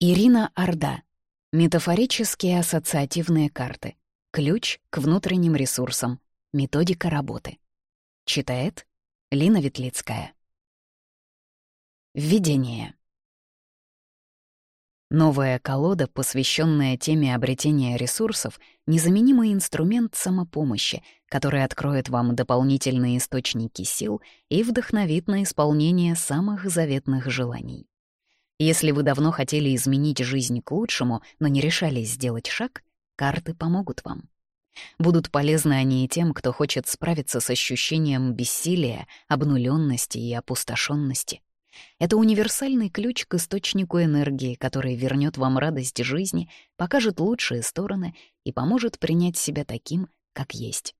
Ирина Орда. Метафорические ассоциативные карты. Ключ к внутренним ресурсам. Методика работы. Читает Лина Ветлицкая. Введение. Новая колода, посвященная теме обретения ресурсов, незаменимый инструмент самопомощи, который откроет вам дополнительные источники сил и вдохновит на исполнение самых заветных желаний. Если вы давно хотели изменить жизнь к лучшему, но не решались сделать шаг, карты помогут вам. Будут полезны они и тем, кто хочет справиться с ощущением бессилия, обнуленности и опустошенности. Это универсальный ключ к источнику энергии, который вернет вам радость жизни, покажет лучшие стороны и поможет принять себя таким, как есть.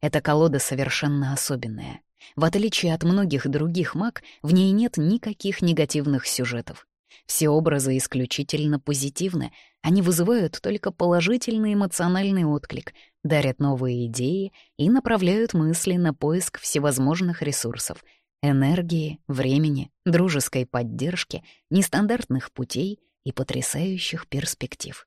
Эта колода совершенно особенная. В отличие от многих других маг, в ней нет никаких негативных сюжетов. Все образы исключительно позитивны, они вызывают только положительный эмоциональный отклик, дарят новые идеи и направляют мысли на поиск всевозможных ресурсов — энергии, времени, дружеской поддержки, нестандартных путей и потрясающих перспектив.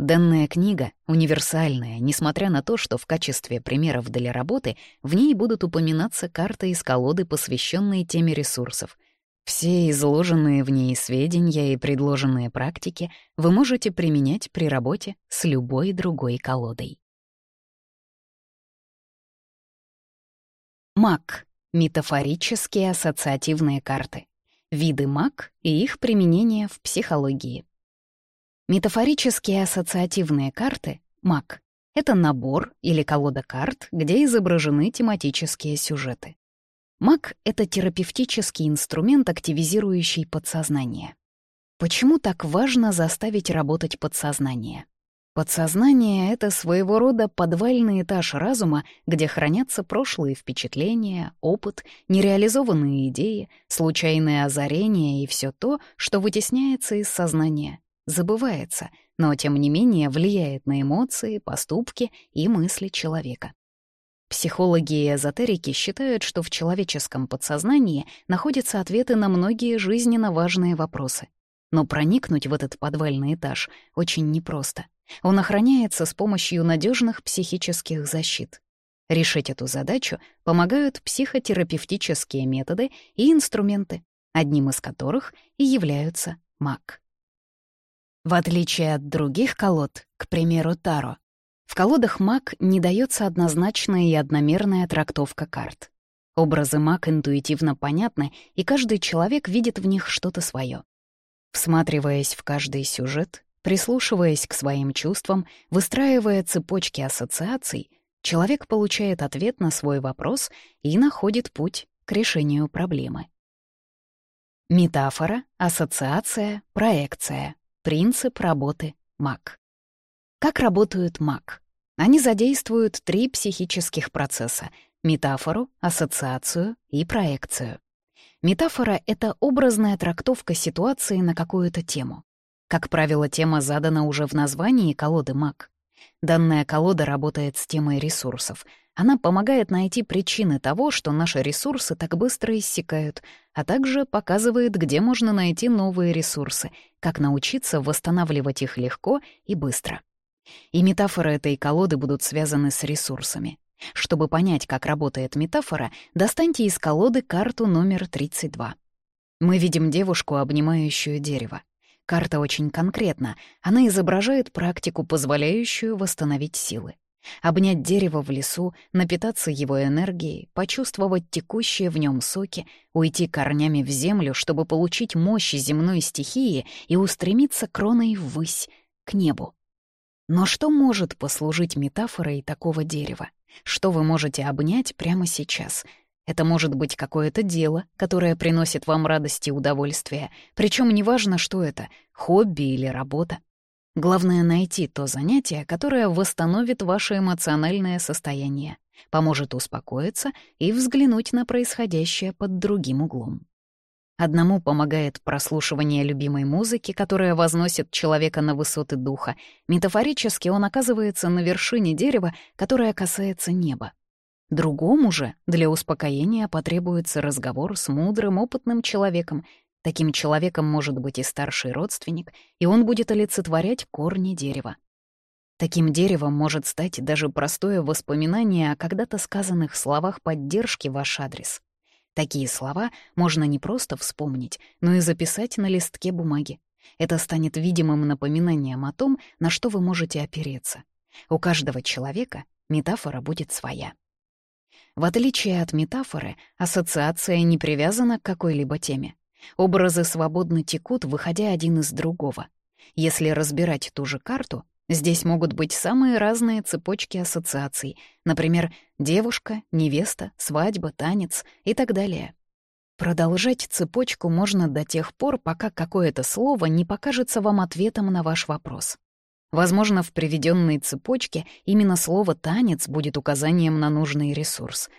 Данная книга универсальная, несмотря на то, что в качестве примеров для работы в ней будут упоминаться карты из колоды, посвященные теме ресурсов. Все изложенные в ней сведения и предложенные практики вы можете применять при работе с любой другой колодой. МАК — метафорические ассоциативные карты. Виды МАК и их применение в психологии. Метафорические ассоциативные карты — МАК — это набор или колода карт, где изображены тематические сюжеты. МАК — это терапевтический инструмент, активизирующий подсознание. Почему так важно заставить работать подсознание? Подсознание — это своего рода подвальный этаж разума, где хранятся прошлые впечатления, опыт, нереализованные идеи, случайные озарения и все то, что вытесняется из сознания, забывается, но тем не менее влияет на эмоции, поступки и мысли человека. Психологи и эзотерики считают, что в человеческом подсознании находятся ответы на многие жизненно важные вопросы. Но проникнуть в этот подвальный этаж очень непросто. Он охраняется с помощью надежных психических защит. Решить эту задачу помогают психотерапевтические методы и инструменты, одним из которых и являются маг. В отличие от других колод, к примеру, Таро, в колодах маг не дается однозначная и одномерная трактовка карт. Образы маг интуитивно понятны, и каждый человек видит в них что-то свое. Всматриваясь в каждый сюжет, прислушиваясь к своим чувствам, выстраивая цепочки ассоциаций, человек получает ответ на свой вопрос и находит путь к решению проблемы. Метафора, ассоциация, проекция. Принцип работы МАК. Как работают МАК? Они задействуют три психических процесса — метафору, ассоциацию и проекцию. Метафора — это образная трактовка ситуации на какую-то тему. Как правило, тема задана уже в названии колоды МАК. Данная колода работает с темой ресурсов. Она помогает найти причины того, что наши ресурсы так быстро иссякают, а также показывает, где можно найти новые ресурсы, как научиться восстанавливать их легко и быстро. И метафоры этой колоды будут связаны с ресурсами. Чтобы понять, как работает метафора, достаньте из колоды карту номер 32. Мы видим девушку, обнимающую дерево. Карта очень конкретна, она изображает практику, позволяющую восстановить силы. Обнять дерево в лесу, напитаться его энергией, почувствовать текущие в нем соки, уйти корнями в землю, чтобы получить мощь земной стихии и устремиться кроной ввысь, к небу. Но что может послужить метафорой такого дерева? Что вы можете обнять прямо сейчас? Это может быть какое-то дело, которое приносит вам радость и удовольствие, причем неважно, что это — хобби или работа. Главное — найти то занятие, которое восстановит ваше эмоциональное состояние, поможет успокоиться и взглянуть на происходящее под другим углом. Одному помогает прослушивание любимой музыки, которая возносит человека на высоты духа. Метафорически он оказывается на вершине дерева, которое касается неба. Другому же для успокоения потребуется разговор с мудрым, опытным человеком, Таким человеком может быть и старший родственник, и он будет олицетворять корни дерева. Таким деревом может стать даже простое воспоминание о когда-то сказанных словах поддержки ваш адрес. Такие слова можно не просто вспомнить, но и записать на листке бумаги. Это станет видимым напоминанием о том, на что вы можете опереться. У каждого человека метафора будет своя. В отличие от метафоры, ассоциация не привязана к какой-либо теме. Образы свободно текут, выходя один из другого. Если разбирать ту же карту, Здесь могут быть самые разные цепочки ассоциаций, например, девушка, невеста, свадьба, танец и так далее. Продолжать цепочку можно до тех пор, пока какое-то слово не покажется вам ответом на ваш вопрос. Возможно, в приведенной цепочке именно слово «танец» будет указанием на нужный ресурс.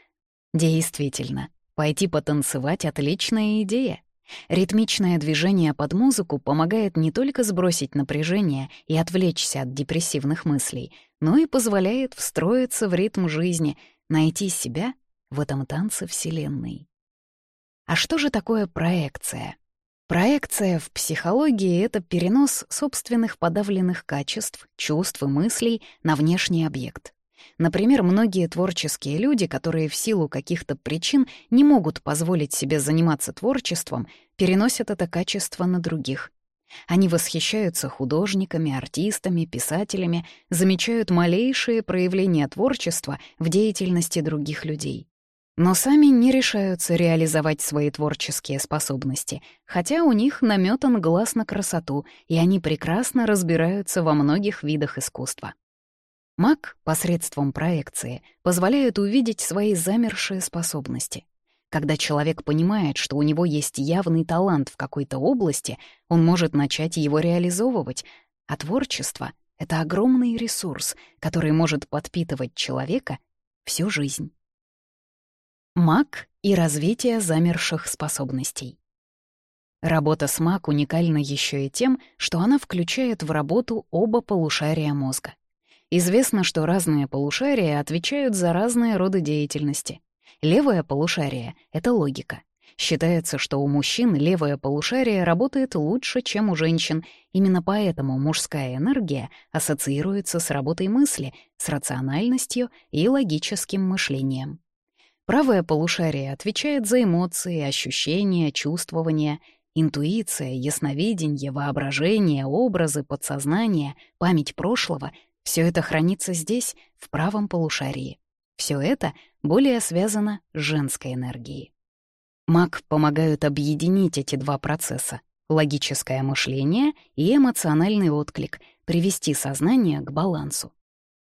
Действительно, пойти потанцевать — отличная идея. Ритмичное движение под музыку помогает не только сбросить напряжение и отвлечься от депрессивных мыслей, но и позволяет встроиться в ритм жизни, найти себя в этом танце Вселенной. А что же такое проекция? Проекция в психологии — это перенос собственных подавленных качеств, чувств и мыслей на внешний объект. Например, многие творческие люди, которые в силу каких-то причин не могут позволить себе заниматься творчеством, переносят это качество на других. Они восхищаются художниками, артистами, писателями, замечают малейшие проявления творчества в деятельности других людей. Но сами не решаются реализовать свои творческие способности, хотя у них наметан глаз на красоту, и они прекрасно разбираются во многих видах искусства. Маг посредством проекции позволяет увидеть свои замершие способности. Когда человек понимает, что у него есть явный талант в какой-то области, он может начать его реализовывать, а творчество — это огромный ресурс, который может подпитывать человека всю жизнь. Маг и развитие замерших способностей. Работа с маг уникальна еще и тем, что она включает в работу оба полушария мозга. Известно, что разные полушария отвечают за разные роды деятельности. Левое полушарие — это логика. Считается, что у мужчин левое полушарие работает лучше, чем у женщин. Именно поэтому мужская энергия ассоциируется с работой мысли, с рациональностью и логическим мышлением. Правое полушарие отвечает за эмоции, ощущения, чувствования, интуиция, ясновидение, воображение, образы, подсознание, память прошлого все это хранится здесь, в правом полушарии. Все это более связано с женской энергией. Маг помогают объединить эти два процесса — логическое мышление и эмоциональный отклик, привести сознание к балансу.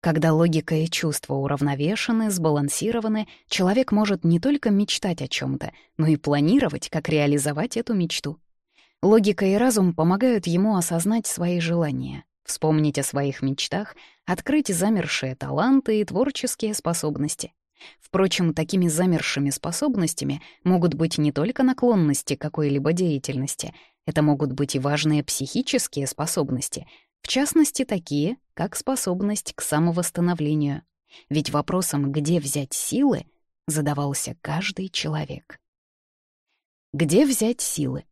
Когда логика и чувства уравновешены, сбалансированы, человек может не только мечтать о чем то но и планировать, как реализовать эту мечту. Логика и разум помогают ему осознать свои желания, вспомнить о своих мечтах, открыть замершие таланты и творческие способности. Впрочем, такими замершими способностями могут быть не только наклонности какой-либо деятельности, это могут быть и важные психические способности, в частности, такие, как способность к самовосстановлению. Ведь вопросом «где взять силы» задавался каждый человек. Где взять силы?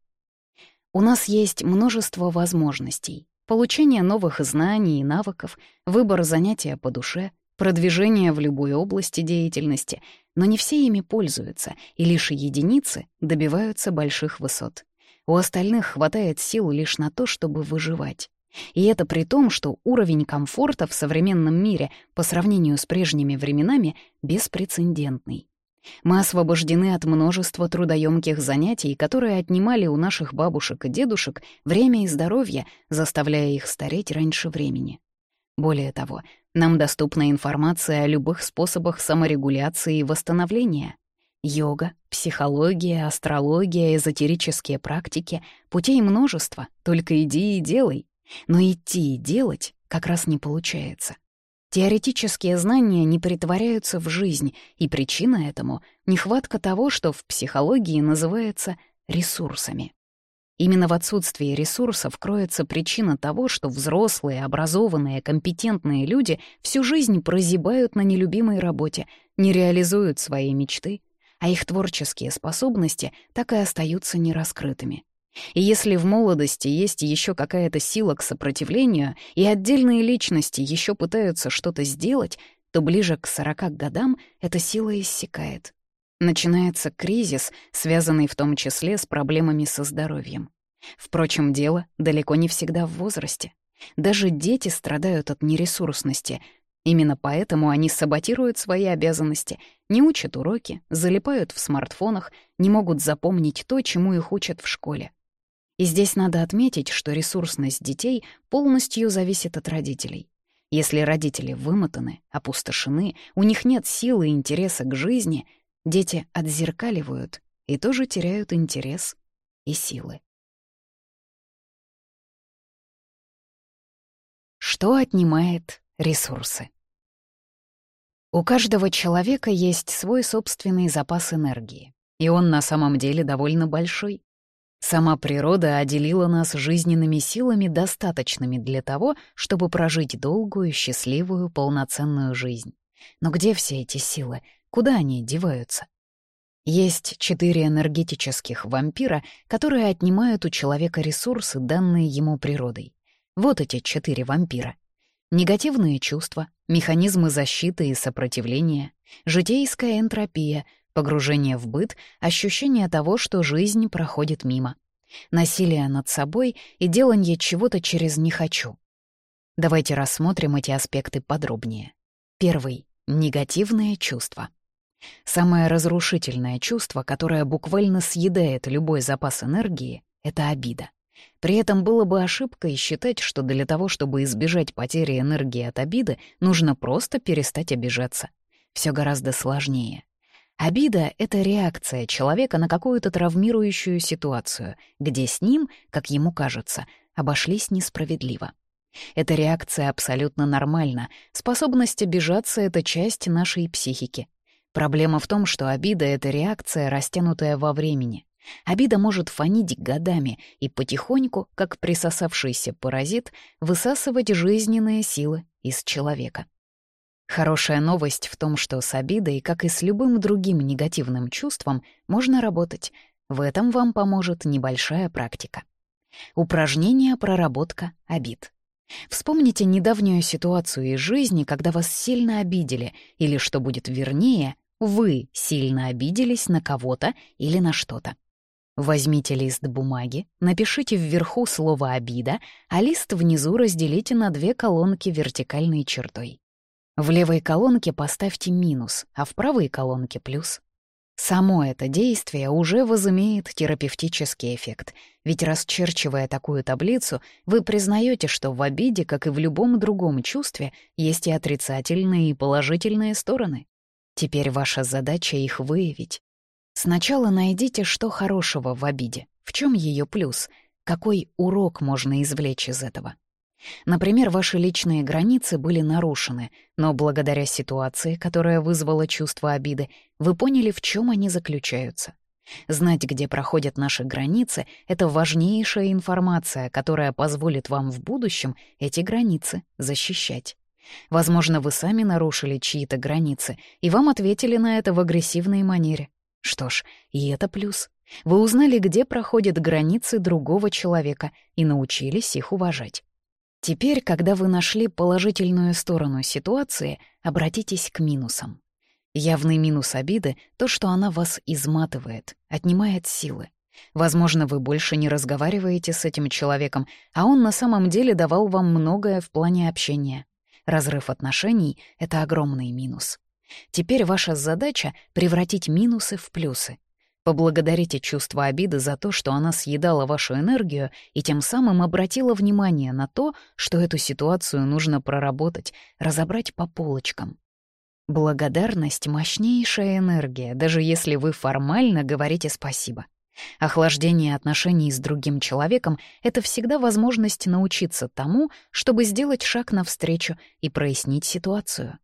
У нас есть множество возможностей, Получение новых знаний и навыков, выбор занятия по душе, продвижение в любой области деятельности, но не все ими пользуются, и лишь единицы добиваются больших высот. У остальных хватает сил лишь на то, чтобы выживать. И это при том, что уровень комфорта в современном мире по сравнению с прежними временами беспрецедентный. Мы освобождены от множества трудоемких занятий, которые отнимали у наших бабушек и дедушек время и здоровье, заставляя их стареть раньше времени. Более того, нам доступна информация о любых способах саморегуляции и восстановления. Йога, психология, астрология, эзотерические практики — путей множество, только иди и делай. Но идти и делать как раз не получается. Теоретические знания не притворяются в жизнь, и причина этому — нехватка того, что в психологии называется ресурсами. Именно в отсутствии ресурсов кроется причина того, что взрослые, образованные, компетентные люди всю жизнь прозябают на нелюбимой работе, не реализуют свои мечты, а их творческие способности так и остаются нераскрытыми. И если в молодости есть еще какая-то сила к сопротивлению, и отдельные личности еще пытаются что-то сделать, то ближе к 40 годам эта сила иссякает. Начинается кризис, связанный в том числе с проблемами со здоровьем. Впрочем, дело далеко не всегда в возрасте. Даже дети страдают от нересурсности. Именно поэтому они саботируют свои обязанности, не учат уроки, залипают в смартфонах, не могут запомнить то, чему их учат в школе. И здесь надо отметить, что ресурсность детей полностью зависит от родителей. Если родители вымотаны, опустошены, у них нет силы и интереса к жизни, дети отзеркаливают и тоже теряют интерес и силы. Что отнимает ресурсы? У каждого человека есть свой собственный запас энергии, и он на самом деле довольно большой. Сама природа отделила нас жизненными силами, достаточными для того, чтобы прожить долгую, счастливую, полноценную жизнь. Но где все эти силы? Куда они деваются? Есть четыре энергетических вампира, которые отнимают у человека ресурсы, данные ему природой. Вот эти четыре вампира. Негативные чувства, механизмы защиты и сопротивления, житейская энтропия — Погружение в быт, ощущение того, что жизнь проходит мимо. Насилие над собой и делание чего-то через «не хочу». Давайте рассмотрим эти аспекты подробнее. Первый — негативные чувства. Самое разрушительное чувство, которое буквально съедает любой запас энергии, — это обида. При этом было бы ошибкой считать, что для того, чтобы избежать потери энергии от обиды, нужно просто перестать обижаться. Все гораздо сложнее. Обида — это реакция человека на какую-то травмирующую ситуацию, где с ним, как ему кажется, обошлись несправедливо. Эта реакция абсолютно нормальна. Способность обижаться — это часть нашей психики. Проблема в том, что обида — это реакция, растянутая во времени. Обида может фонить годами и потихоньку, как присосавшийся паразит, высасывать жизненные силы из человека. Хорошая новость в том, что с обидой, как и с любым другим негативным чувством, можно работать. В этом вам поможет небольшая практика. Упражнение «Проработка обид». Вспомните недавнюю ситуацию из жизни, когда вас сильно обидели, или, что будет вернее, вы сильно обиделись на кого-то или на что-то. Возьмите лист бумаги, напишите вверху слово «обида», а лист внизу разделите на две колонки вертикальной чертой. В левой колонке поставьте минус, а в правой колонке плюс. Само это действие уже возымеет терапевтический эффект, ведь расчерчивая такую таблицу, вы признаете, что в обиде, как и в любом другом чувстве, есть и отрицательные, и положительные стороны. Теперь ваша задача их выявить. Сначала найдите, что хорошего в обиде, в чем ее плюс, какой урок можно извлечь из этого. Например, ваши личные границы были нарушены, но благодаря ситуации, которая вызвала чувство обиды, вы поняли, в чем они заключаются. Знать, где проходят наши границы, — это важнейшая информация, которая позволит вам в будущем эти границы защищать. Возможно, вы сами нарушили чьи-то границы, и вам ответили на это в агрессивной манере. Что ж, и это плюс. Вы узнали, где проходят границы другого человека и научились их уважать. Теперь, когда вы нашли положительную сторону ситуации, обратитесь к минусам. Явный минус обиды — то, что она вас изматывает, отнимает силы. Возможно, вы больше не разговариваете с этим человеком, а он на самом деле давал вам многое в плане общения. Разрыв отношений — это огромный минус. Теперь ваша задача — превратить минусы в плюсы. Поблагодарите чувство обиды за то, что она съедала вашу энергию и тем самым обратила внимание на то, что эту ситуацию нужно проработать, разобрать по полочкам. Благодарность — мощнейшая энергия, даже если вы формально говорите спасибо. Охлаждение отношений с другим человеком — это всегда возможность научиться тому, чтобы сделать шаг навстречу и прояснить ситуацию.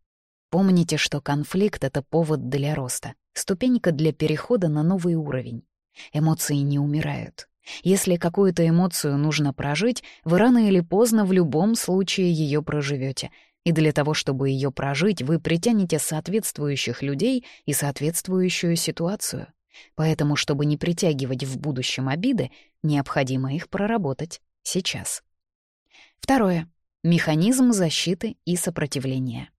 Помните, что конфликт — это повод для роста, ступенька для перехода на новый уровень. Эмоции не умирают. Если какую-то эмоцию нужно прожить, вы рано или поздно в любом случае ее проживете. И для того, чтобы ее прожить, вы притянете соответствующих людей и соответствующую ситуацию. Поэтому, чтобы не притягивать в будущем обиды, необходимо их проработать сейчас. Второе. Механизм защиты и сопротивления.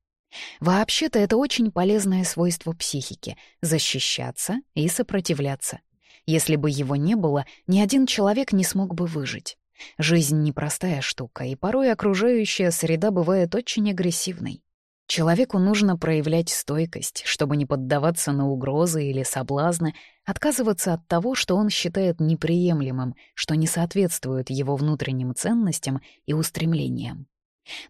Вообще-то это очень полезное свойство психики — защищаться и сопротивляться. Если бы его не было, ни один человек не смог бы выжить. Жизнь — непростая штука, и порой окружающая среда бывает очень агрессивной. Человеку нужно проявлять стойкость, чтобы не поддаваться на угрозы или соблазны, отказываться от того, что он считает неприемлемым, что не соответствует его внутренним ценностям и устремлениям.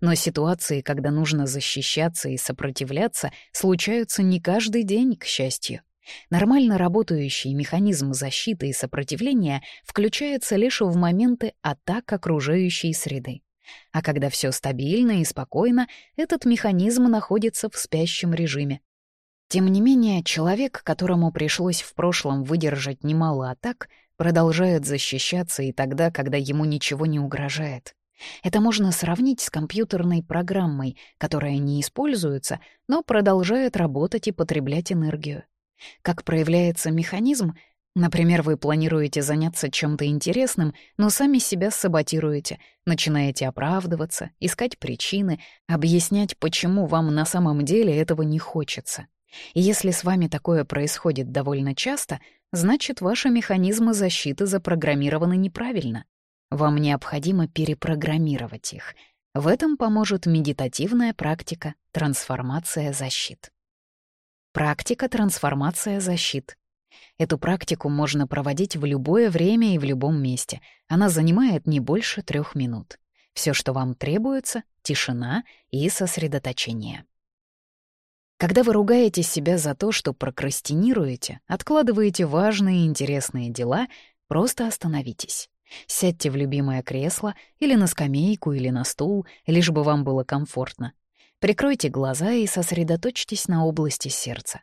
Но ситуации, когда нужно защищаться и сопротивляться, случаются не каждый день, к счастью. Нормально работающий механизм защиты и сопротивления включается лишь в моменты атак окружающей среды. А когда все стабильно и спокойно, этот механизм находится в спящем режиме. Тем не менее, человек, которому пришлось в прошлом выдержать немало атак, продолжает защищаться и тогда, когда ему ничего не угрожает. Это можно сравнить с компьютерной программой, которая не используется, но продолжает работать и потреблять энергию. Как проявляется механизм, Например, вы планируете заняться чем-то интересным, но сами себя саботируете, начинаете оправдываться, искать причины, объяснять, почему вам на самом деле этого не хочется. И если с вами такое происходит довольно часто, значит, ваши механизмы защиты запрограммированы неправильно. Вам необходимо перепрограммировать их. В этом поможет медитативная практика «Трансформация защит». Практика «Трансформация защит» Эту практику можно проводить в любое время и в любом месте. Она занимает не больше трех минут. Все, что вам требуется — тишина и сосредоточение. Когда вы ругаете себя за то, что прокрастинируете, откладываете важные и интересные дела, просто остановитесь. Сядьте в любимое кресло или на скамейку или на стул, лишь бы вам было комфортно. Прикройте глаза и сосредоточьтесь на области сердца.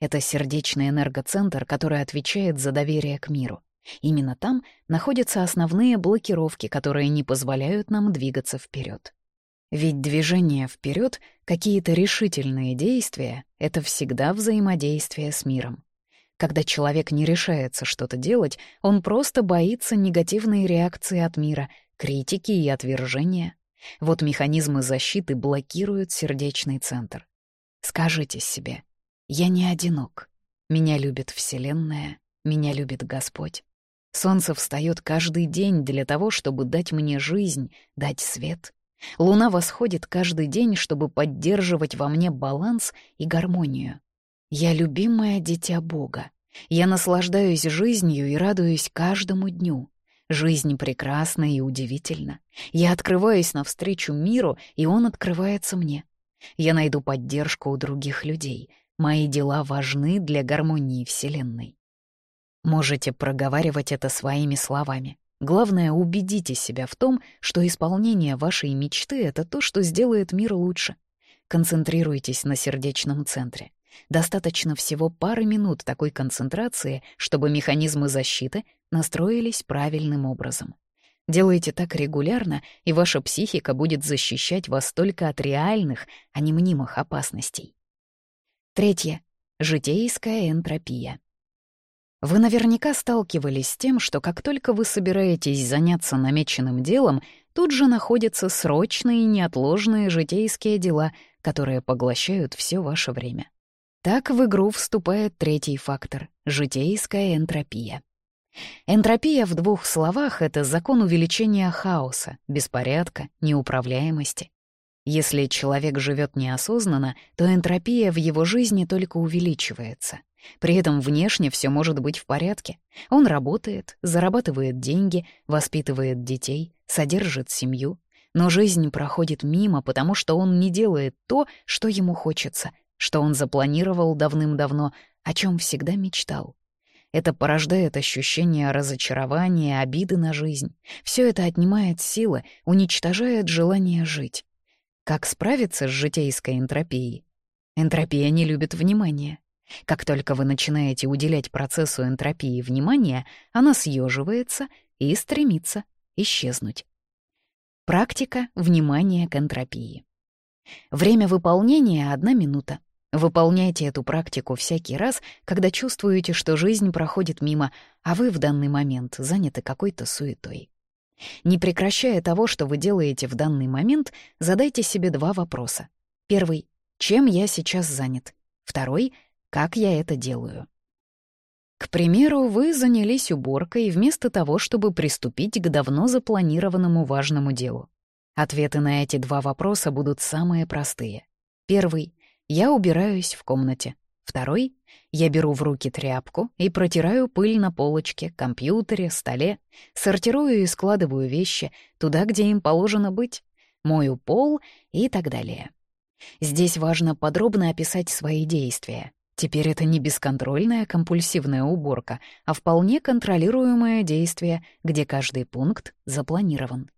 Это сердечный энергоцентр, который отвечает за доверие к миру. Именно там находятся основные блокировки, которые не позволяют нам двигаться вперед. Ведь движение вперед, какие-то решительные действия — это всегда взаимодействие с миром. Когда человек не решается что-то делать, он просто боится негативной реакции от мира, критики и отвержения. Вот механизмы защиты блокируют сердечный центр. Скажите себе, я не одинок. Меня любит Вселенная, меня любит Господь. Солнце встает каждый день для того, чтобы дать мне жизнь, дать свет. Луна восходит каждый день, чтобы поддерживать во мне баланс и гармонию. Я любимое дитя Бога. Я наслаждаюсь жизнью и радуюсь каждому дню. Жизнь прекрасна и удивительна. Я открываюсь навстречу миру, и он открывается мне. Я найду поддержку у других людей — Мои дела важны для гармонии Вселенной. Можете проговаривать это своими словами. Главное, убедите себя в том, что исполнение вашей мечты — это то, что сделает мир лучше. Концентрируйтесь на сердечном центре. Достаточно всего пары минут такой концентрации, чтобы механизмы защиты настроились правильным образом. Делайте так регулярно, и ваша психика будет защищать вас только от реальных, а не мнимых опасностей. Третье. Житейская энтропия. Вы наверняка сталкивались с тем, что как только вы собираетесь заняться намеченным делом, тут же находятся срочные и неотложные житейские дела, которые поглощают все ваше время. Так в игру вступает третий фактор — житейская энтропия. Энтропия в двух словах — это закон увеличения хаоса, беспорядка, неуправляемости. Если человек живет неосознанно, то энтропия в его жизни только увеличивается. При этом внешне все может быть в порядке. Он работает, зарабатывает деньги, воспитывает детей, содержит семью. Но жизнь проходит мимо, потому что он не делает то, что ему хочется, что он запланировал давным-давно, о чем всегда мечтал. Это порождает ощущение разочарования, обиды на жизнь. Все это отнимает силы, уничтожает желание жить. Как справиться с житейской энтропией? Энтропия не любит внимания. Как только вы начинаете уделять процессу энтропии внимания, она съеживается и стремится исчезнуть. Практика внимания к энтропии. Время выполнения — одна минута. Выполняйте эту практику всякий раз, когда чувствуете, что жизнь проходит мимо, а вы в данный момент заняты какой-то суетой. Не прекращая того, что вы делаете в данный момент, задайте себе два вопроса. Первый — чем я сейчас занят? Второй — как я это делаю? К примеру, вы занялись уборкой вместо того, чтобы приступить к давно запланированному важному делу. Ответы на эти два вопроса будут самые простые. Первый я убираюсь в комнате. Второй — я беру в руки тряпку и протираю пыль на полочке, компьютере, столе, сортирую и складываю вещи туда, где им положено быть, мою пол и так далее. Здесь важно подробно описать свои действия. Теперь это не бесконтрольная компульсивная уборка, а вполне контролируемое действие, где каждый пункт запланирован.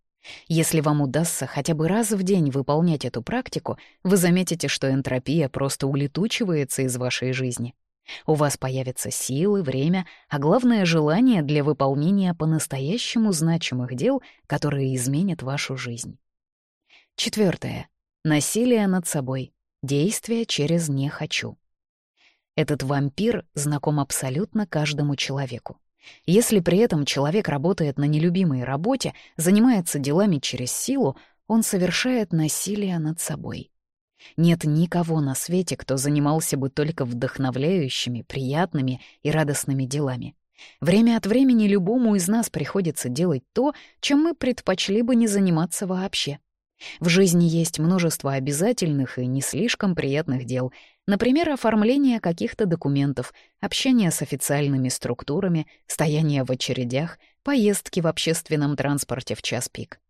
Если вам удастся хотя бы раз в день выполнять эту практику, вы заметите, что энтропия просто улетучивается из вашей жизни. У вас появятся силы, время, а главное — желание для выполнения по-настоящему значимых дел, которые изменят вашу жизнь. Четвертое. Насилие над собой. Действие через «не хочу». Этот вампир знаком абсолютно каждому человеку. Если при этом человек работает на нелюбимой работе, занимается делами через силу, он совершает насилие над собой. Нет никого на свете, кто занимался бы только вдохновляющими, приятными и радостными делами. Время от времени любому из нас приходится делать то, чем мы предпочли бы не заниматься вообще. В жизни есть множество обязательных и не слишком приятных дел, например, оформление каких-то документов, общение с официальными структурами, стояние в очередях, поездки в общественном транспорте в час пик.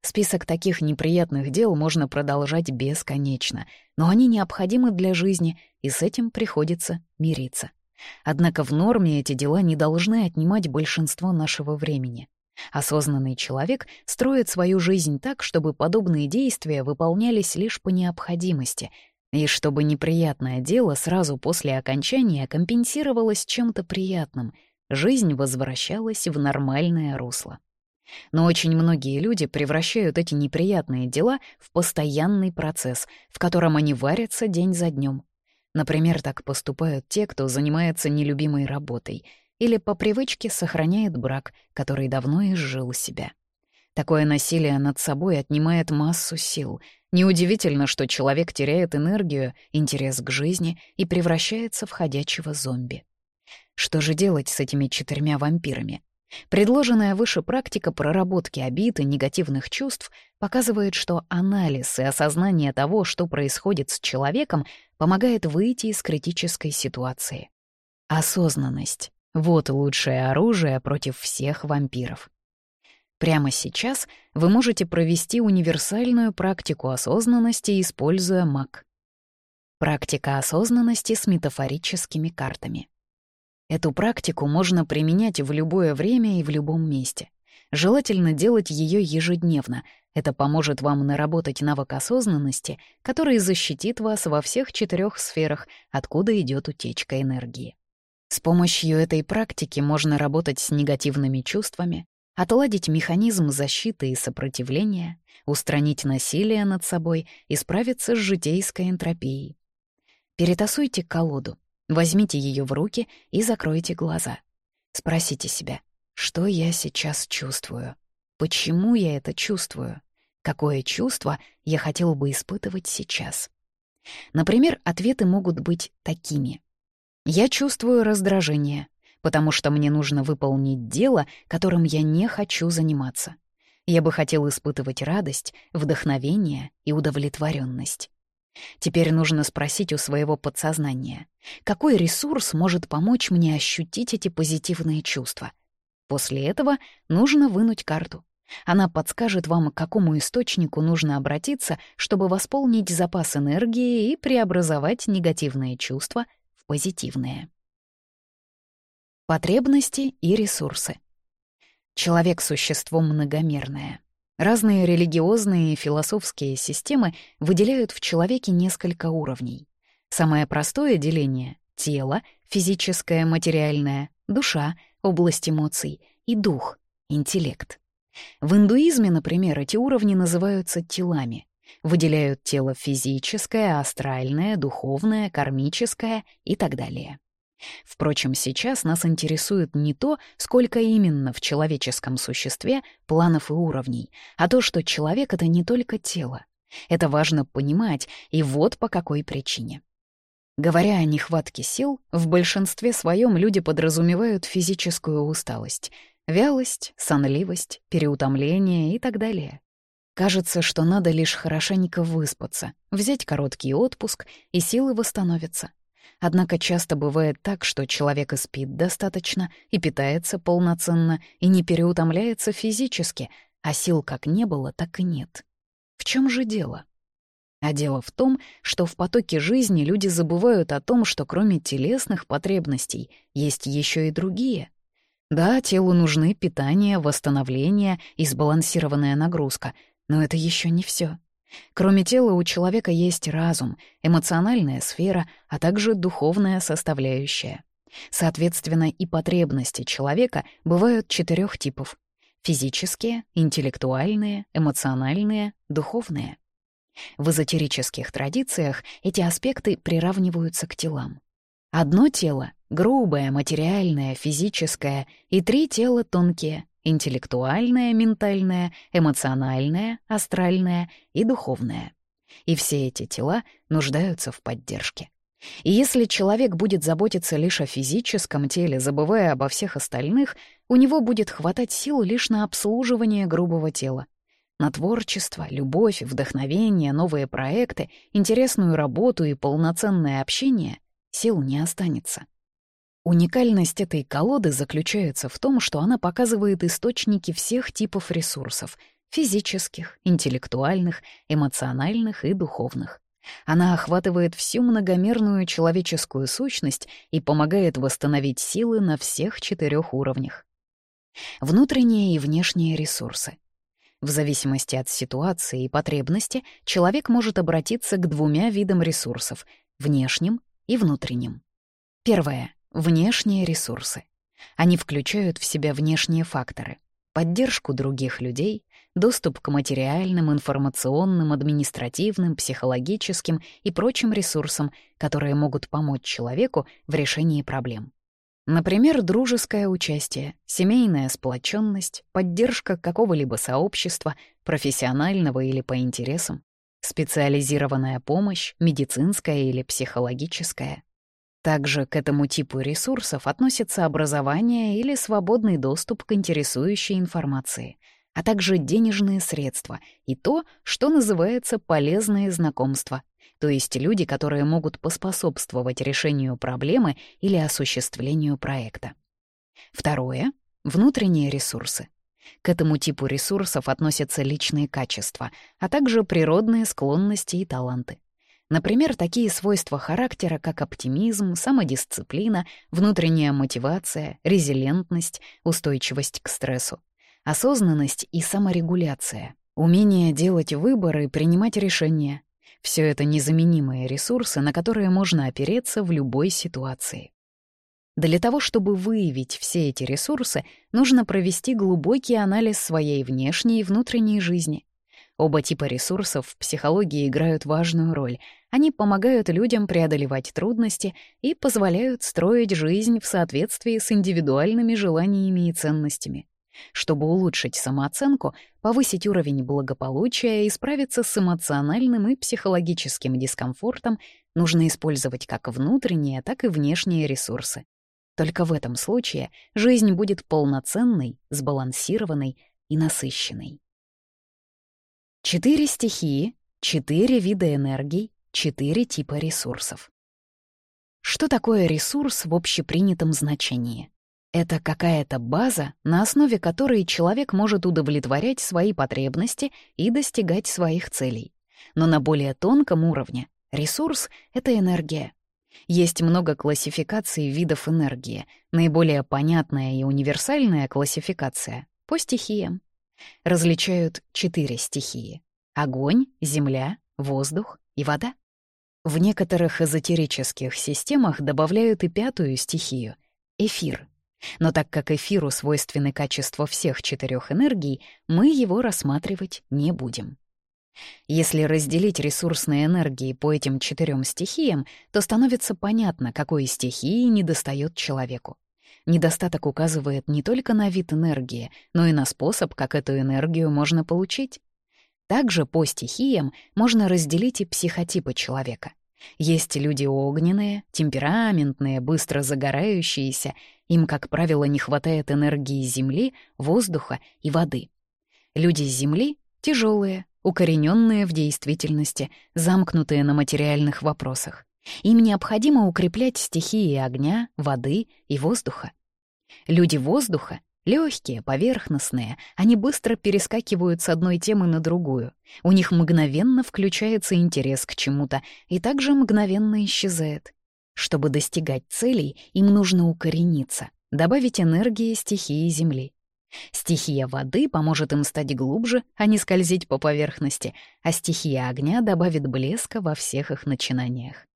Список таких неприятных дел можно продолжать бесконечно, но они необходимы для жизни, и с этим приходится мириться. Однако в норме эти дела не должны отнимать большинство нашего времени. Осознанный человек строит свою жизнь так, чтобы подобные действия выполнялись лишь по необходимости, и чтобы неприятное дело сразу после окончания компенсировалось чем-то приятным, жизнь возвращалась в нормальное русло. Но очень многие люди превращают эти неприятные дела в постоянный процесс, в котором они варятся день за днем. Например, так поступают те, кто занимается нелюбимой работой — или по привычке сохраняет брак, который давно изжил себя. Такое насилие над собой отнимает массу сил. Неудивительно, что человек теряет энергию, интерес к жизни и превращается в ходячего зомби. Что же делать с этими четырьмя вампирами? Предложенная выше практика проработки обид и негативных чувств показывает, что анализ и осознание того, что происходит с человеком, помогает выйти из критической ситуации. Осознанность вот лучшее оружие против всех вампиров. Прямо сейчас вы можете провести универсальную практику осознанности, используя маг. Практика осознанности с метафорическими картами. Эту практику можно применять в любое время и в любом месте. Желательно делать ее ежедневно. Это поможет вам наработать навык осознанности, который защитит вас во всех четырех сферах, откуда идет утечка энергии. С помощью этой практики можно работать с негативными чувствами, отладить механизм защиты и сопротивления, устранить насилие над собой и справиться с житейской энтропией. Перетасуйте колоду, возьмите ее в руки и закройте глаза. Спросите себя, что я сейчас чувствую? Почему я это чувствую? Какое чувство я хотел бы испытывать сейчас? Например, ответы могут быть такими — я чувствую раздражение, потому что мне нужно выполнить дело, которым я не хочу заниматься. Я бы хотел испытывать радость, вдохновение и удовлетворенность. Теперь нужно спросить у своего подсознания, какой ресурс может помочь мне ощутить эти позитивные чувства. После этого нужно вынуть карту. Она подскажет вам, к какому источнику нужно обратиться, чтобы восполнить запас энергии и преобразовать негативные чувства позитивные. Потребности и ресурсы. Человек — существо многомерное. Разные религиозные и философские системы выделяют в человеке несколько уровней. Самое простое деление — тело, физическое, материальное, душа, область эмоций и дух, интеллект. В индуизме, например, эти уровни называются телами, Выделяют тело физическое, астральное, духовное, кармическое и так далее. Впрочем, сейчас нас интересует не то, сколько именно в человеческом существе планов и уровней, а то, что человек — это не только тело. Это важно понимать, и вот по какой причине. Говоря о нехватке сил, в большинстве своем люди подразумевают физическую усталость, вялость, сонливость, переутомление и так далее. Кажется, что надо лишь хорошенько выспаться, взять короткий отпуск, и силы восстановятся. Однако часто бывает так, что человек и спит достаточно, и питается полноценно, и не переутомляется физически, а сил как не было, так и нет. В чем же дело? А дело в том, что в потоке жизни люди забывают о том, что кроме телесных потребностей есть еще и другие. Да, телу нужны питание, восстановление и сбалансированная нагрузка, но это еще не все. Кроме тела у человека есть разум, эмоциональная сфера, а также духовная составляющая. Соответственно, и потребности человека бывают четырех типов — физические, интеллектуальные, эмоциональные, духовные. В эзотерических традициях эти аспекты приравниваются к телам. Одно тело — грубое, материальное, физическое, и три тела тонкие интеллектуальное, ментальное, эмоциональное, астральное и духовное. И все эти тела нуждаются в поддержке. И если человек будет заботиться лишь о физическом теле, забывая обо всех остальных, у него будет хватать сил лишь на обслуживание грубого тела. На творчество, любовь, вдохновение, новые проекты, интересную работу и полноценное общение сил не останется. Уникальность этой колоды заключается в том, что она показывает источники всех типов ресурсов — физических, интеллектуальных, эмоциональных и духовных. Она охватывает всю многомерную человеческую сущность и помогает восстановить силы на всех четырех уровнях. Внутренние и внешние ресурсы. В зависимости от ситуации и потребности человек может обратиться к двумя видам ресурсов — внешним и внутренним. Первое Внешние ресурсы. Они включают в себя внешние факторы — поддержку других людей, доступ к материальным, информационным, административным, психологическим и прочим ресурсам, которые могут помочь человеку в решении проблем. Например, дружеское участие, семейная сплоченность, поддержка какого-либо сообщества, профессионального или по интересам, специализированная помощь, медицинская или психологическая. Также к этому типу ресурсов относится образование или свободный доступ к интересующей информации, а также денежные средства и то, что называется полезные знакомства, то есть люди, которые могут поспособствовать решению проблемы или осуществлению проекта. Второе — внутренние ресурсы. К этому типу ресурсов относятся личные качества, а также природные склонности и таланты. Например, такие свойства характера, как оптимизм, самодисциплина, внутренняя мотивация, резилентность, устойчивость к стрессу, осознанность и саморегуляция, умение делать выборы и принимать решения. Все это незаменимые ресурсы, на которые можно опереться в любой ситуации. Для того, чтобы выявить все эти ресурсы, нужно провести глубокий анализ своей внешней и внутренней жизни. Оба типа ресурсов в психологии играют важную роль. Они помогают людям преодолевать трудности и позволяют строить жизнь в соответствии с индивидуальными желаниями и ценностями. Чтобы улучшить самооценку, повысить уровень благополучия и справиться с эмоциональным и психологическим дискомфортом, нужно использовать как внутренние, так и внешние ресурсы. Только в этом случае жизнь будет полноценной, сбалансированной и насыщенной. Четыре стихии, четыре вида энергий, четыре типа ресурсов. Что такое ресурс в общепринятом значении? Это какая-то база, на основе которой человек может удовлетворять свои потребности и достигать своих целей. Но на более тонком уровне ресурс — это энергия. Есть много классификаций видов энергии. Наиболее понятная и универсальная классификация — по стихиям различают четыре стихии — огонь, земля, воздух и вода. В некоторых эзотерических системах добавляют и пятую стихию — эфир. Но так как эфиру свойственны качества всех четырех энергий, мы его рассматривать не будем. Если разделить ресурсные энергии по этим четырем стихиям, то становится понятно, какой стихии недостает человеку. Недостаток указывает не только на вид энергии, но и на способ, как эту энергию можно получить. Также по стихиям можно разделить и психотипы человека. Есть люди огненные, темпераментные, быстро загорающиеся, им, как правило, не хватает энергии земли, воздуха и воды. Люди Земли — тяжелые, укорененные в действительности, замкнутые на материальных вопросах. Им необходимо укреплять стихии огня, воды и воздуха. Люди воздуха легкие, поверхностные, они быстро перескакивают с одной темы на другую. У них мгновенно включается интерес к чему-то и также мгновенно исчезает. Чтобы достигать целей, им нужно укорениться, добавить энергии стихии Земли. Стихия воды поможет им стать глубже, а не скользить по поверхности, а стихия огня добавит блеска во всех их начинаниях.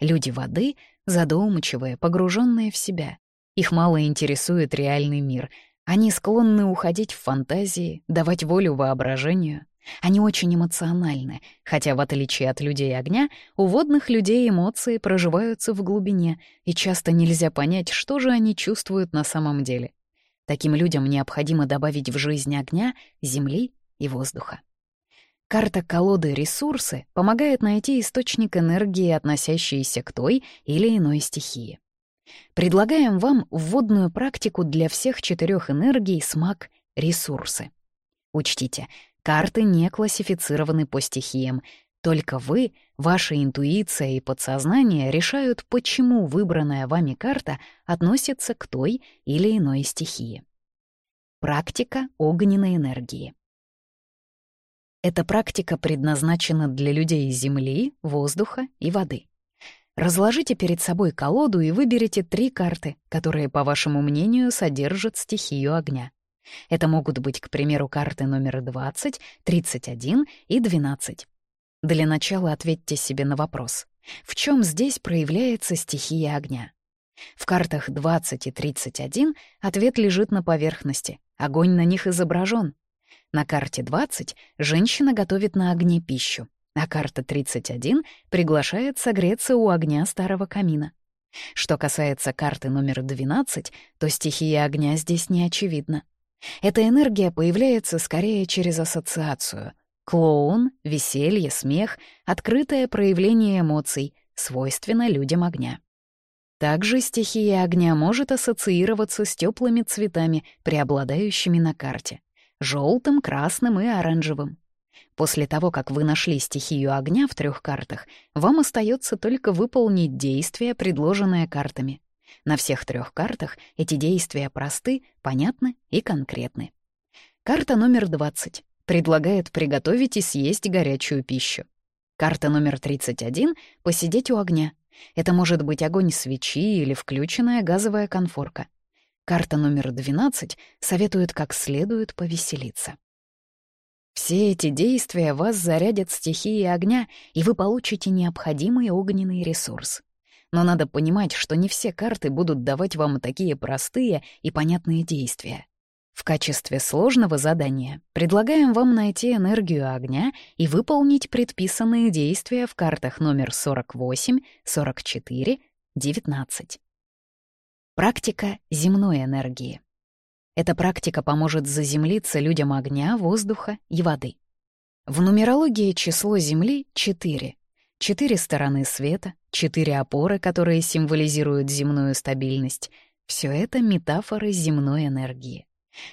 Люди воды — задумчивые, погруженные в себя. Их мало интересует реальный мир. Они склонны уходить в фантазии, давать волю воображению. Они очень эмоциональны, хотя, в отличие от людей огня, у водных людей эмоции проживаются в глубине, и часто нельзя понять, что же они чувствуют на самом деле. Таким людям необходимо добавить в жизнь огня, земли и воздуха. Карта колоды «Ресурсы» помогает найти источник энергии, относящийся к той или иной стихии. Предлагаем вам вводную практику для всех четырех энергий СМАК «Ресурсы». Учтите, карты не классифицированы по стихиям, только вы, ваша интуиция и подсознание решают, почему выбранная вами карта относится к той или иной стихии. Практика огненной энергии. Эта практика предназначена для людей Земли, воздуха и воды. Разложите перед собой колоду и выберите три карты, которые, по вашему мнению, содержат стихию огня. Это могут быть, к примеру, карты номер 20, 31 и 12. Для начала ответьте себе на вопрос. В чем здесь проявляется стихия огня? В картах 20 и 31 ответ лежит на поверхности, огонь на них изображен. На карте 20 женщина готовит на огне пищу, а карта 31 приглашает согреться у огня старого камина. Что касается карты номер 12, то стихия огня здесь не очевидна. Эта энергия появляется скорее через ассоциацию — Клоун, веселье, смех — открытое проявление эмоций, свойственно людям огня. Также стихия огня может ассоциироваться с теплыми цветами, преобладающими на карте — желтым, красным и оранжевым. После того, как вы нашли стихию огня в трех картах, вам остается только выполнить действия, предложенные картами. На всех трех картах эти действия просты, понятны и конкретны. Карта номер 20 предлагает приготовить и съесть горячую пищу. Карта номер 31 — посидеть у огня. Это может быть огонь свечи или включенная газовая конфорка. Карта номер 12 советует как следует повеселиться. Все эти действия вас зарядят стихией огня, и вы получите необходимый огненный ресурс. Но надо понимать, что не все карты будут давать вам такие простые и понятные действия. В качестве сложного задания предлагаем вам найти энергию огня и выполнить предписанные действия в картах номер 48, 44, 19. Практика земной энергии. Эта практика поможет заземлиться людям огня, воздуха и воды. В нумерологии число Земли — 4. Четыре стороны света, четыре опоры, которые символизируют земную стабильность. Все это метафоры земной энергии.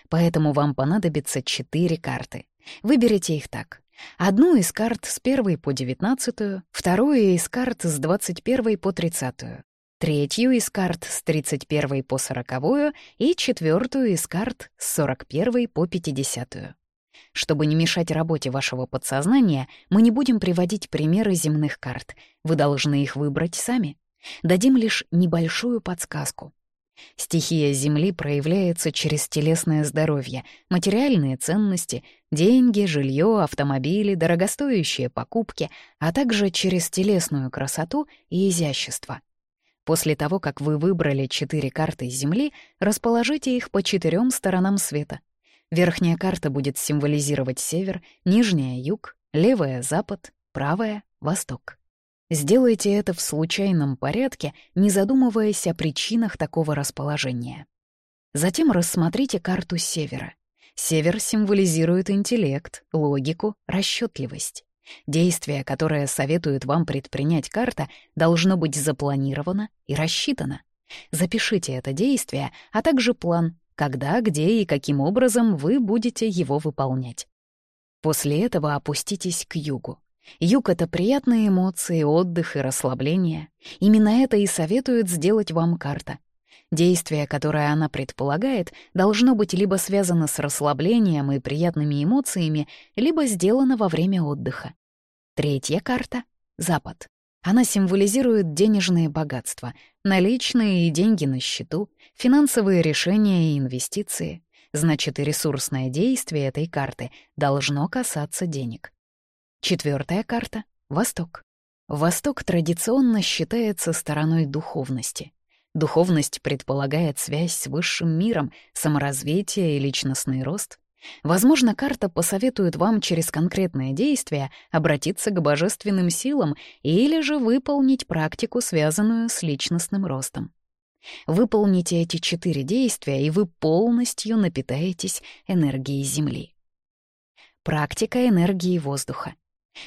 Поэтому вам понадобится четыре карты. Выберите их так. Одну из карт с первой по девятнадцатую, вторую из карт с двадцать первой по тридцатую, третью из карт с тридцать первой по сороковую и четвертую из карт с сорок первой по пятидесятую. Чтобы не мешать работе вашего подсознания, мы не будем приводить примеры земных карт. Вы должны их выбрать сами. Дадим лишь небольшую подсказку. Стихия Земли проявляется через телесное здоровье, материальные ценности, деньги, жилье, автомобили, дорогостоящие покупки, а также через телесную красоту и изящество. После того, как вы выбрали четыре карты Земли, расположите их по четырем сторонам света. Верхняя карта будет символизировать север, нижняя — юг, левая — запад, правая — восток. Сделайте это в случайном порядке, не задумываясь о причинах такого расположения. Затем рассмотрите карту севера. Север символизирует интеллект, логику, расчетливость. Действие, которое советует вам предпринять карта, должно быть запланировано и рассчитано. Запишите это действие, а также план, когда, где и каким образом вы будете его выполнять. После этого опуститесь к югу. Юг — это приятные эмоции, отдых и расслабление. Именно это и советует сделать вам карта. Действие, которое она предполагает, должно быть либо связано с расслаблением и приятными эмоциями, либо сделано во время отдыха. Третья карта — Запад. Она символизирует денежные богатства, наличные и деньги на счету, финансовые решения и инвестиции. Значит, и ресурсное действие этой карты должно касаться денег. Четвертая карта — Восток. Восток традиционно считается стороной духовности. Духовность предполагает связь с высшим миром, саморазвитие и личностный рост. Возможно, карта посоветует вам через конкретное действие обратиться к божественным силам или же выполнить практику, связанную с личностным ростом. Выполните эти четыре действия, и вы полностью напитаетесь энергией Земли. Практика энергии воздуха.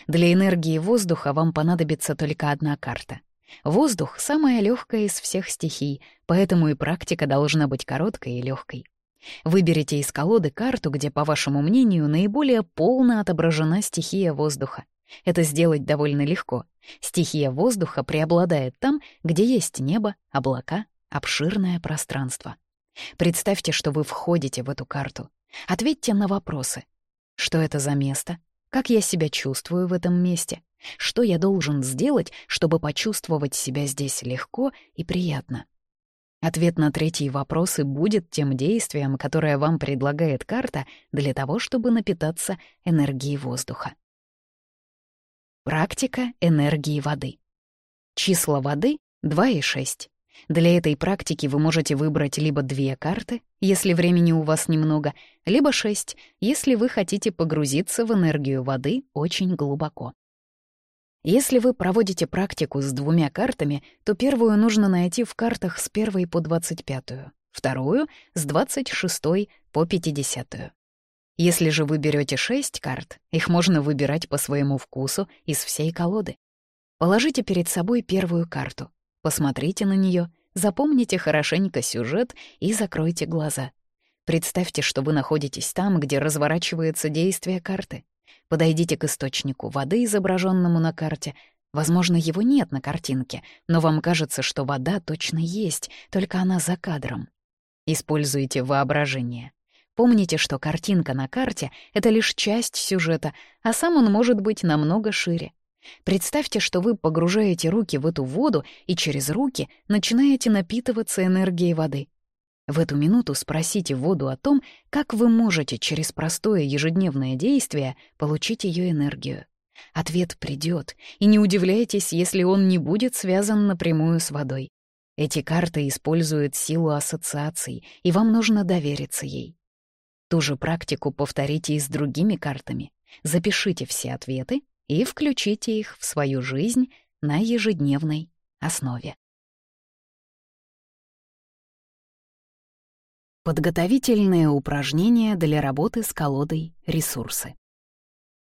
Для энергии воздуха вам понадобится только одна карта. Воздух — самая легкая из всех стихий, поэтому и практика должна быть короткой и легкой. Выберите из колоды карту, где, по вашему мнению, наиболее полно отображена стихия воздуха. Это сделать довольно легко. Стихия воздуха преобладает там, где есть небо, облака, обширное пространство. Представьте, что вы входите в эту карту. Ответьте на вопросы. Что это за место? Как я себя чувствую в этом месте? Что я должен сделать, чтобы почувствовать себя здесь легко и приятно? Ответ на третий вопрос и будет тем действием, которое вам предлагает карта для того, чтобы напитаться энергией воздуха. Практика энергии воды. Числа воды — 2 и 6. Для этой практики вы можете выбрать либо две карты, если времени у вас немного, либо шесть, если вы хотите погрузиться в энергию воды очень глубоко. Если вы проводите практику с двумя картами, то первую нужно найти в картах с первой по двадцать пятую, вторую — с двадцать шестой по пятидесятую. Если же вы берете шесть карт, их можно выбирать по своему вкусу из всей колоды. Положите перед собой первую карту, Посмотрите на нее, запомните хорошенько сюжет и закройте глаза. Представьте, что вы находитесь там, где разворачивается действие карты. Подойдите к источнику воды, изображенному на карте. Возможно, его нет на картинке, но вам кажется, что вода точно есть, только она за кадром. Используйте воображение. Помните, что картинка на карте — это лишь часть сюжета, а сам он может быть намного шире. Представьте, что вы погружаете руки в эту воду и через руки начинаете напитываться энергией воды. В эту минуту спросите воду о том, как вы можете через простое ежедневное действие получить ее энергию. Ответ придет, и не удивляйтесь, если он не будет связан напрямую с водой. Эти карты используют силу ассоциаций, и вам нужно довериться ей. Ту же практику повторите и с другими картами. Запишите все ответы и включите их в свою жизнь на ежедневной основе. Подготовительные упражнения для работы с колодой «Ресурсы».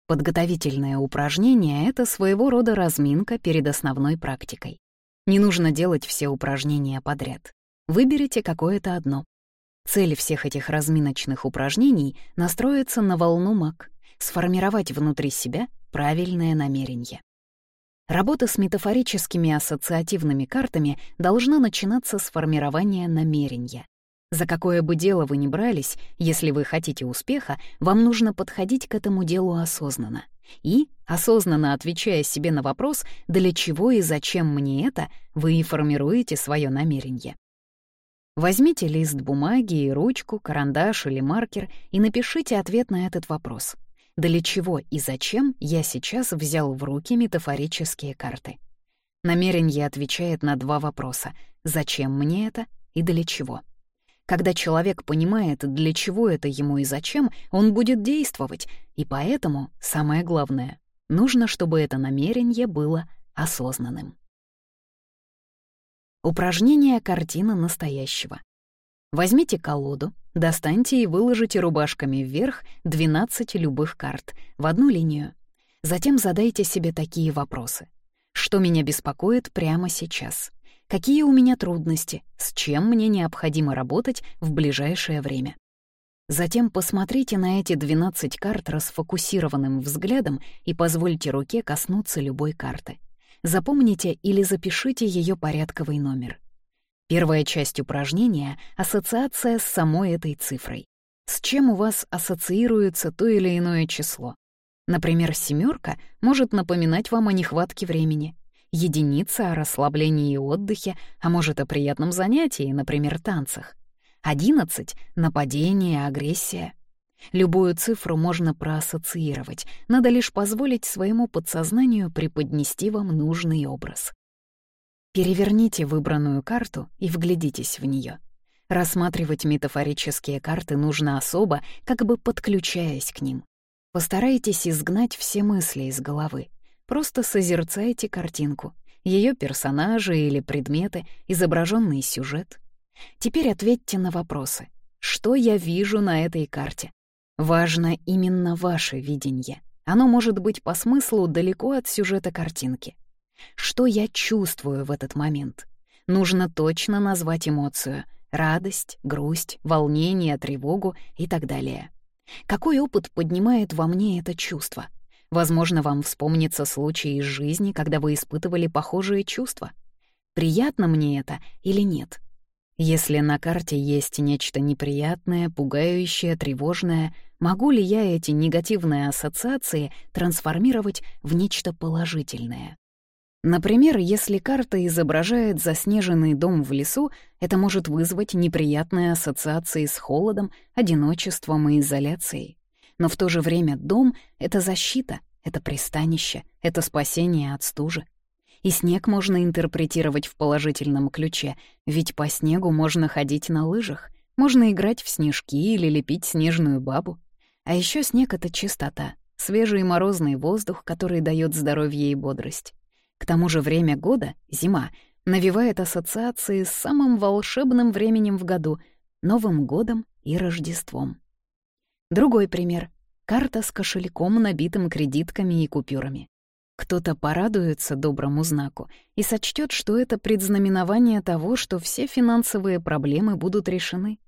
Подготовительное упражнение — это своего рода разминка перед основной практикой. Не нужно делать все упражнения подряд. Выберите какое-то одно. Цель всех этих разминочных упражнений — настроиться на волну МАК, сформировать внутри себя правильное намерение. Работа с метафорическими ассоциативными картами должна начинаться с формирования намерения. За какое бы дело вы ни брались, если вы хотите успеха, вам нужно подходить к этому делу осознанно. И, осознанно отвечая себе на вопрос «для чего и зачем мне это?», вы и формируете свое намерение. Возьмите лист бумаги и ручку, карандаш или маркер и напишите ответ на этот вопрос — для чего и зачем я сейчас взял в руки метафорические карты. Намерение отвечает на два вопроса — зачем мне это и для чего. Когда человек понимает, для чего это ему и зачем, он будет действовать, и поэтому, самое главное, нужно, чтобы это намерение было осознанным. Упражнение «Картина настоящего». Возьмите колоду, достаньте и выложите рубашками вверх 12 любых карт в одну линию. Затем задайте себе такие вопросы. Что меня беспокоит прямо сейчас? Какие у меня трудности? С чем мне необходимо работать в ближайшее время? Затем посмотрите на эти 12 карт расфокусированным взглядом и позвольте руке коснуться любой карты. Запомните или запишите ее порядковый номер. Первая часть упражнения — ассоциация с самой этой цифрой. С чем у вас ассоциируется то или иное число? Например, семерка может напоминать вам о нехватке времени, единица — о расслаблении и отдыхе, а может, о приятном занятии, например, танцах. Одиннадцать — нападение, агрессия — Любую цифру можно проассоциировать, надо лишь позволить своему подсознанию преподнести вам нужный образ. Переверните выбранную карту и вглядитесь в нее. Рассматривать метафорические карты нужно особо, как бы подключаясь к ним. Постарайтесь изгнать все мысли из головы. Просто созерцайте картинку, ее персонажи или предметы, изображенный сюжет. Теперь ответьте на вопросы. Что я вижу на этой карте? Важно именно ваше видение. Оно может быть по смыслу далеко от сюжета картинки. Что я чувствую в этот момент? Нужно точно назвать эмоцию — радость, грусть, волнение, тревогу и так далее. Какой опыт поднимает во мне это чувство? Возможно, вам вспомнится случай из жизни, когда вы испытывали похожие чувства. Приятно мне это или нет? Если на карте есть нечто неприятное, пугающее, тревожное, Могу ли я эти негативные ассоциации трансформировать в нечто положительное? Например, если карта изображает заснеженный дом в лесу, это может вызвать неприятные ассоциации с холодом, одиночеством и изоляцией. Но в то же время дом — это защита, это пристанище, это спасение от стужи. И снег можно интерпретировать в положительном ключе, ведь по снегу можно ходить на лыжах, можно играть в снежки или лепить снежную бабу. А еще снег — это чистота, свежий морозный воздух, который дает здоровье и бодрость. К тому же время года, зима, навевает ассоциации с самым волшебным временем в году — Новым годом и Рождеством. Другой пример — карта с кошельком, набитым кредитками и купюрами. Кто-то порадуется доброму знаку и сочтет, что это предзнаменование того, что все финансовые проблемы будут решены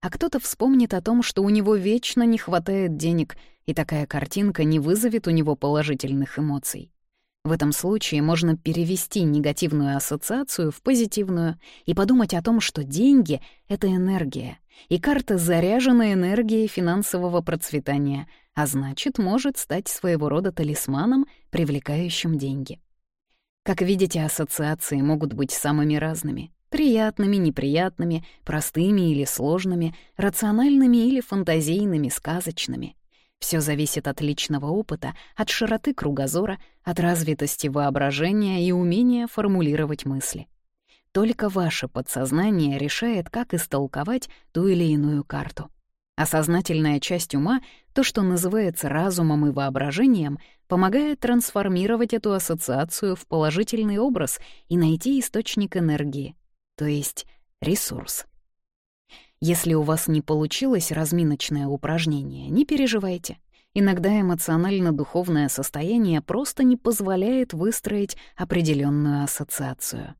а кто-то вспомнит о том, что у него вечно не хватает денег, и такая картинка не вызовет у него положительных эмоций. В этом случае можно перевести негативную ассоциацию в позитивную и подумать о том, что деньги — это энергия, и карта заряжена энергией финансового процветания, а значит, может стать своего рода талисманом, привлекающим деньги. Как видите, ассоциации могут быть самыми разными. Приятными, неприятными, простыми или сложными, рациональными или фантазийными, сказочными. Все зависит от личного опыта, от широты кругозора, от развитости воображения и умения формулировать мысли. Только ваше подсознание решает, как истолковать ту или иную карту. А сознательная часть ума, то, что называется разумом и воображением, помогает трансформировать эту ассоциацию в положительный образ и найти источник энергии, то есть ресурс. Если у вас не получилось разминочное упражнение, не переживайте. Иногда эмоционально-духовное состояние просто не позволяет выстроить определенную ассоциацию.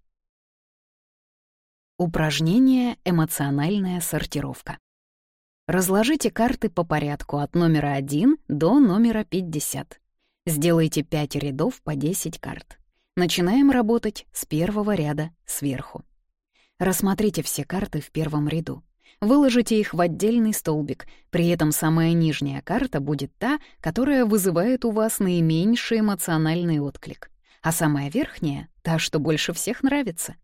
Упражнение «Эмоциональная сортировка». Разложите карты по порядку от номера 1 до номера 50. Сделайте 5 рядов по 10 карт. Начинаем работать с первого ряда сверху. Рассмотрите все карты в первом ряду. Выложите их в отдельный столбик, при этом самая нижняя карта будет та, которая вызывает у вас наименьший эмоциональный отклик, а самая верхняя — та, что больше всех нравится.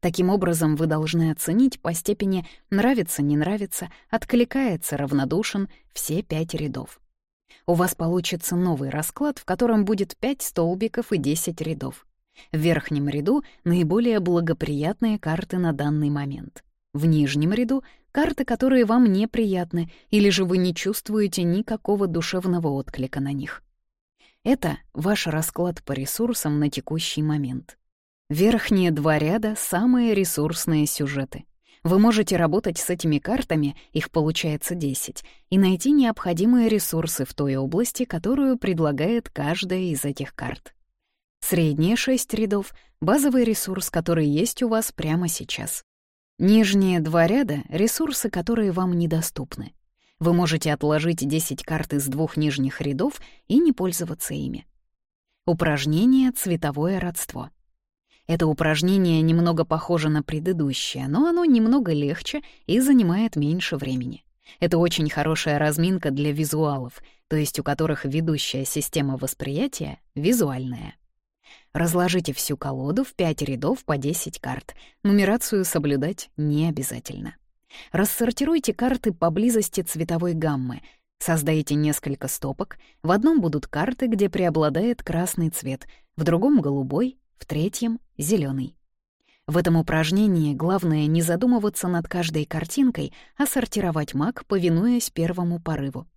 Таким образом, вы должны оценить по степени «нравится», «не нравится», «откликается», «равнодушен» все пять рядов. У вас получится новый расклад, в котором будет пять столбиков и 10 рядов. В верхнем ряду наиболее благоприятные карты на данный момент. В нижнем ряду — карты, которые вам неприятны, или же вы не чувствуете никакого душевного отклика на них. Это ваш расклад по ресурсам на текущий момент. Верхние два ряда — самые ресурсные сюжеты. Вы можете работать с этими картами, их получается 10, и найти необходимые ресурсы в той области, которую предлагает каждая из этих карт. Средние шесть рядов — базовый ресурс, который есть у вас прямо сейчас. Нижние два ряда — ресурсы, которые вам недоступны. Вы можете отложить 10 карт из двух нижних рядов и не пользоваться ими. Упражнение «Цветовое родство». Это упражнение немного похоже на предыдущее, но оно немного легче и занимает меньше времени. Это очень хорошая разминка для визуалов, то есть у которых ведущая система восприятия — визуальная. Разложите всю колоду в 5 рядов по 10 карт. Нумерацию соблюдать не обязательно. Рассортируйте карты по близости цветовой гаммы. Создайте несколько стопок. В одном будут карты, где преобладает красный цвет, в другом — голубой, в третьем — зеленый. В этом упражнении главное не задумываться над каждой картинкой, а сортировать маг, повинуясь первому порыву.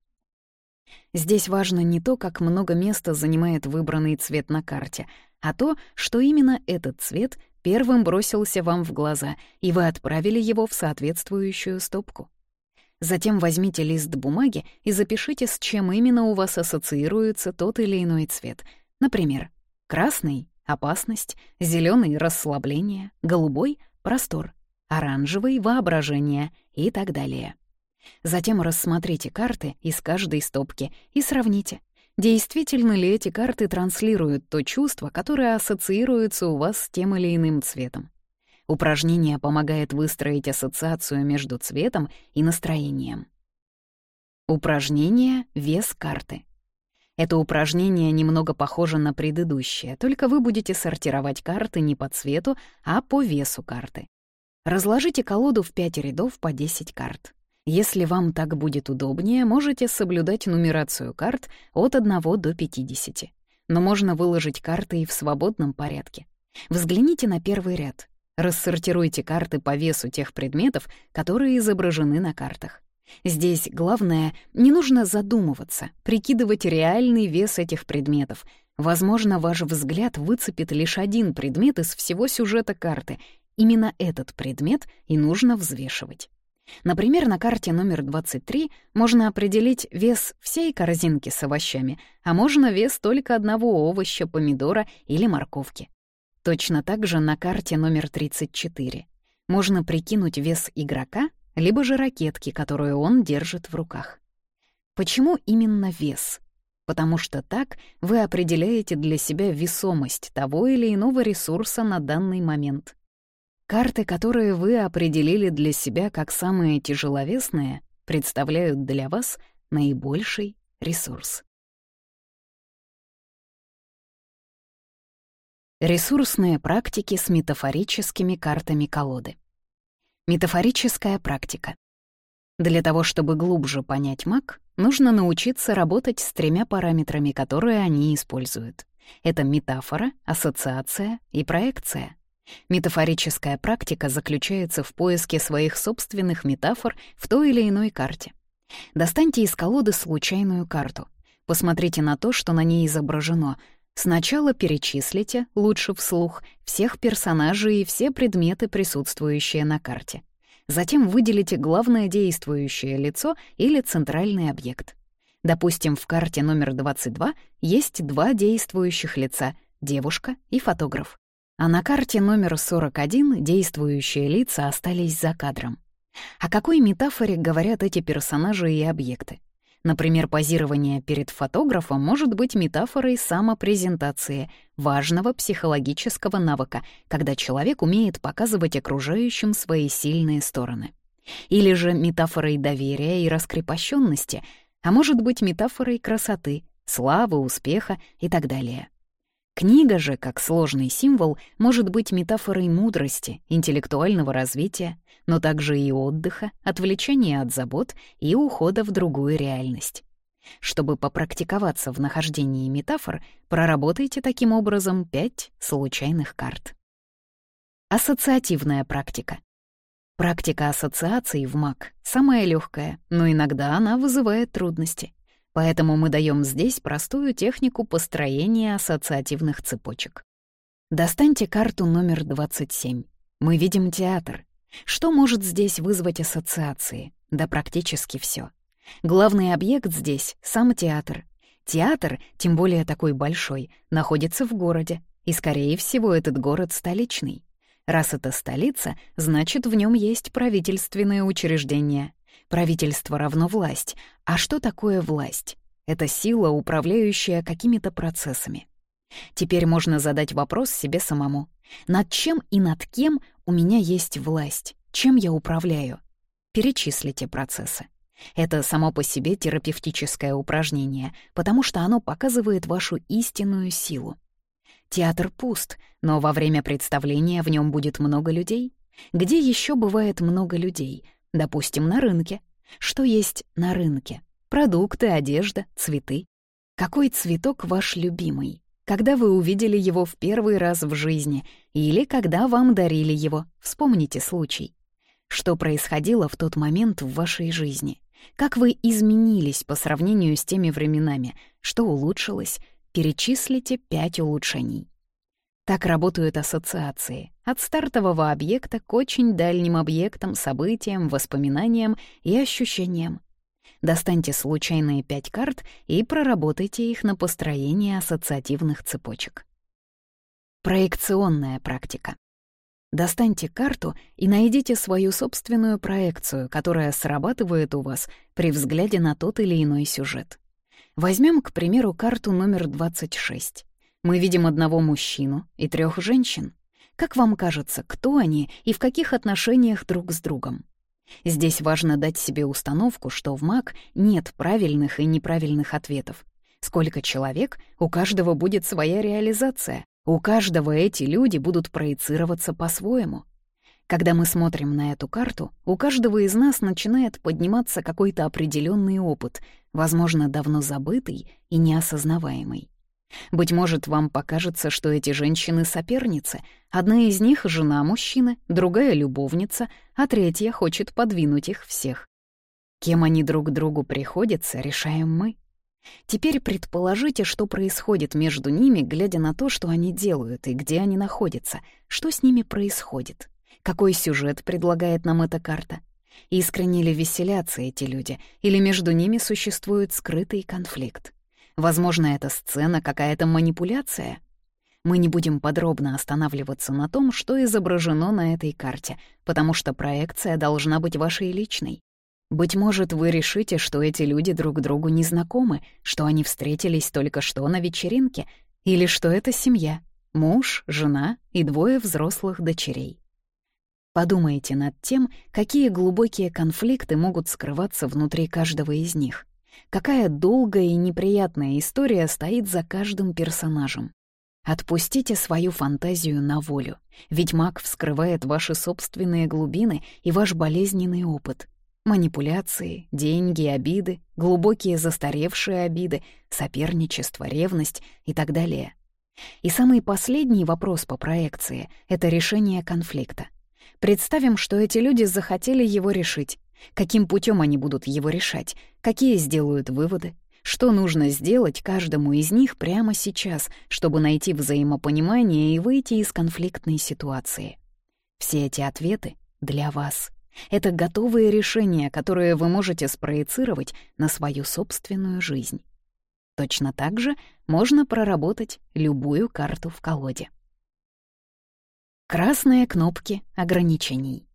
Здесь важно не то, как много места занимает выбранный цвет на карте, а то, что именно этот цвет первым бросился вам в глаза, и вы отправили его в соответствующую стопку. Затем возьмите лист бумаги и запишите, с чем именно у вас ассоциируется тот или иной цвет. Например, красный опасность, зеленый — расслабление, голубой — простор, оранжевый — воображение и так далее. Затем рассмотрите карты из каждой стопки и сравните, действительно ли эти карты транслируют то чувство, которое ассоциируется у вас с тем или иным цветом. Упражнение помогает выстроить ассоциацию между цветом и настроением. Упражнение «Вес карты». Это упражнение немного похоже на предыдущее, только вы будете сортировать карты не по цвету, а по весу карты. Разложите колоду в 5 рядов по 10 карт. Если вам так будет удобнее, можете соблюдать нумерацию карт от 1 до 50. Но можно выложить карты и в свободном порядке. Взгляните на первый ряд. Рассортируйте карты по весу тех предметов, которые изображены на картах. Здесь главное, не нужно задумываться, прикидывать реальный вес этих предметов. Возможно, ваш взгляд выцепит лишь один предмет из всего сюжета карты. Именно этот предмет и нужно взвешивать. Например, на карте номер 23 можно определить вес всей корзинки с овощами, а можно вес только одного овоща, помидора или морковки. Точно так же на карте номер 34 можно прикинуть вес игрока либо же ракетки, которую он держит в руках. Почему именно вес? Потому что так вы определяете для себя весомость того или иного ресурса на данный момент. Карты, которые вы определили для себя как самые тяжеловесные, представляют для вас наибольший ресурс. Ресурсные практики с метафорическими картами колоды. Метафорическая практика. Для того, чтобы глубже понять маг, нужно научиться работать с тремя параметрами, которые они используют. Это метафора, ассоциация и проекция. Метафорическая практика заключается в поиске своих собственных метафор в той или иной карте. Достаньте из колоды случайную карту. Посмотрите на то, что на ней изображено — Сначала перечислите, лучше вслух, всех персонажей и все предметы, присутствующие на карте. Затем выделите главное действующее лицо или центральный объект. Допустим, в карте номер 22 есть два действующих лица — девушка и фотограф. А на карте номер 41 действующие лица остались за кадром. О какой метафоре говорят эти персонажи и объекты? Например, позирование перед фотографом может быть метафорой самопрезентации, важного психологического навыка, когда человек умеет показывать окружающим свои сильные стороны. Или же метафорой доверия и раскрепощенности, а может быть метафорой красоты, славы, успеха и так далее. Книга же, как сложный символ, может быть метафорой мудрости, интеллектуального развития, но также и отдыха, отвлечения от забот и ухода в другую реальность. Чтобы попрактиковаться в нахождении метафор, проработайте таким образом пять случайных карт. Ассоциативная практика. Практика ассоциаций в МАК самая легкая, но иногда она вызывает трудности. Поэтому мы даем здесь простую технику построения ассоциативных цепочек. Достаньте карту номер 27. Мы видим театр. Что может здесь вызвать ассоциации? Да практически все. Главный объект здесь — сам театр. Театр, тем более такой большой, находится в городе, и, скорее всего, этот город столичный. Раз это столица, значит, в нем есть правительственные учреждения. Правительство равно власть. А что такое власть? Это сила, управляющая какими-то процессами. Теперь можно задать вопрос себе самому. Над чем и над кем у меня есть власть? Чем я управляю? Перечислите процессы. Это само по себе терапевтическое упражнение, потому что оно показывает вашу истинную силу. Театр пуст, но во время представления в нем будет много людей. Где еще бывает много людей? Допустим, на рынке. Что есть на рынке? Продукты, одежда, цветы. Какой цветок ваш любимый? Когда вы увидели его в первый раз в жизни или когда вам дарили его? Вспомните случай. Что происходило в тот момент в вашей жизни? Как вы изменились по сравнению с теми временами? Что улучшилось? Перечислите пять улучшений. Так работают ассоциации. От стартового объекта к очень дальним объектам, событиям, воспоминаниям и ощущениям. Достаньте случайные пять карт и проработайте их на построение ассоциативных цепочек. Проекционная практика. Достаньте карту и найдите свою собственную проекцию, которая срабатывает у вас при взгляде на тот или иной сюжет. Возьмем, к примеру, карту номер 26. Мы видим одного мужчину и трех женщин. Как вам кажется, кто они и в каких отношениях друг с другом? Здесь важно дать себе установку, что в МАК нет правильных и неправильных ответов. Сколько человек, у каждого будет своя реализация, у каждого эти люди будут проецироваться по-своему. Когда мы смотрим на эту карту, у каждого из нас начинает подниматься какой-то определенный опыт, возможно, давно забытый и неосознаваемый. Быть может, вам покажется, что эти женщины — соперницы. Одна из них — жена мужчины, другая — любовница, а третья хочет подвинуть их всех. Кем они друг другу приходятся, решаем мы. Теперь предположите, что происходит между ними, глядя на то, что они делают и где они находятся, что с ними происходит. Какой сюжет предлагает нам эта карта? Искренне ли веселятся эти люди, или между ними существует скрытый конфликт? Возможно, эта сцена какая-то манипуляция? Мы не будем подробно останавливаться на том, что изображено на этой карте, потому что проекция должна быть вашей личной. Быть может, вы решите, что эти люди друг другу не знакомы, что они встретились только что на вечеринке, или что это семья — муж, жена и двое взрослых дочерей. Подумайте над тем, какие глубокие конфликты могут скрываться внутри каждого из них. Какая долгая и неприятная история стоит за каждым персонажем. Отпустите свою фантазию на волю, ведь маг вскрывает ваши собственные глубины и ваш болезненный опыт. Манипуляции, деньги, обиды, глубокие застаревшие обиды, соперничество, ревность и так далее. И самый последний вопрос по проекции — это решение конфликта. Представим, что эти люди захотели его решить, Каким путем они будут его решать? Какие сделают выводы? Что нужно сделать каждому из них прямо сейчас, чтобы найти взаимопонимание и выйти из конфликтной ситуации? Все эти ответы для вас. Это готовые решения, которые вы можете спроецировать на свою собственную жизнь. Точно так же можно проработать любую карту в колоде. Красные кнопки ограничений.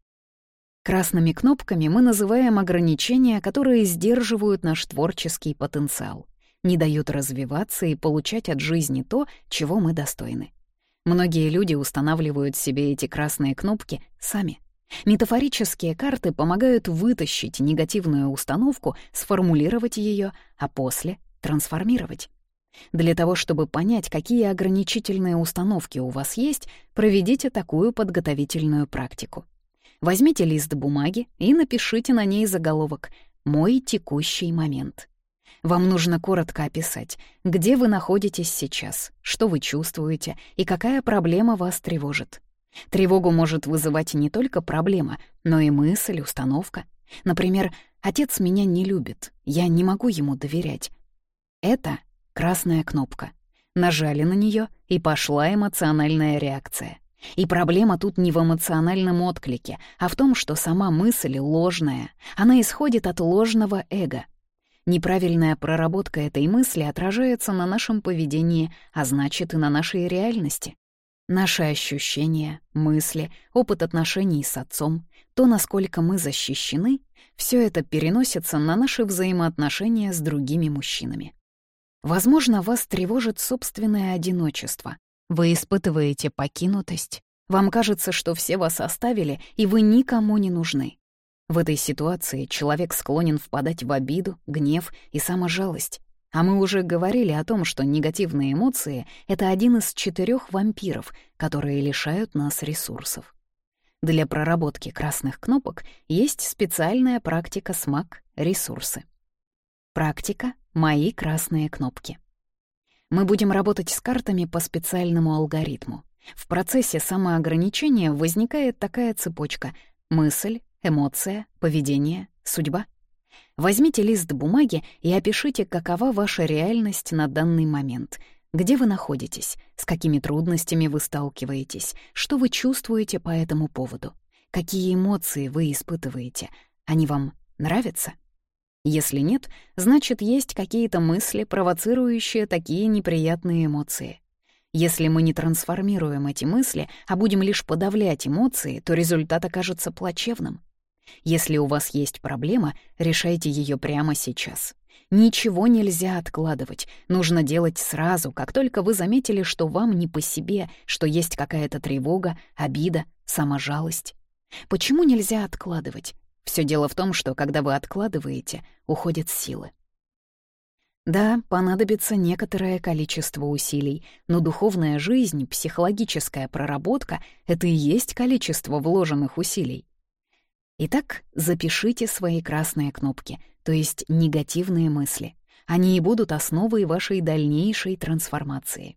Красными кнопками мы называем ограничения, которые сдерживают наш творческий потенциал, не дают развиваться и получать от жизни то, чего мы достойны. Многие люди устанавливают себе эти красные кнопки сами. Метафорические карты помогают вытащить негативную установку, сформулировать ее, а после — трансформировать. Для того, чтобы понять, какие ограничительные установки у вас есть, проведите такую подготовительную практику. Возьмите лист бумаги и напишите на ней заголовок «Мой текущий момент». Вам нужно коротко описать, где вы находитесь сейчас, что вы чувствуете и какая проблема вас тревожит. Тревогу может вызывать не только проблема, но и мысль, установка. Например, «отец меня не любит, я не могу ему доверять». Это красная кнопка. Нажали на нее, и пошла эмоциональная реакция. И проблема тут не в эмоциональном отклике, а в том, что сама мысль ложная. Она исходит от ложного эго. Неправильная проработка этой мысли отражается на нашем поведении, а значит и на нашей реальности. Наши ощущения, мысли, опыт отношений с отцом, то, насколько мы защищены, все это переносится на наши взаимоотношения с другими мужчинами. Возможно, вас тревожит собственное одиночество. Вы испытываете покинутость. Вам кажется, что все вас оставили, и вы никому не нужны. В этой ситуации человек склонен впадать в обиду, гнев и саможалость. А мы уже говорили о том, что негативные эмоции — это один из четырех вампиров, которые лишают нас ресурсов. Для проработки красных кнопок есть специальная практика СМАК «Ресурсы». Практика «Мои красные кнопки». Мы будем работать с картами по специальному алгоритму. В процессе самоограничения возникает такая цепочка — мысль, эмоция, поведение, судьба. Возьмите лист бумаги и опишите, какова ваша реальность на данный момент. Где вы находитесь, с какими трудностями вы сталкиваетесь, что вы чувствуете по этому поводу, какие эмоции вы испытываете, они вам нравятся? Если нет, значит, есть какие-то мысли, провоцирующие такие неприятные эмоции. Если мы не трансформируем эти мысли, а будем лишь подавлять эмоции, то результат окажется плачевным. Если у вас есть проблема, решайте ее прямо сейчас. Ничего нельзя откладывать, нужно делать сразу, как только вы заметили, что вам не по себе, что есть какая-то тревога, обида, саможалость. Почему нельзя откладывать? Все дело в том, что когда вы откладываете, уходят силы. Да, понадобится некоторое количество усилий, но духовная жизнь, психологическая проработка — это и есть количество вложенных усилий. Итак, запишите свои красные кнопки, то есть негативные мысли. Они и будут основой вашей дальнейшей трансформации.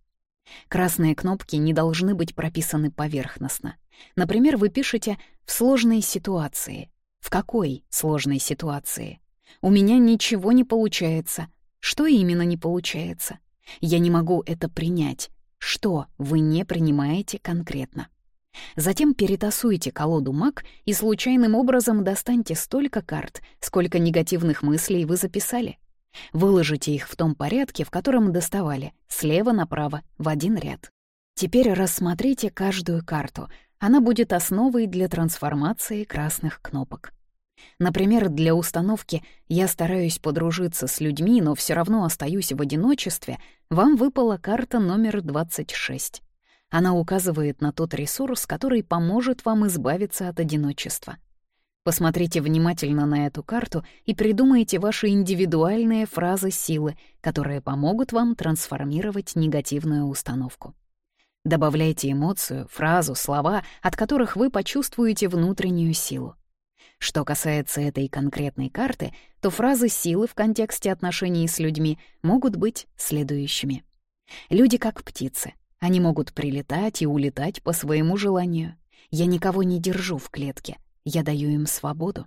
Красные кнопки не должны быть прописаны поверхностно. Например, вы пишете «в сложной ситуации», в какой сложной ситуации? У меня ничего не получается. Что именно не получается? Я не могу это принять. Что вы не принимаете конкретно? Затем перетасуйте колоду маг и случайным образом достаньте столько карт, сколько негативных мыслей вы записали. Выложите их в том порядке, в котором доставали, слева направо, в один ряд. Теперь рассмотрите каждую карту. Она будет основой для трансформации красных кнопок. Например, для установки «я стараюсь подружиться с людьми, но все равно остаюсь в одиночестве» вам выпала карта номер 26. Она указывает на тот ресурс, который поможет вам избавиться от одиночества. Посмотрите внимательно на эту карту и придумайте ваши индивидуальные фразы силы, которые помогут вам трансформировать негативную установку. Добавляйте эмоцию, фразу, слова, от которых вы почувствуете внутреннюю силу. Что касается этой конкретной карты, то фразы силы в контексте отношений с людьми могут быть следующими. Люди как птицы. Они могут прилетать и улетать по своему желанию. Я никого не держу в клетке. Я даю им свободу.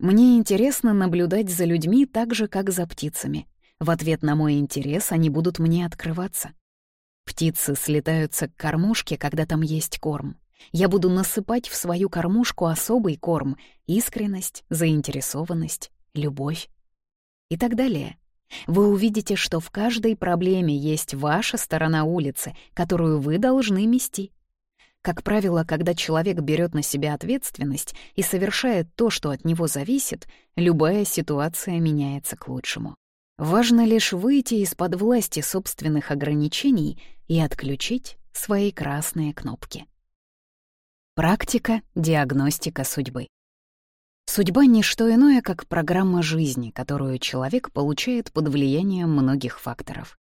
Мне интересно наблюдать за людьми так же, как за птицами. В ответ на мой интерес они будут мне открываться. Птицы слетаются к кормушке, когда там есть корм. Я буду насыпать в свою кормушку особый корм — искренность, заинтересованность, любовь и так далее. Вы увидите, что в каждой проблеме есть ваша сторона улицы, которую вы должны мести. Как правило, когда человек берет на себя ответственность и совершает то, что от него зависит, любая ситуация меняется к лучшему. Важно лишь выйти из-под власти собственных ограничений и отключить свои красные кнопки. Практика диагностика судьбы. Судьба — не что иное, как программа жизни, которую человек получает под влиянием многих факторов.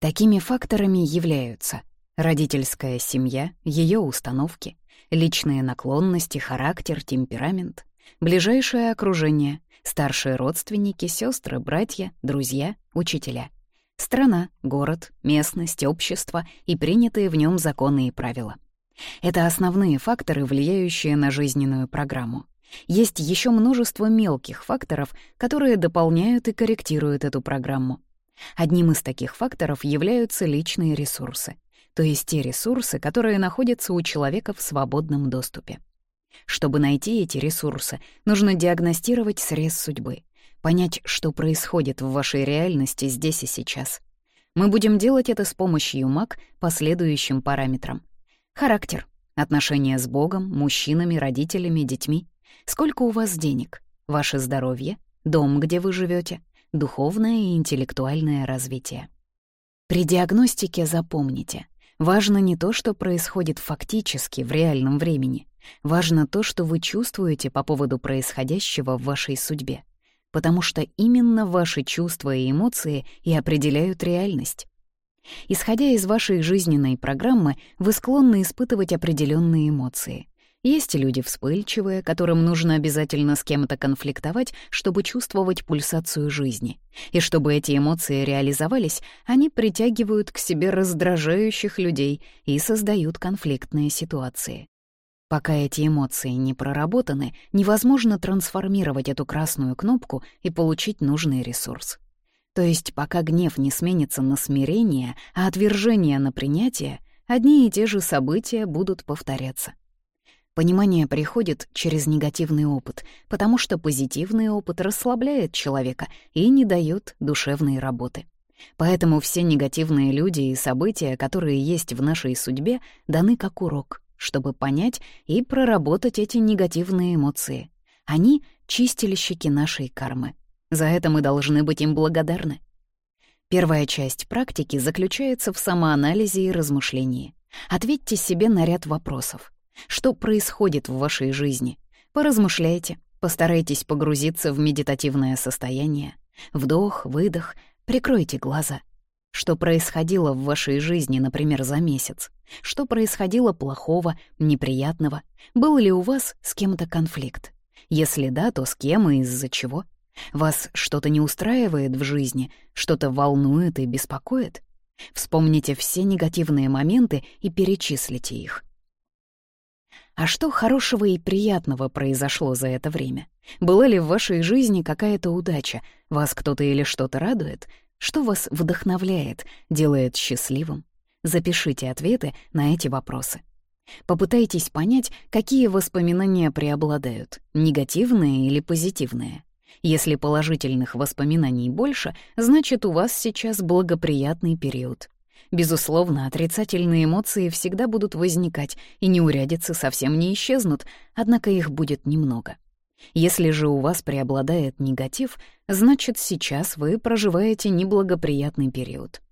Такими факторами являются родительская семья, ее установки, личные наклонности, характер, темперамент, ближайшее окружение, старшие родственники, сестры, братья, друзья, учителя, страна, город, местность, общество и принятые в нем законы и правила — Это основные факторы, влияющие на жизненную программу. Есть еще множество мелких факторов, которые дополняют и корректируют эту программу. Одним из таких факторов являются личные ресурсы, то есть те ресурсы, которые находятся у человека в свободном доступе. Чтобы найти эти ресурсы, нужно диагностировать срез судьбы, понять, что происходит в вашей реальности здесь и сейчас. Мы будем делать это с помощью МАК по следующим параметрам. Характер, отношения с Богом, мужчинами, родителями, детьми, сколько у вас денег, ваше здоровье, дом, где вы живете, духовное и интеллектуальное развитие. При диагностике запомните, важно не то, что происходит фактически в реальном времени, важно то, что вы чувствуете по поводу происходящего в вашей судьбе, потому что именно ваши чувства и эмоции и определяют реальность. Исходя из вашей жизненной программы, вы склонны испытывать определенные эмоции. Есть люди вспыльчивые, которым нужно обязательно с кем-то конфликтовать, чтобы чувствовать пульсацию жизни. И чтобы эти эмоции реализовались, они притягивают к себе раздражающих людей и создают конфликтные ситуации. Пока эти эмоции не проработаны, невозможно трансформировать эту красную кнопку и получить нужный ресурс. То есть пока гнев не сменится на смирение, а отвержение на принятие, одни и те же события будут повторяться. Понимание приходит через негативный опыт, потому что позитивный опыт расслабляет человека и не дает душевной работы. Поэтому все негативные люди и события, которые есть в нашей судьбе, даны как урок, чтобы понять и проработать эти негативные эмоции. Они — чистильщики нашей кармы. За это мы должны быть им благодарны. Первая часть практики заключается в самоанализе и размышлении. Ответьте себе на ряд вопросов. Что происходит в вашей жизни? Поразмышляйте, постарайтесь погрузиться в медитативное состояние. Вдох, выдох, прикройте глаза. Что происходило в вашей жизни, например, за месяц? Что происходило плохого, неприятного? Был ли у вас с кем-то конфликт? Если да, то с кем и из-за чего? Вас что-то не устраивает в жизни, что-то волнует и беспокоит? Вспомните все негативные моменты и перечислите их. А что хорошего и приятного произошло за это время? Была ли в вашей жизни какая-то удача? Вас кто-то или что-то радует? Что вас вдохновляет, делает счастливым? Запишите ответы на эти вопросы. Попытайтесь понять, какие воспоминания преобладают, негативные или позитивные. Если положительных воспоминаний больше, значит, у вас сейчас благоприятный период. Безусловно, отрицательные эмоции всегда будут возникать, и неурядицы совсем не исчезнут, однако их будет немного. Если же у вас преобладает негатив, значит, сейчас вы проживаете неблагоприятный период.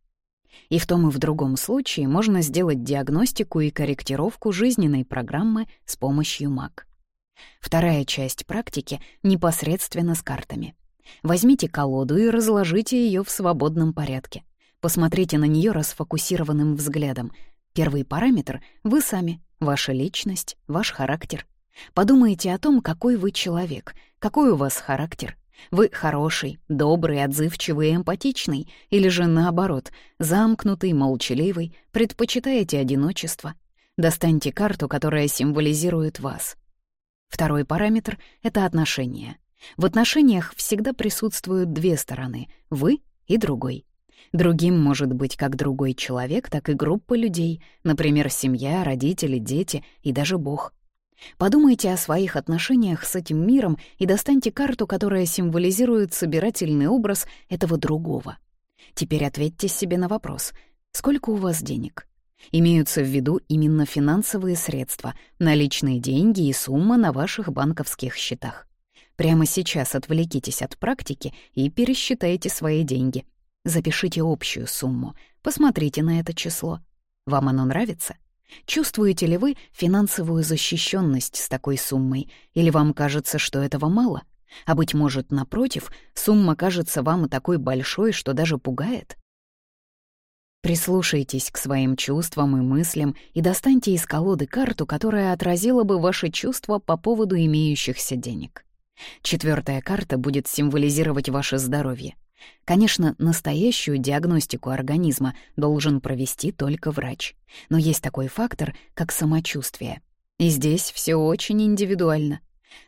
И в том и в другом случае можно сделать диагностику и корректировку жизненной программы с помощью МАК. Вторая часть практики непосредственно с картами. Возьмите колоду и разложите ее в свободном порядке. Посмотрите на нее расфокусированным взглядом. Первый параметр — вы сами, ваша личность, ваш характер. Подумайте о том, какой вы человек, какой у вас характер. Вы хороший, добрый, отзывчивый и эмпатичный, или же наоборот, замкнутый, молчаливый, предпочитаете одиночество. Достаньте карту, которая символизирует вас. Второй параметр — это отношения. В отношениях всегда присутствуют две стороны — вы и другой. Другим может быть как другой человек, так и группа людей, например, семья, родители, дети и даже Бог. Подумайте о своих отношениях с этим миром и достаньте карту, которая символизирует собирательный образ этого другого. Теперь ответьте себе на вопрос, сколько у вас денег? Имеются в виду именно финансовые средства, наличные деньги и сумма на ваших банковских счетах. Прямо сейчас отвлекитесь от практики и пересчитайте свои деньги — Запишите общую сумму, посмотрите на это число. Вам оно нравится? Чувствуете ли вы финансовую защищенность с такой суммой, или вам кажется, что этого мало? А быть может, напротив, сумма кажется вам такой большой, что даже пугает? Прислушайтесь к своим чувствам и мыслям и достаньте из колоды карту, которая отразила бы ваши чувства по поводу имеющихся денег. Четвертая карта будет символизировать ваше здоровье. Конечно, настоящую диагностику организма должен провести только врач. Но есть такой фактор, как самочувствие. И здесь все очень индивидуально.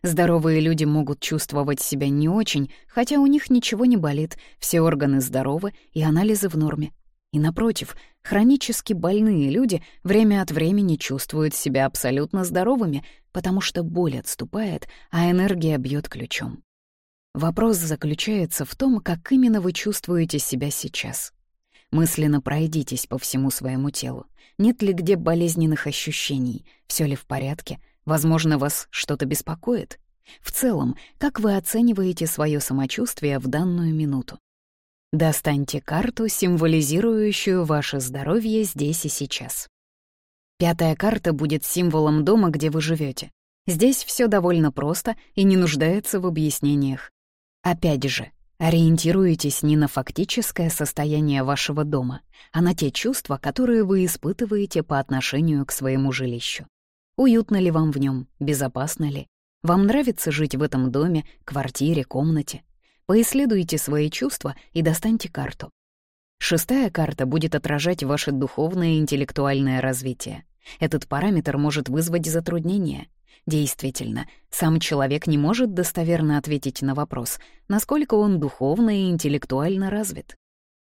Здоровые люди могут чувствовать себя не очень, хотя у них ничего не болит, все органы здоровы и анализы в норме. И напротив, хронически больные люди время от времени чувствуют себя абсолютно здоровыми, потому что боль отступает, а энергия бьет ключом. Вопрос заключается в том, как именно вы чувствуете себя сейчас. Мысленно пройдитесь по всему своему телу. Нет ли где болезненных ощущений? Все ли в порядке? Возможно, вас что-то беспокоит? В целом, как вы оцениваете свое самочувствие в данную минуту? Достаньте карту, символизирующую ваше здоровье здесь и сейчас. Пятая карта будет символом дома, где вы живете. Здесь все довольно просто и не нуждается в объяснениях. Опять же, ориентируйтесь не на фактическое состояние вашего дома, а на те чувства, которые вы испытываете по отношению к своему жилищу. Уютно ли вам в нем, безопасно ли? Вам нравится жить в этом доме, квартире, комнате? Поисследуйте свои чувства и достаньте карту. Шестая карта будет отражать ваше духовное и интеллектуальное развитие. Этот параметр может вызвать затруднения. Действительно, сам человек не может достоверно ответить на вопрос, насколько он духовно и интеллектуально развит.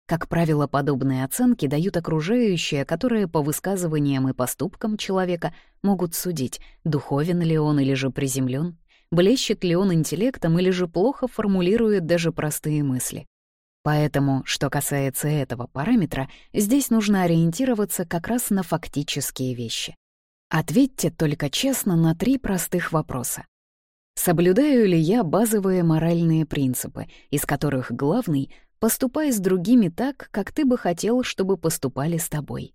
Как правило, подобные оценки дают окружающие, которые по высказываниям и поступкам человека могут судить, духовен ли он или же приземлен, блещет ли он интеллектом или же плохо формулирует даже простые мысли. Поэтому, что касается этого параметра, здесь нужно ориентироваться как раз на фактические вещи. Ответьте только честно на три простых вопроса. Соблюдаю ли я базовые моральные принципы, из которых главный — поступай с другими так, как ты бы хотел, чтобы поступали с тобой?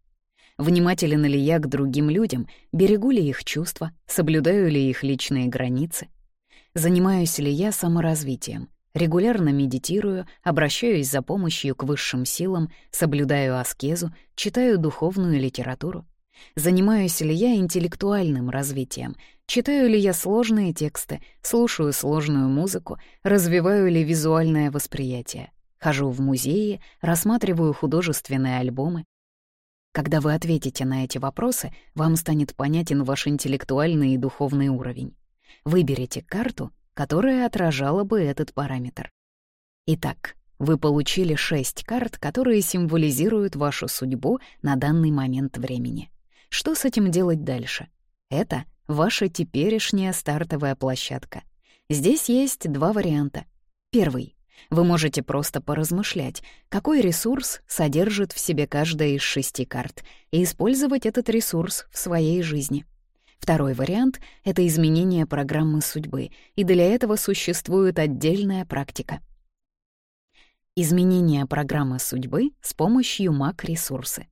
Внимателен ли я к другим людям, берегу ли их чувства, соблюдаю ли их личные границы? Занимаюсь ли я саморазвитием, регулярно медитирую, обращаюсь за помощью к высшим силам, соблюдаю аскезу, читаю духовную литературу? Занимаюсь ли я интеллектуальным развитием? Читаю ли я сложные тексты? Слушаю сложную музыку? Развиваю ли визуальное восприятие? Хожу в музеи? Рассматриваю художественные альбомы? Когда вы ответите на эти вопросы, вам станет понятен ваш интеллектуальный и духовный уровень. Выберите карту, которая отражала бы этот параметр. Итак, вы получили шесть карт, которые символизируют вашу судьбу на данный момент времени. Что с этим делать дальше? Это ваша теперешняя стартовая площадка. Здесь есть два варианта. Первый. Вы можете просто поразмышлять, какой ресурс содержит в себе каждая из шести карт, и использовать этот ресурс в своей жизни. Второй вариант — это изменение программы судьбы, и для этого существует отдельная практика. Изменение программы судьбы с помощью МАК-ресурсы.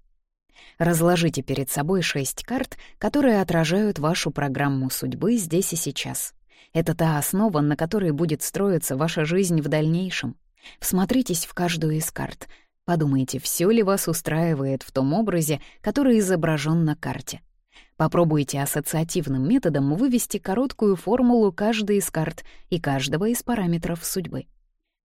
Разложите перед собой шесть карт, которые отражают вашу программу судьбы здесь и сейчас. Это та основа, на которой будет строиться ваша жизнь в дальнейшем. Всмотритесь в каждую из карт. Подумайте, все ли вас устраивает в том образе, который изображен на карте. Попробуйте ассоциативным методом вывести короткую формулу каждой из карт и каждого из параметров судьбы.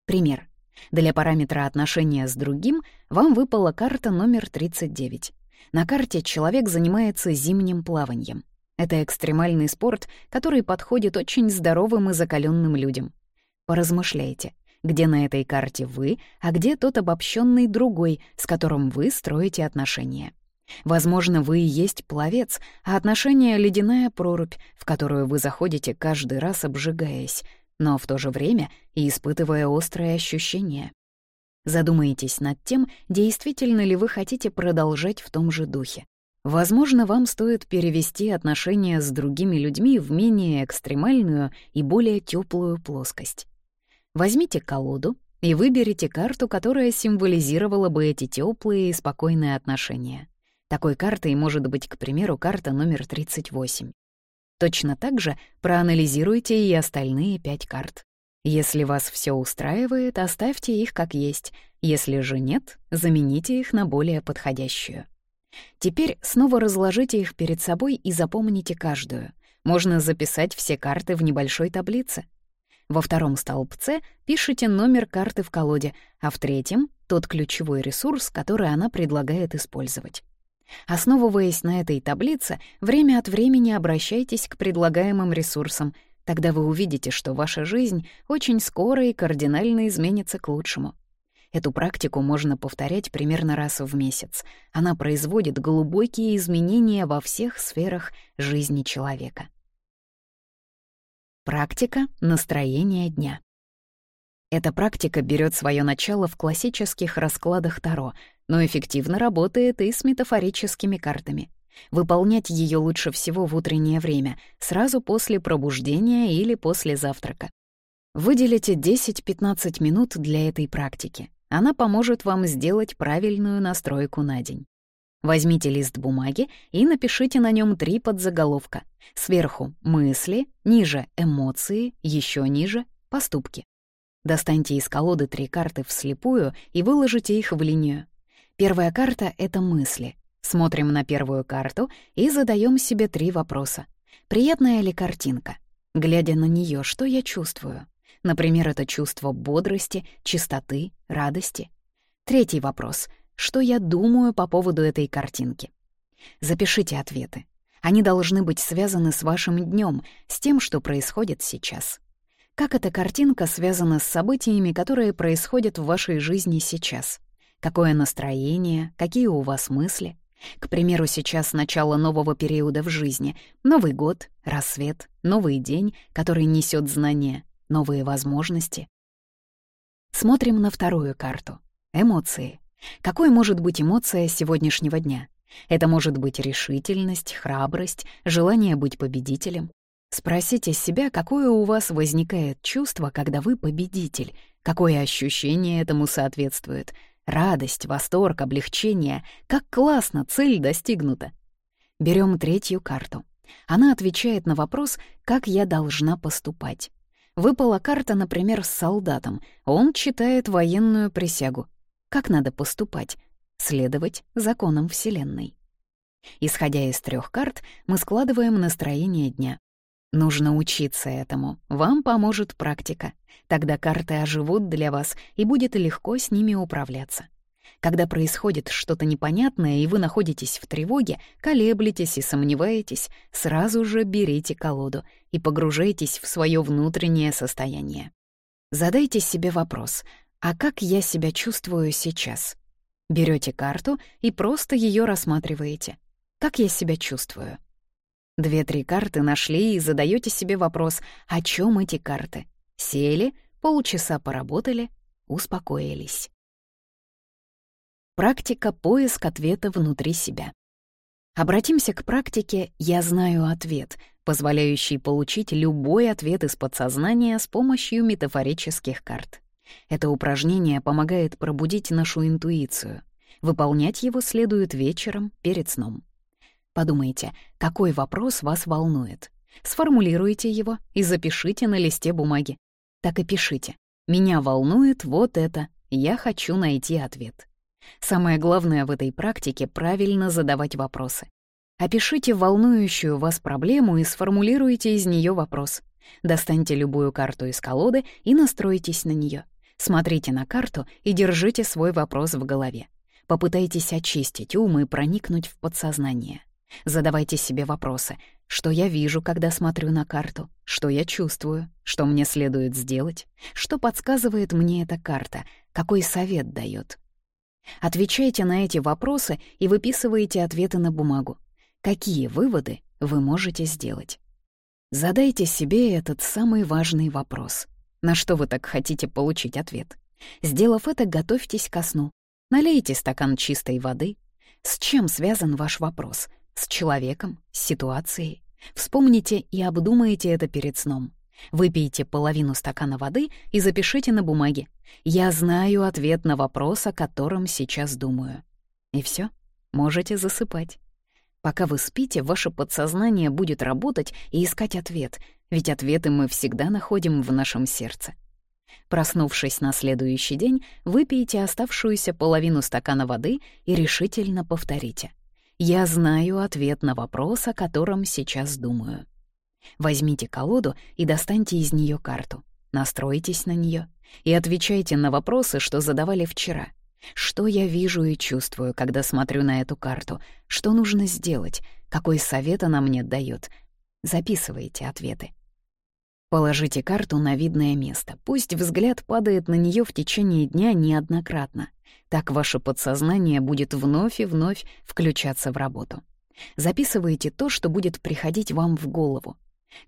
Пример. Для параметра отношения с другим вам выпала карта номер 39. На карте человек занимается зимним плаванием. Это экстремальный спорт, который подходит очень здоровым и закаленным людям. Поразмышляйте, где на этой карте вы, а где тот обобщенный другой, с которым вы строите отношения. Возможно, вы и есть пловец, а отношения — ледяная прорубь, в которую вы заходите каждый раз обжигаясь, но в то же время и испытывая острые ощущения. Задумайтесь над тем, действительно ли вы хотите продолжать в том же духе. Возможно, вам стоит перевести отношения с другими людьми в менее экстремальную и более теплую плоскость. Возьмите колоду и выберите карту, которая символизировала бы эти теплые и спокойные отношения. Такой картой может быть, к примеру, карта номер 38. Точно так же проанализируйте и остальные пять карт. Если вас все устраивает, оставьте их как есть. Если же нет, замените их на более подходящую. Теперь снова разложите их перед собой и запомните каждую. Можно записать все карты в небольшой таблице. Во втором столбце пишите номер карты в колоде, а в третьем — тот ключевой ресурс, который она предлагает использовать. Основываясь на этой таблице, время от времени обращайтесь к предлагаемым ресурсам, тогда вы увидите, что ваша жизнь очень скоро и кардинально изменится к лучшему. Эту практику можно повторять примерно раз в месяц. Она производит глубокие изменения во всех сферах жизни человека. Практика настроения дня. Эта практика берет свое начало в классических раскладах Таро, но эффективно работает и с метафорическими картами. Выполнять ее лучше всего в утреннее время, сразу после пробуждения или после завтрака. Выделите 10-15 минут для этой практики. Она поможет вам сделать правильную настройку на день. Возьмите лист бумаги и напишите на нем три подзаголовка. Сверху — мысли, ниже — эмоции, еще ниже — поступки. Достаньте из колоды три карты вслепую и выложите их в линию. Первая карта — это мысли. Смотрим на первую карту и задаем себе три вопроса. Приятная ли картинка? Глядя на нее, что я чувствую? Например, это чувство бодрости, чистоты, радости. Третий вопрос. Что я думаю по поводу этой картинки? Запишите ответы. Они должны быть связаны с вашим днем, с тем, что происходит сейчас. Как эта картинка связана с событиями, которые происходят в вашей жизни сейчас? Какое настроение, какие у вас мысли? К примеру, сейчас начало нового периода в жизни. Новый год, рассвет, новый день, который несет знания — новые возможности. Смотрим на вторую карту. Эмоции. Какой может быть эмоция сегодняшнего дня? Это может быть решительность, храбрость, желание быть победителем. Спросите себя, какое у вас возникает чувство, когда вы победитель, какое ощущение этому соответствует. Радость, восторг, облегчение. Как классно, цель достигнута. Берем третью карту. Она отвечает на вопрос, как я должна поступать. Выпала карта, например, с солдатом. Он читает военную присягу. Как надо поступать? Следовать законам Вселенной. Исходя из трех карт, мы складываем настроение дня. Нужно учиться этому. Вам поможет практика. Тогда карты оживут для вас, и будет легко с ними управляться. Когда происходит что-то непонятное, и вы находитесь в тревоге, колеблетесь и сомневаетесь, сразу же берите колоду и погружайтесь в свое внутреннее состояние. Задайте себе вопрос «А как я себя чувствую сейчас?» Берете карту и просто ее рассматриваете. «Как я себя чувствую?» Две-три карты нашли и задаете себе вопрос «О чем эти карты?» Сели, полчаса поработали, успокоились. Практика «Поиск ответа внутри себя». Обратимся к практике «Я знаю ответ», позволяющей получить любой ответ из подсознания с помощью метафорических карт. Это упражнение помогает пробудить нашу интуицию. Выполнять его следует вечером перед сном. Подумайте, какой вопрос вас волнует. Сформулируйте его и запишите на листе бумаги. Так и пишите. «Меня волнует вот это. Я хочу найти ответ». Самое главное в этой практике — правильно задавать вопросы. Опишите волнующую вас проблему и сформулируйте из нее вопрос. Достаньте любую карту из колоды и настройтесь на нее. Смотрите на карту и держите свой вопрос в голове. Попытайтесь очистить ум и проникнуть в подсознание. Задавайте себе вопросы. Что я вижу, когда смотрю на карту? Что я чувствую? Что мне следует сделать? Что подсказывает мне эта карта? Какой совет дает? Отвечайте на эти вопросы и выписывайте ответы на бумагу. Какие выводы вы можете сделать? Задайте себе этот самый важный вопрос. На что вы так хотите получить ответ? Сделав это, готовьтесь ко сну. Налейте стакан чистой воды. С чем связан ваш вопрос? С человеком? С ситуацией? Вспомните и обдумайте это перед сном. Выпейте половину стакана воды и запишите на бумаге. Я знаю ответ на вопрос, о котором сейчас думаю. И все, можете засыпать. Пока вы спите, ваше подсознание будет работать и искать ответ, ведь ответы мы всегда находим в нашем сердце. Проснувшись на следующий день, выпейте оставшуюся половину стакана воды и решительно повторите. «Я знаю ответ на вопрос, о котором сейчас думаю». Возьмите колоду и достаньте из нее карту. Настройтесь на нее и отвечайте на вопросы, что задавали вчера. Что я вижу и чувствую, когда смотрю на эту карту? Что нужно сделать? Какой совет она мне дает? Записывайте ответы. Положите карту на видное место. Пусть взгляд падает на нее в течение дня неоднократно. Так ваше подсознание будет вновь и вновь включаться в работу. Записывайте то, что будет приходить вам в голову.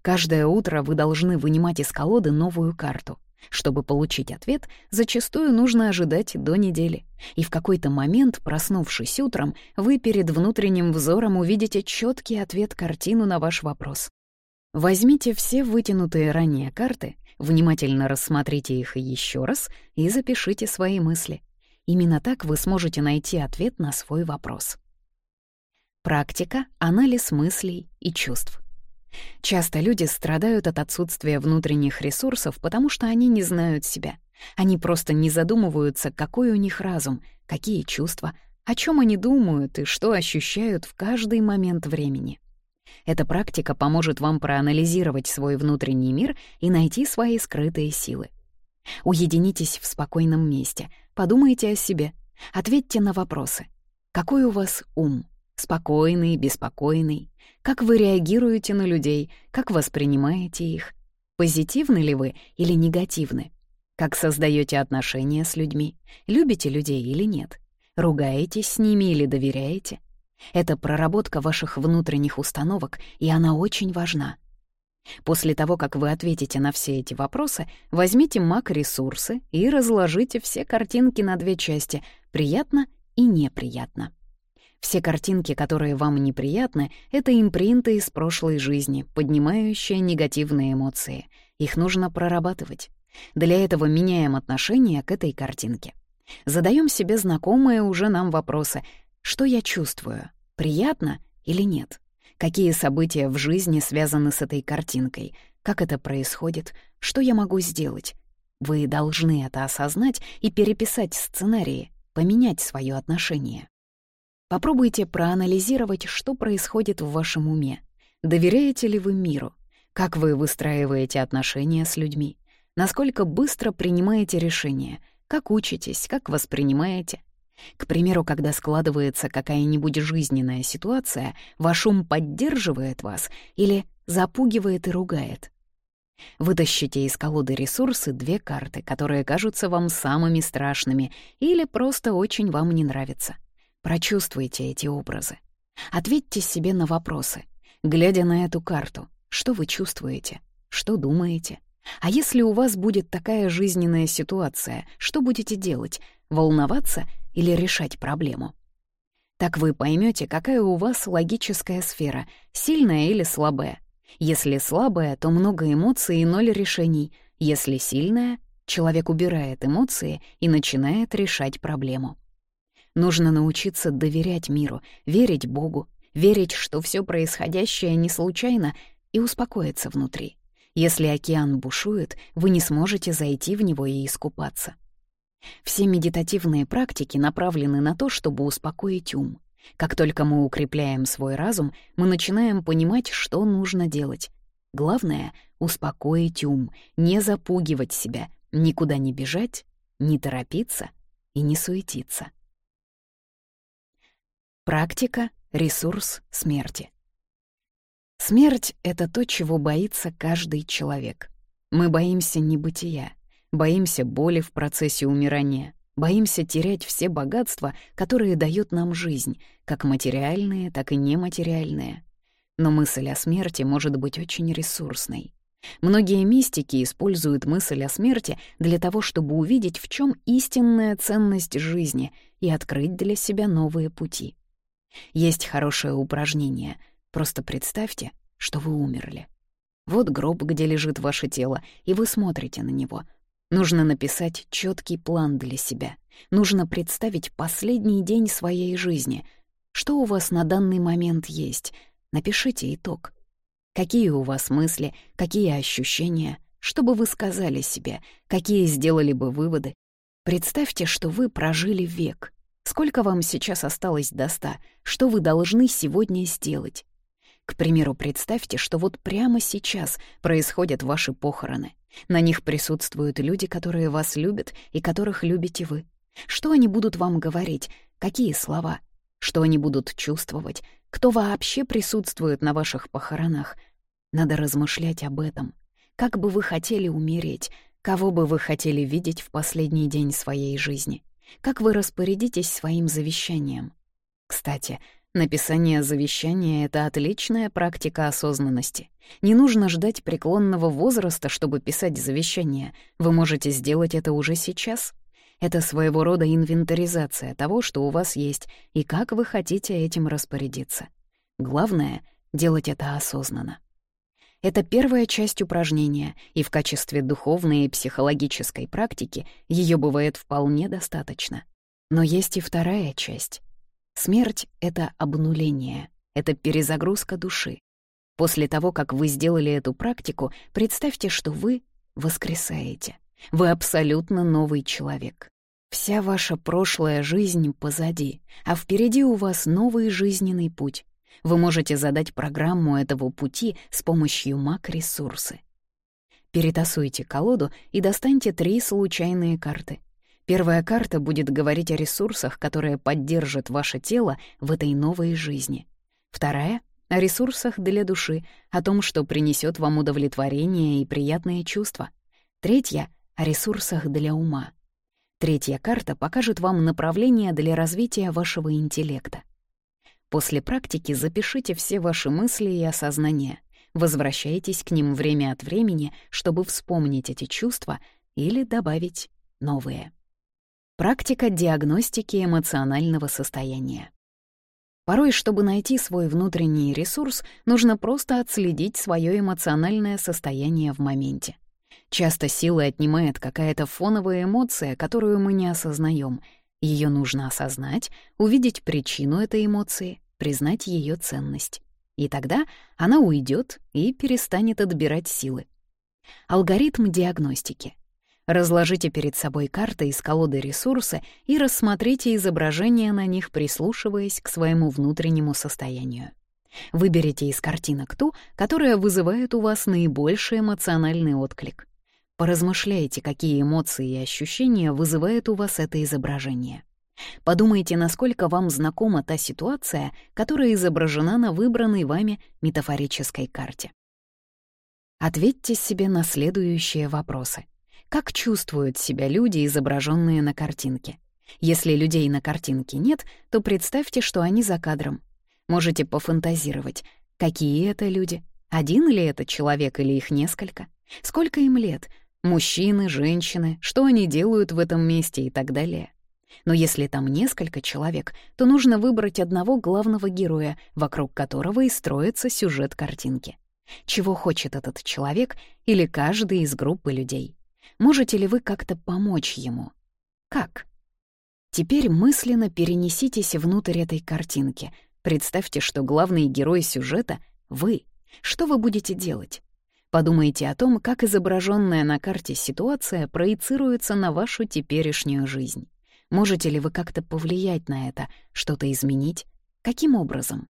Каждое утро вы должны вынимать из колоды новую карту. Чтобы получить ответ, зачастую нужно ожидать до недели. И в какой-то момент, проснувшись утром, вы перед внутренним взором увидите четкий ответ-картину на ваш вопрос. Возьмите все вытянутые ранее карты, внимательно рассмотрите их еще раз и запишите свои мысли. Именно так вы сможете найти ответ на свой вопрос. Практика — анализ мыслей и чувств. Часто люди страдают от отсутствия внутренних ресурсов, потому что они не знают себя. Они просто не задумываются, какой у них разум, какие чувства, о чем они думают и что ощущают в каждый момент времени. Эта практика поможет вам проанализировать свой внутренний мир и найти свои скрытые силы. Уединитесь в спокойном месте, подумайте о себе, ответьте на вопросы. Какой у вас ум? Спокойный, беспокойный? Как вы реагируете на людей? Как воспринимаете их? Позитивны ли вы или негативны? Как создаете отношения с людьми? Любите людей или нет? Ругаетесь с ними или доверяете? Это проработка ваших внутренних установок, и она очень важна. После того, как вы ответите на все эти вопросы, возьмите маг-ресурсы и разложите все картинки на две части — приятно и неприятно. Все картинки, которые вам неприятны, — это импринты из прошлой жизни, поднимающие негативные эмоции. Их нужно прорабатывать. Для этого меняем отношение к этой картинке. Задаем себе знакомые уже нам вопросы — что я чувствую? Приятно или нет? Какие события в жизни связаны с этой картинкой? Как это происходит? Что я могу сделать? Вы должны это осознать и переписать сценарии, поменять свое отношение. Попробуйте проанализировать, что происходит в вашем уме. Доверяете ли вы миру? Как вы выстраиваете отношения с людьми? Насколько быстро принимаете решения? Как учитесь? Как воспринимаете? К примеру, когда складывается какая-нибудь жизненная ситуация, ваш ум поддерживает вас или запугивает и ругает. Вытащите из колоды ресурсы две карты, которые кажутся вам самыми страшными или просто очень вам не нравятся. Прочувствуйте эти образы. Ответьте себе на вопросы. Глядя на эту карту, что вы чувствуете? Что думаете? А если у вас будет такая жизненная ситуация, что будете делать? Волноваться или решать проблему. Так вы поймете, какая у вас логическая сфера, сильная или слабая. Если слабая, то много эмоций и ноль решений. Если сильная, человек убирает эмоции и начинает решать проблему. Нужно научиться доверять миру, верить Богу, верить, что все происходящее не случайно, и успокоиться внутри. Если океан бушует, вы не сможете зайти в него и искупаться. Все медитативные практики направлены на то, чтобы успокоить ум. Как только мы укрепляем свой разум, мы начинаем понимать, что нужно делать. Главное — успокоить ум, не запугивать себя, никуда не бежать, не торопиться и не суетиться. Практика — ресурс смерти. Смерть — это то, чего боится каждый человек. Мы боимся небытия, Боимся боли в процессе умирания, боимся терять все богатства, которые дает нам жизнь, как материальные, так и нематериальные. Но мысль о смерти может быть очень ресурсной. Многие мистики используют мысль о смерти для того, чтобы увидеть, в чем истинная ценность жизни и открыть для себя новые пути. Есть хорошее упражнение. Просто представьте, что вы умерли. Вот гроб, где лежит ваше тело, и вы смотрите на него — Нужно написать четкий план для себя. Нужно представить последний день своей жизни. Что у вас на данный момент есть? Напишите итог. Какие у вас мысли, какие ощущения, что бы вы сказали себе, какие сделали бы выводы. Представьте, что вы прожили век. Сколько вам сейчас осталось до ста? Что вы должны сегодня сделать? К примеру, представьте, что вот прямо сейчас происходят ваши похороны. На них присутствуют люди, которые вас любят и которых любите вы. Что они будут вам говорить? Какие слова? Что они будут чувствовать? Кто вообще присутствует на ваших похоронах? Надо размышлять об этом. Как бы вы хотели умереть? Кого бы вы хотели видеть в последний день своей жизни? Как вы распорядитесь своим завещанием? Кстати, написание завещания — это отличная практика осознанности. Не нужно ждать преклонного возраста, чтобы писать завещание. Вы можете сделать это уже сейчас. Это своего рода инвентаризация того, что у вас есть, и как вы хотите этим распорядиться. Главное — делать это осознанно. Это первая часть упражнения, и в качестве духовной и психологической практики ее бывает вполне достаточно. Но есть и вторая часть. Смерть — это обнуление, это перезагрузка души. После того, как вы сделали эту практику, представьте, что вы воскресаете. Вы абсолютно новый человек. Вся ваша прошлая жизнь позади, а впереди у вас новый жизненный путь. Вы можете задать программу этого пути с помощью маг-ресурсы. Перетасуйте колоду и достаньте три случайные карты. Первая карта будет говорить о ресурсах, которые поддержат ваше тело в этой новой жизни. Вторая — о ресурсах для души, о том, что принесет вам удовлетворение и приятные чувства. Третья — о ресурсах для ума. Третья карта покажет вам направление для развития вашего интеллекта. После практики запишите все ваши мысли и осознания. Возвращайтесь к ним время от времени, чтобы вспомнить эти чувства или добавить новые. Практика диагностики эмоционального состояния. Порой, чтобы найти свой внутренний ресурс, нужно просто отследить свое эмоциональное состояние в моменте. Часто силы отнимает какая-то фоновая эмоция, которую мы не осознаем. Ее нужно осознать, увидеть причину этой эмоции, признать ее ценность. И тогда она уйдет и перестанет отбирать силы. Алгоритм диагностики. Разложите перед собой карты из колоды ресурса и рассмотрите изображения на них, прислушиваясь к своему внутреннему состоянию. Выберите из картинок ту, которая вызывает у вас наибольший эмоциональный отклик. Поразмышляйте, какие эмоции и ощущения вызывает у вас это изображение. Подумайте, насколько вам знакома та ситуация, которая изображена на выбранной вами метафорической карте. Ответьте себе на следующие вопросы. Как чувствуют себя люди, изображенные на картинке? Если людей на картинке нет, то представьте, что они за кадром. Можете пофантазировать, какие это люди, один ли это человек или их несколько, сколько им лет, Мужчины, женщины, что они делают в этом месте и так далее. Но если там несколько человек, то нужно выбрать одного главного героя, вокруг которого и строится сюжет картинки. Чего хочет этот человек или каждый из группы людей? Можете ли вы как-то помочь ему? Как? Теперь мысленно перенеситесь внутрь этой картинки. Представьте, что главный герой сюжета — вы. Что вы будете делать? Подумайте о том, как изображенная на карте ситуация проецируется на вашу теперешнюю жизнь. Можете ли вы как-то повлиять на это, что-то изменить? Каким образом?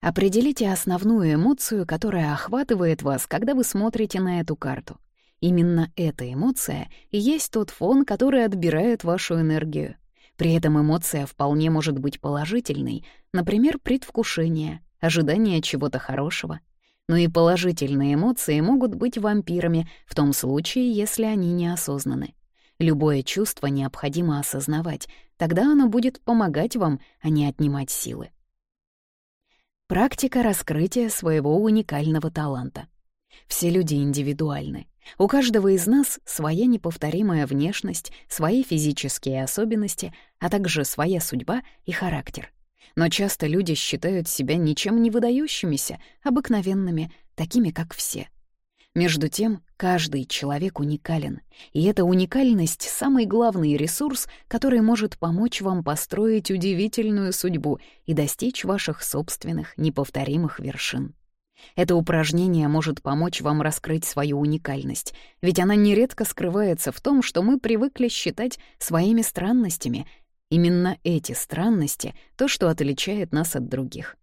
Определите основную эмоцию, которая охватывает вас, когда вы смотрите на эту карту. Именно эта эмоция и есть тот фон, который отбирает вашу энергию. При этом эмоция вполне может быть положительной, например, предвкушение, ожидание чего-то хорошего, но и положительные эмоции могут быть вампирами в том случае, если они неосознаны. Любое чувство необходимо осознавать, тогда оно будет помогать вам, а не отнимать силы. Практика раскрытия своего уникального таланта. Все люди индивидуальны. У каждого из нас своя неповторимая внешность, свои физические особенности, а также своя судьба и характер. Но часто люди считают себя ничем не выдающимися, обыкновенными, такими, как все. Между тем, каждый человек уникален, и эта уникальность — самый главный ресурс, который может помочь вам построить удивительную судьбу и достичь ваших собственных неповторимых вершин. Это упражнение может помочь вам раскрыть свою уникальность, ведь она нередко скрывается в том, что мы привыкли считать своими странностями Именно эти странности — то, что отличает нас от других.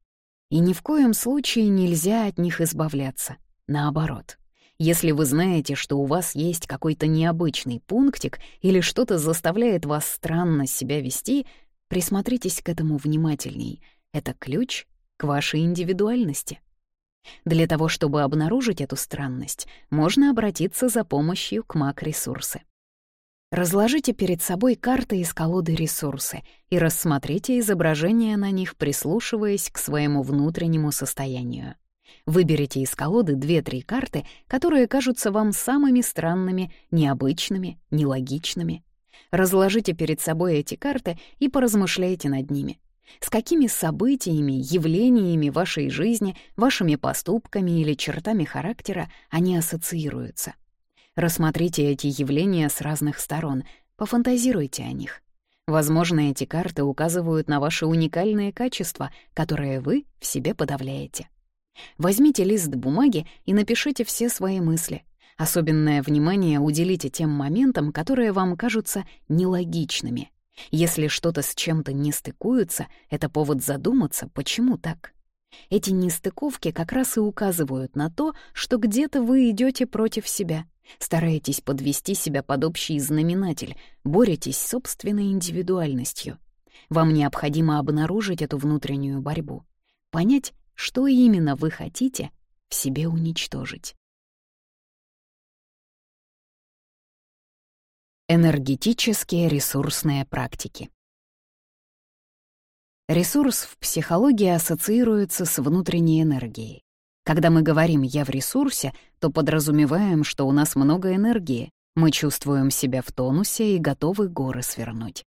И ни в коем случае нельзя от них избавляться. Наоборот. Если вы знаете, что у вас есть какой-то необычный пунктик или что-то заставляет вас странно себя вести, присмотритесь к этому внимательней. Это ключ к вашей индивидуальности. Для того, чтобы обнаружить эту странность, можно обратиться за помощью к маг-ресурсы. Разложите перед собой карты из колоды «Ресурсы» и рассмотрите изображения на них, прислушиваясь к своему внутреннему состоянию. Выберите из колоды 2-3 карты, которые кажутся вам самыми странными, необычными, нелогичными. Разложите перед собой эти карты и поразмышляйте над ними. С какими событиями, явлениями вашей жизни, вашими поступками или чертами характера они ассоциируются? Рассмотрите эти явления с разных сторон, пофантазируйте о них. Возможно, эти карты указывают на ваши уникальные качества, которые вы в себе подавляете. Возьмите лист бумаги и напишите все свои мысли. Особенное внимание уделите тем моментам, которые вам кажутся нелогичными. Если что-то с чем-то не стыкуется, это повод задуматься, почему так. Эти нестыковки как раз и указывают на то, что где-то вы идете против себя, стараетесь подвести себя под общий знаменатель, боретесь с собственной индивидуальностью. Вам необходимо обнаружить эту внутреннюю борьбу, понять, что именно вы хотите в себе уничтожить. Энергетические ресурсные практики Ресурс в психологии ассоциируется с внутренней энергией. Когда мы говорим «я в ресурсе», то подразумеваем, что у нас много энергии, мы чувствуем себя в тонусе и готовы горы свернуть.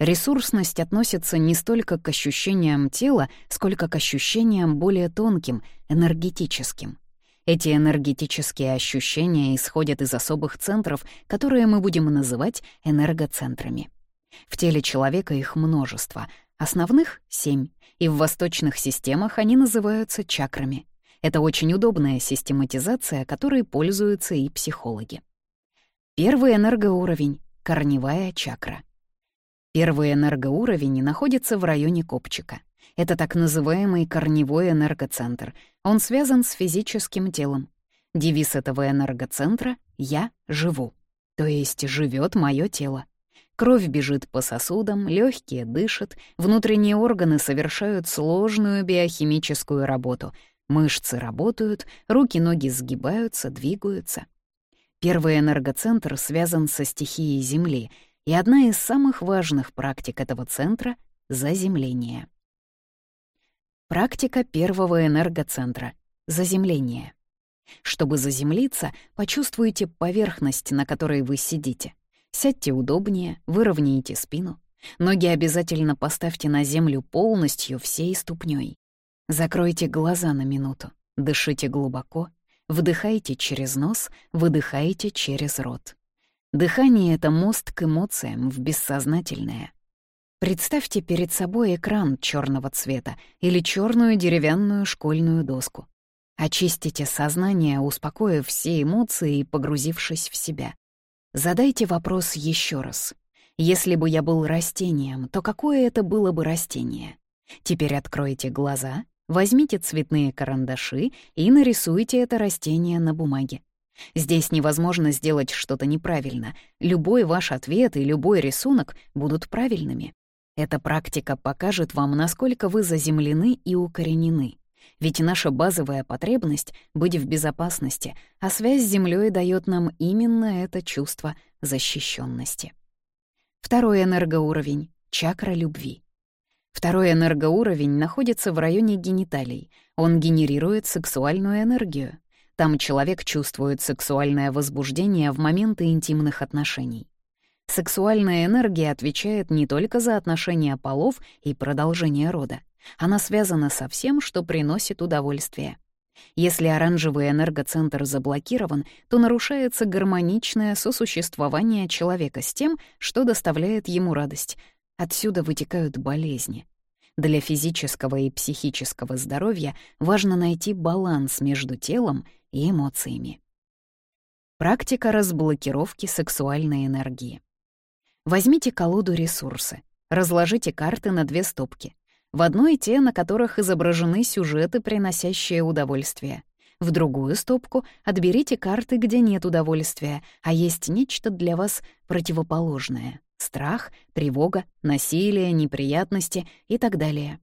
Ресурсность относится не столько к ощущениям тела, сколько к ощущениям более тонким, энергетическим. Эти энергетические ощущения исходят из особых центров, которые мы будем называть энергоцентрами. В теле человека их множество, основных — семь, и в восточных системах они называются чакрами. Это очень удобная систематизация, которой пользуются и психологи. Первый энергоуровень — корневая чакра — Первый энергоуровень находится в районе копчика. Это так называемый корневой энергоцентр. Он связан с физическим телом. Девиз этого энергоцентра «Я живу», то есть живет мое тело. Кровь бежит по сосудам, легкие дышат, внутренние органы совершают сложную биохимическую работу. Мышцы работают, руки-ноги сгибаются, двигаются. Первый энергоцентр связан со стихией Земли — и одна из самых важных практик этого центра — заземление. Практика первого энергоцентра — заземление. Чтобы заземлиться, почувствуйте поверхность, на которой вы сидите. Сядьте удобнее, выровняйте спину. Ноги обязательно поставьте на землю полностью всей ступней. Закройте глаза на минуту, дышите глубоко, вдыхайте через нос, выдыхайте через рот. Дыхание — это мост к эмоциям в бессознательное. Представьте перед собой экран черного цвета или черную деревянную школьную доску. Очистите сознание, успокоив все эмоции и погрузившись в себя. Задайте вопрос еще раз. Если бы я был растением, то какое это было бы растение? Теперь откройте глаза, возьмите цветные карандаши и нарисуйте это растение на бумаге. Здесь невозможно сделать что-то неправильно. Любой ваш ответ и любой рисунок будут правильными. Эта практика покажет вам, насколько вы заземлены и укоренены. Ведь наша базовая потребность — быть в безопасности, а связь с Землей дает нам именно это чувство защищенности. Второй энергоуровень — чакра любви. Второй энергоуровень находится в районе гениталий. Он генерирует сексуальную энергию. Там человек чувствует сексуальное возбуждение в моменты интимных отношений. Сексуальная энергия отвечает не только за отношения полов и продолжение рода. Она связана со всем, что приносит удовольствие. Если оранжевый энергоцентр заблокирован, то нарушается гармоничное сосуществование человека с тем, что доставляет ему радость. Отсюда вытекают болезни. Для физического и психического здоровья важно найти баланс между телом и эмоциями. Практика разблокировки сексуальной энергии. Возьмите колоду ресурсы, разложите карты на две стопки. В одной те, на которых изображены сюжеты, приносящие удовольствие. В другую стопку отберите карты, где нет удовольствия, а есть нечто для вас противоположное — страх, тревога, насилие, неприятности и так далее.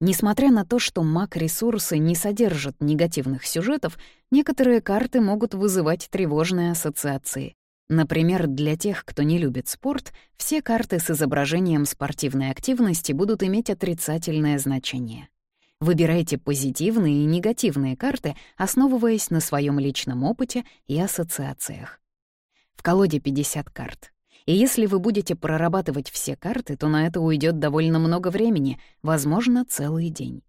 Несмотря на то, что маг-ресурсы не содержат негативных сюжетов, некоторые карты могут вызывать тревожные ассоциации. Например, для тех, кто не любит спорт, все карты с изображением спортивной активности будут иметь отрицательное значение. Выбирайте позитивные и негативные карты, основываясь на своем личном опыте и ассоциациях. В колоде 50 карт. И если вы будете прорабатывать все карты, то на это уйдет довольно много времени, возможно, целый день.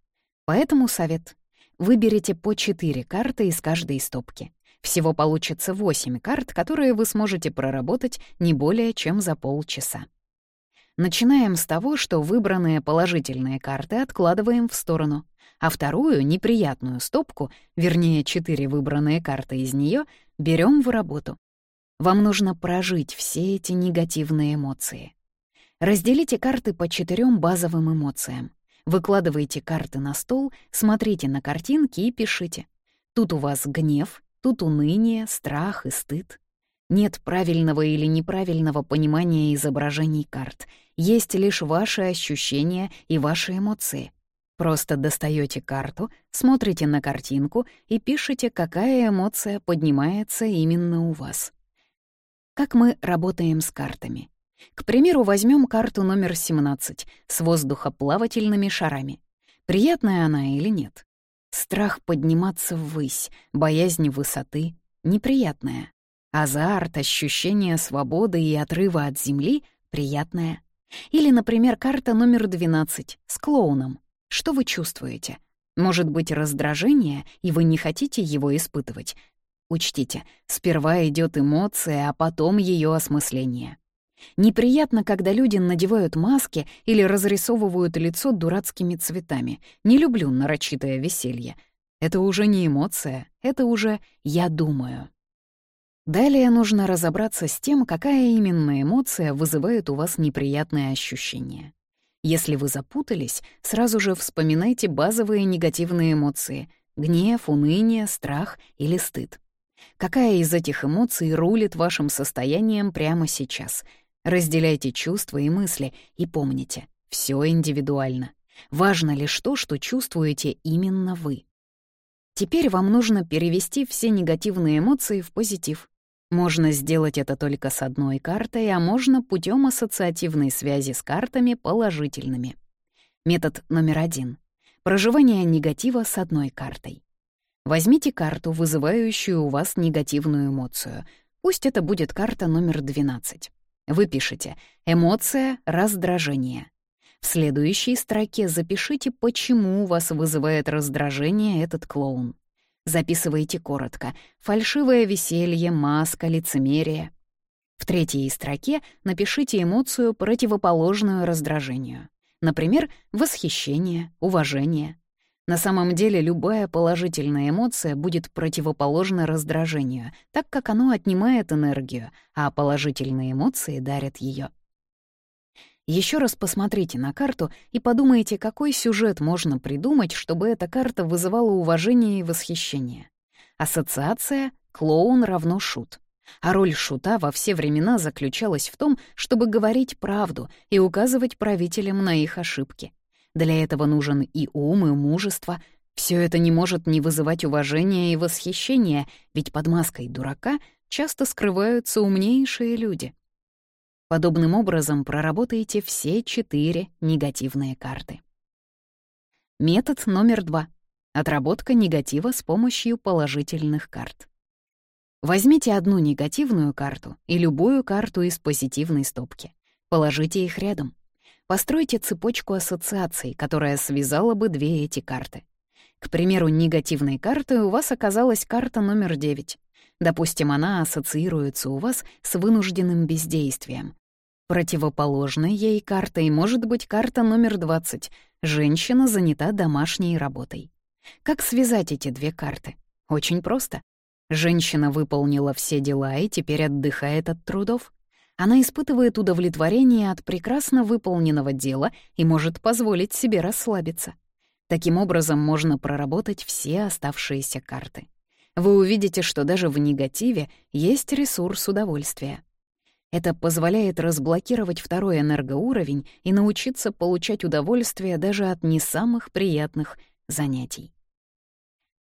Поэтому совет. Выберите по 4 карты из каждой стопки. Всего получится 8 карт, которые вы сможете проработать не более чем за полчаса. Начинаем с того, что выбранные положительные карты откладываем в сторону, а вторую, неприятную стопку, вернее, четыре выбранные карты из нее, берем в работу. Вам нужно прожить все эти негативные эмоции. Разделите карты по четырем базовым эмоциям. Выкладывайте карты на стол, смотрите на картинки и пишите. Тут у вас гнев, тут уныние, страх и стыд. Нет правильного или неправильного понимания изображений карт. Есть лишь ваши ощущения и ваши эмоции. Просто достаете карту, смотрите на картинку и пишете, какая эмоция поднимается именно у вас. Как мы работаем с картами? К примеру, возьмем карту номер 17 с воздухоплавательными шарами. Приятная она или нет? Страх подниматься ввысь, боязнь высоты — неприятная. Азарт, ощущение свободы и отрыва от земли — приятное. Или, например, карта номер 12 с клоуном. Что вы чувствуете? Может быть, раздражение, и вы не хотите его испытывать, Учтите, сперва идет эмоция, а потом ее осмысление. Неприятно, когда люди надевают маски или разрисовывают лицо дурацкими цветами. Не люблю нарочитое веселье. Это уже не эмоция, это уже «я думаю». Далее нужно разобраться с тем, какая именно эмоция вызывает у вас неприятные ощущения. Если вы запутались, сразу же вспоминайте базовые негативные эмоции — гнев, уныние, страх или стыд. Какая из этих эмоций рулит вашим состоянием прямо сейчас? Разделяйте чувства и мысли и помните, все индивидуально. Важно лишь то, что чувствуете именно вы. Теперь вам нужно перевести все негативные эмоции в позитив. Можно сделать это только с одной картой, а можно путем ассоциативной связи с картами положительными. Метод номер один. Проживание негатива с одной картой. Возьмите карту, вызывающую у вас негативную эмоцию. Пусть это будет карта номер 12. Вы пишете «эмоция раздражение». В следующей строке запишите, почему вас вызывает раздражение этот клоун. Записывайте коротко «фальшивое веселье», «маска», «лицемерие». В третьей строке напишите эмоцию, противоположную раздражению. Например, восхищение, уважение, на самом деле любая положительная эмоция будет противоположна раздражению, так как оно отнимает энергию, а положительные эмоции дарят ее. Еще раз посмотрите на карту и подумайте, какой сюжет можно придумать, чтобы эта карта вызывала уважение и восхищение. Ассоциация «клоун равно шут». А роль шута во все времена заключалась в том, чтобы говорить правду и указывать правителям на их ошибки. Для этого нужен и ум, и мужество. Все это не может не вызывать уважения и восхищения, ведь под маской дурака часто скрываются умнейшие люди. Подобным образом проработайте все четыре негативные карты. Метод номер два. Отработка негатива с помощью положительных карт. Возьмите одну негативную карту и любую карту из позитивной стопки. Положите их рядом. Постройте цепочку ассоциаций, которая связала бы две эти карты. К примеру, негативной картой у вас оказалась карта номер 9. Допустим, она ассоциируется у вас с вынужденным бездействием. Противоположной ей картой может быть карта номер 20. Женщина занята домашней работой. Как связать эти две карты? Очень просто. Женщина выполнила все дела и теперь отдыхает от трудов. Она испытывает удовлетворение от прекрасно выполненного дела и может позволить себе расслабиться. Таким образом можно проработать все оставшиеся карты. Вы увидите, что даже в негативе есть ресурс удовольствия. Это позволяет разблокировать второй энергоуровень и научиться получать удовольствие даже от не самых приятных занятий.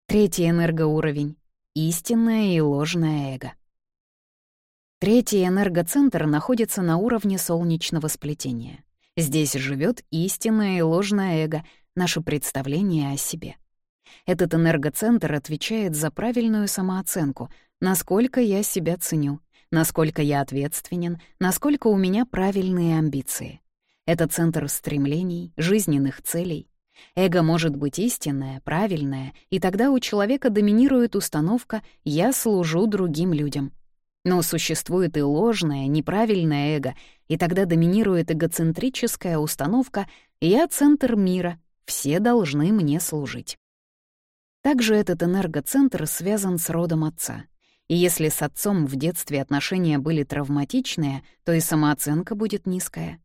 Третий энергоуровень — истинное и ложное эго. Третий энергоцентр находится на уровне солнечного сплетения. Здесь живет истинное и ложное эго, наше представление о себе. Этот энергоцентр отвечает за правильную самооценку, насколько я себя ценю, насколько я ответственен, насколько у меня правильные амбиции. Это центр стремлений, жизненных целей. Эго может быть истинное, правильное, и тогда у человека доминирует установка «я служу другим людям». Но существует и ложное, неправильное эго, и тогда доминирует эгоцентрическая установка «я центр мира, все должны мне служить». Также этот энергоцентр связан с родом отца. И если с отцом в детстве отношения были травматичные, то и самооценка будет низкая.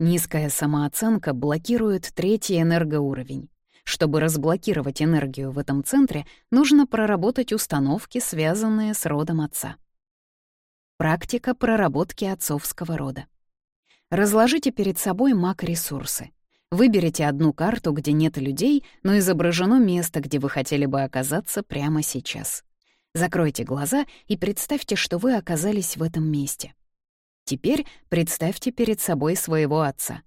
Низкая самооценка блокирует третий энергоуровень. Чтобы разблокировать энергию в этом центре, нужно проработать установки, связанные с родом отца. Практика проработки отцовского рода. Разложите перед собой маг-ресурсы. Выберите одну карту, где нет людей, но изображено место, где вы хотели бы оказаться прямо сейчас. Закройте глаза и представьте, что вы оказались в этом месте. Теперь представьте перед собой своего отца.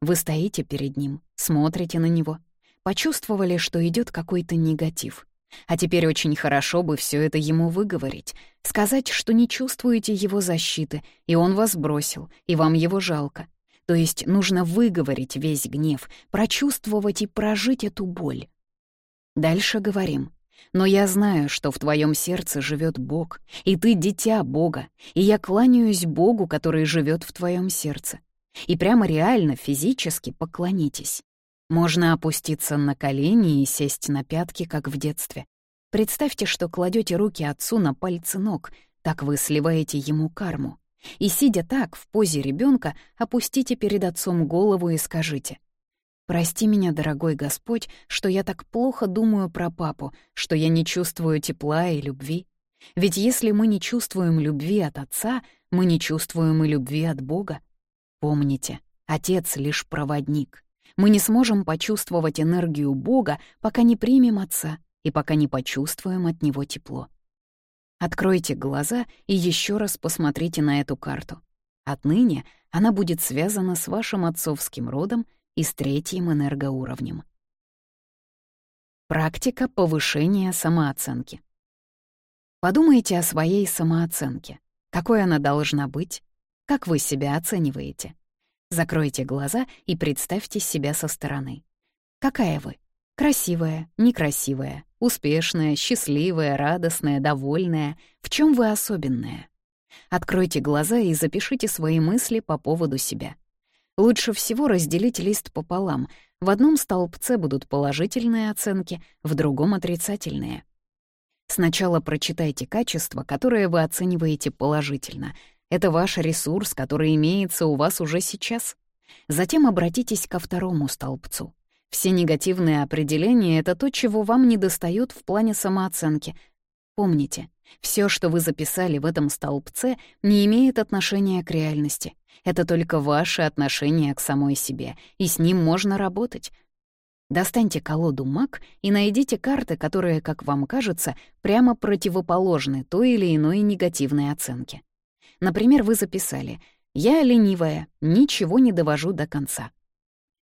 Вы стоите перед ним, смотрите на него. Почувствовали, что идет какой-то негатив. А теперь очень хорошо бы все это ему выговорить, сказать, что не чувствуете его защиты, и он вас бросил, и вам его жалко. То есть нужно выговорить весь гнев, прочувствовать и прожить эту боль. Дальше говорим. Но я знаю, что в твоем сердце живет Бог, и ты дитя Бога, и я кланяюсь Богу, который живет в твоем сердце. И прямо реально, физически поклонитесь. Можно опуститься на колени и сесть на пятки, как в детстве. Представьте, что кладете руки отцу на пальцы ног, так вы сливаете ему карму. И, сидя так, в позе ребенка, опустите перед отцом голову и скажите — Прости меня, дорогой Господь, что я так плохо думаю про папу, что я не чувствую тепла и любви. Ведь если мы не чувствуем любви от Отца, мы не чувствуем и любви от Бога. Помните, Отец — лишь проводник. Мы не сможем почувствовать энергию Бога, пока не примем Отца и пока не почувствуем от Него тепло. Откройте глаза и еще раз посмотрите на эту карту. Отныне она будет связана с вашим отцовским родом — и с третьим энергоуровнем. Практика повышения самооценки. Подумайте о своей самооценке. Какой она должна быть? Как вы себя оцениваете? Закройте глаза и представьте себя со стороны. Какая вы? Красивая, некрасивая, успешная, счастливая, радостная, довольная? В чем вы особенная? Откройте глаза и запишите свои мысли по поводу себя. Лучше всего разделить лист пополам. В одном столбце будут положительные оценки, в другом — отрицательные. Сначала прочитайте качества, которые вы оцениваете положительно. Это ваш ресурс, который имеется у вас уже сейчас. Затем обратитесь ко второму столбцу. Все негативные определения — это то, чего вам недостает в плане самооценки. Помните, все, что вы записали в этом столбце, не имеет отношения к реальности. Это только ваше отношение к самой себе, и с ним можно работать. Достаньте колоду «Маг» и найдите карты, которые, как вам кажется, прямо противоположны той или иной негативной оценке. Например, вы записали «Я ленивая, ничего не довожу до конца».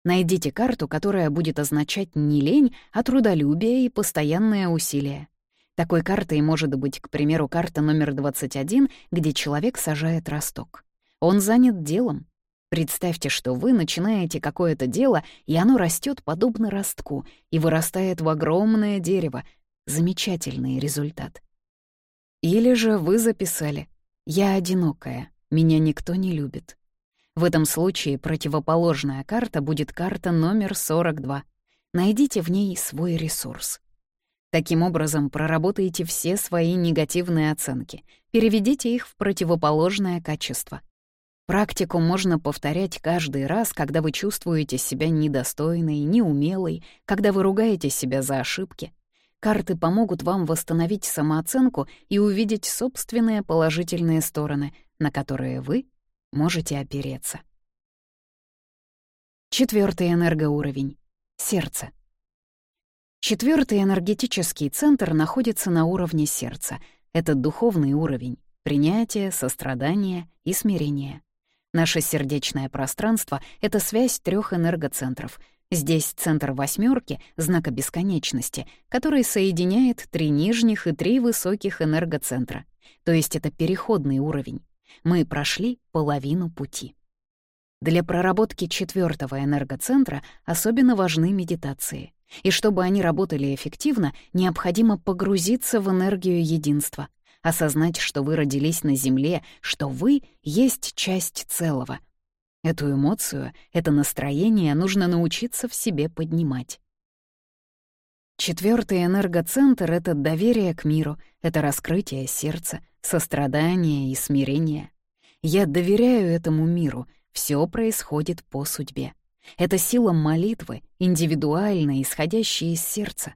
Найдите карту, которая будет означать не лень, а трудолюбие и постоянное усилие. Такой картой может быть, к примеру, карта номер 21, где человек сажает росток. Он занят делом. Представьте, что вы начинаете какое-то дело, и оно растет подобно ростку и вырастает в огромное дерево. Замечательный результат. Или же вы записали «Я одинокая, меня никто не любит». В этом случае противоположная карта будет карта номер 42. Найдите в ней свой ресурс. Таким образом, проработайте все свои негативные оценки, переведите их в противоположное качество — Практику можно повторять каждый раз, когда вы чувствуете себя недостойной, неумелой, когда вы ругаете себя за ошибки. Карты помогут вам восстановить самооценку и увидеть собственные положительные стороны, на которые вы можете опереться. Четвертый энергоуровень — сердце. Четвертый энергетический центр находится на уровне сердца. Это духовный уровень — принятие, сострадание и смирение. Наше сердечное пространство — это связь трех энергоцентров. Здесь центр восьмерки, знака бесконечности, который соединяет три нижних и три высоких энергоцентра. То есть это переходный уровень. Мы прошли половину пути. Для проработки четвертого энергоцентра особенно важны медитации. И чтобы они работали эффективно, необходимо погрузиться в энергию единства, осознать, что вы родились на Земле, что вы есть часть целого. Эту эмоцию, это настроение нужно научиться в себе поднимать. Четвертый энергоцентр — это доверие к миру, это раскрытие сердца, сострадание и смирение. Я доверяю этому миру — все происходит по судьбе. Это сила молитвы, индивидуальная, исходящая из сердца.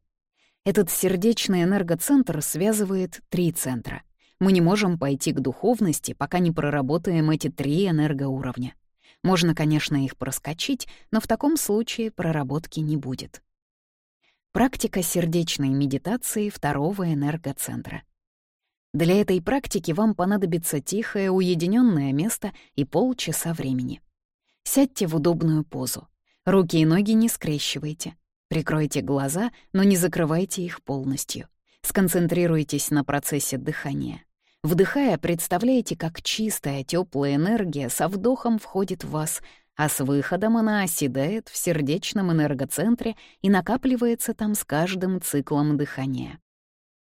Этот сердечный энергоцентр связывает три центра. Мы не можем пойти к духовности, пока не проработаем эти три энергоуровня. Можно, конечно, их проскочить, но в таком случае проработки не будет. Практика сердечной медитации второго энергоцентра — для этой практики вам понадобится тихое, уединенное место и полчаса времени. Сядьте в удобную позу. Руки и ноги не скрещивайте. Прикройте глаза, но не закрывайте их полностью. Сконцентрируйтесь на процессе дыхания. Вдыхая, представляете, как чистая, теплая энергия со вдохом входит в вас, а с выходом она оседает в сердечном энергоцентре и накапливается там с каждым циклом дыхания.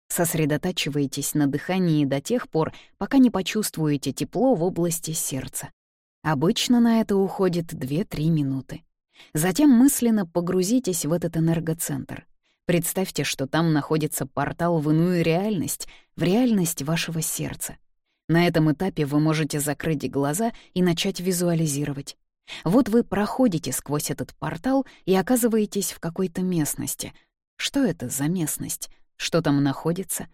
Сосредотачивайтесь на дыхании до тех пор, пока не почувствуете тепло в области сердца. Обычно на это уходит 2-3 минуты. Затем мысленно погрузитесь в этот энергоцентр. Представьте, что там находится портал в иную реальность, в реальность вашего сердца. На этом этапе вы можете закрыть глаза и начать визуализировать. Вот вы проходите сквозь этот портал и оказываетесь в какой-то местности. Что это за местность? Что там находится?